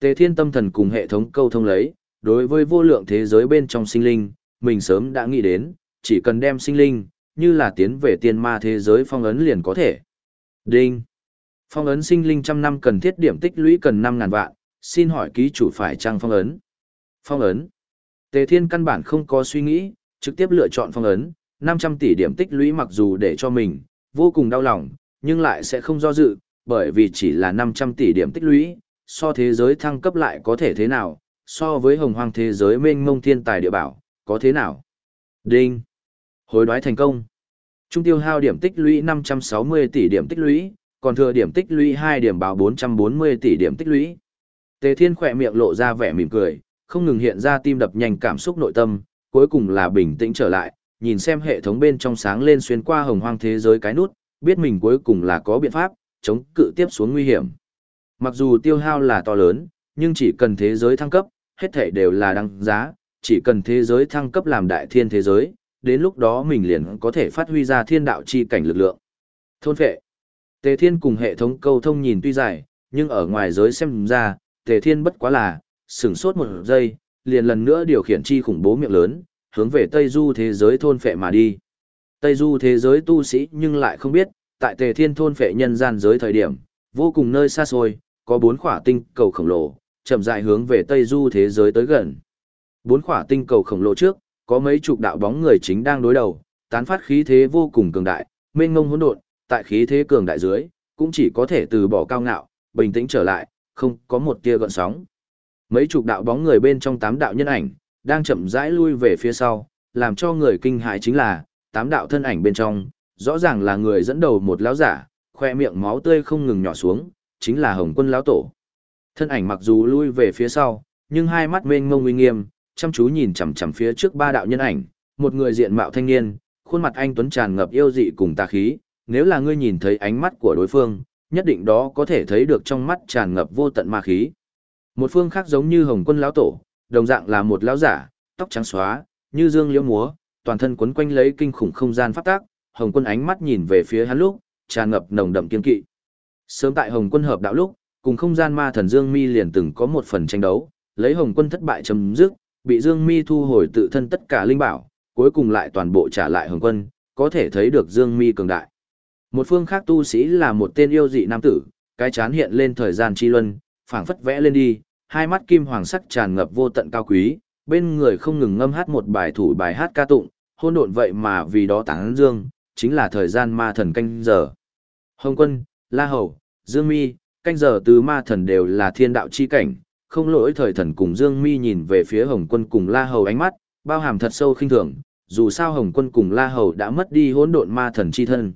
Tề thiên tâm thần cùng hệ thống câu thông lấy, đối với vô lượng thế giới bên trong sinh linh, mình sớm đã nghĩ đến, chỉ cần đem sinh linh, như là tiến về tiên ma thế giới phong ấn liền có thể. Đinh. Phong ấn sinh linh trăm năm cần thiết điểm tích lũy cần 5.000 vạn, xin hỏi ký chủ phải trăng phong ấn. Phong ấn. Tề Thiên căn bản không có suy nghĩ, trực tiếp lựa chọn phong ấn, 500 tỷ điểm tích lũy mặc dù để cho mình, vô cùng đau lòng, nhưng lại sẽ không do dự, bởi vì chỉ là 500 tỷ điểm tích lũy, so thế giới thăng cấp lại có thể thế nào, so với hồng hoang thế giới mênh mông thiên tài địa bảo, có thế nào. Đinh. Hối đoái thành công. Trung tiêu hao điểm tích lũy 560 tỷ điểm tích lũy, còn thừa điểm tích lũy 2 điểm báo 440 tỷ điểm tích lũy. Tề Thiên khỏe miệng lộ ra vẻ mỉm cười, không ngừng hiện ra tim đập nhanh cảm xúc nội tâm, cuối cùng là bình tĩnh trở lại, nhìn xem hệ thống bên trong sáng lên xuyên qua hồng hoang thế giới cái nút, biết mình cuối cùng là có biện pháp, chống cự tiếp xuống nguy hiểm. Mặc dù tiêu hao là to lớn, nhưng chỉ cần thế giới thăng cấp, hết thể đều là đăng giá, chỉ cần thế giới thăng cấp làm đại thiên thế giới, đến lúc đó mình liền có thể phát huy ra thiên đạo chi cảnh lực lượng. Thôn phệ. Tề Thiên cùng hệ thống câu thông nhìn tuy dài, nhưng ở ngoài giới xem ra, Tề Thiên bất quá là, sửng sốt một giây, liền lần nữa điều khiển chi khủng bố miệng lớn, hướng về Tây Du thế giới thôn phệ mà đi. Tây Du thế giới tu sĩ nhưng lại không biết, tại Tề Thiên thôn phệ nhân gian giới thời điểm, vô cùng nơi xa xôi, có bốn khỏa tinh cầu khổng lồ, chậm rãi hướng về Tây Du thế giới tới gần. Bốn khỏa tinh cầu khổng lồ trước, có mấy chục đạo bóng người chính đang đối đầu, tán phát khí thế vô cùng cường đại, mênh ngông hỗn độn, tại khí thế cường đại dưới, cũng chỉ có thể từ bỏ cao ngạo, bình tĩnh trở lại, không có một tia gợn sóng. Mấy chục đạo bóng người bên trong tám đạo nhân ảnh, đang chậm rãi lui về phía sau, làm cho người kinh hãi chính là, tám đạo thân ảnh bên trong, rõ ràng là người dẫn đầu một lão giả, khoe miệng máu tươi không ngừng nhỏ xuống, chính là Hồng Quân lão tổ. Thân ảnh mặc dù lui về phía sau, nhưng hai mắt mênh mông uy nghiêm, chăm chú nhìn chằm chằm phía trước ba đạo nhân ảnh, một người diện mạo thanh niên, khuôn mặt anh tuấn tràn ngập yêu dị cùng tà khí, nếu là ngươi nhìn thấy ánh mắt của đối phương, nhất định đó có thể thấy được trong mắt tràn ngập vô tận ma khí. Một phương khác giống như Hồng Quân lão tổ, đồng dạng là một lão giả, tóc trắng xóa, như dương liễu múa, toàn thân quấn quanh lấy kinh khủng không gian pháp tác, Hồng Quân ánh mắt nhìn về phía hắn lúc, tràn ngập nồng đậm kiên kỵ. Sớm tại Hồng Quân hợp đạo lúc, cùng không gian ma thần Dương Mi liền từng có một phần tranh đấu, lấy Hồng Quân thất bại chấm dứt, bị Dương Mi thu hồi tự thân tất cả linh bảo, cuối cùng lại toàn bộ trả lại Hồng Quân, có thể thấy được Dương Mi cường đại. Một phương khác tu sĩ là một tên yêu dị nam tử, cái chán hiện lên thời gian chi luân, phảng phất vẽ lên đi, hai mắt kim hoàng sắc tràn ngập vô tận cao quý, bên người không ngừng ngâm hát một bài thủ bài hát ca tụng, hôn độn vậy mà vì đó tán dương, chính là thời gian ma thần canh giờ. Hồng quân, La Hầu, Dương Mi, canh giờ từ ma thần đều là thiên đạo chi cảnh, không lỗi thời thần cùng Dương Mi nhìn về phía Hồng quân cùng La Hầu ánh mắt, bao hàm thật sâu khinh thường, dù sao Hồng quân cùng La Hầu đã mất đi hỗn độn ma thần chi thân.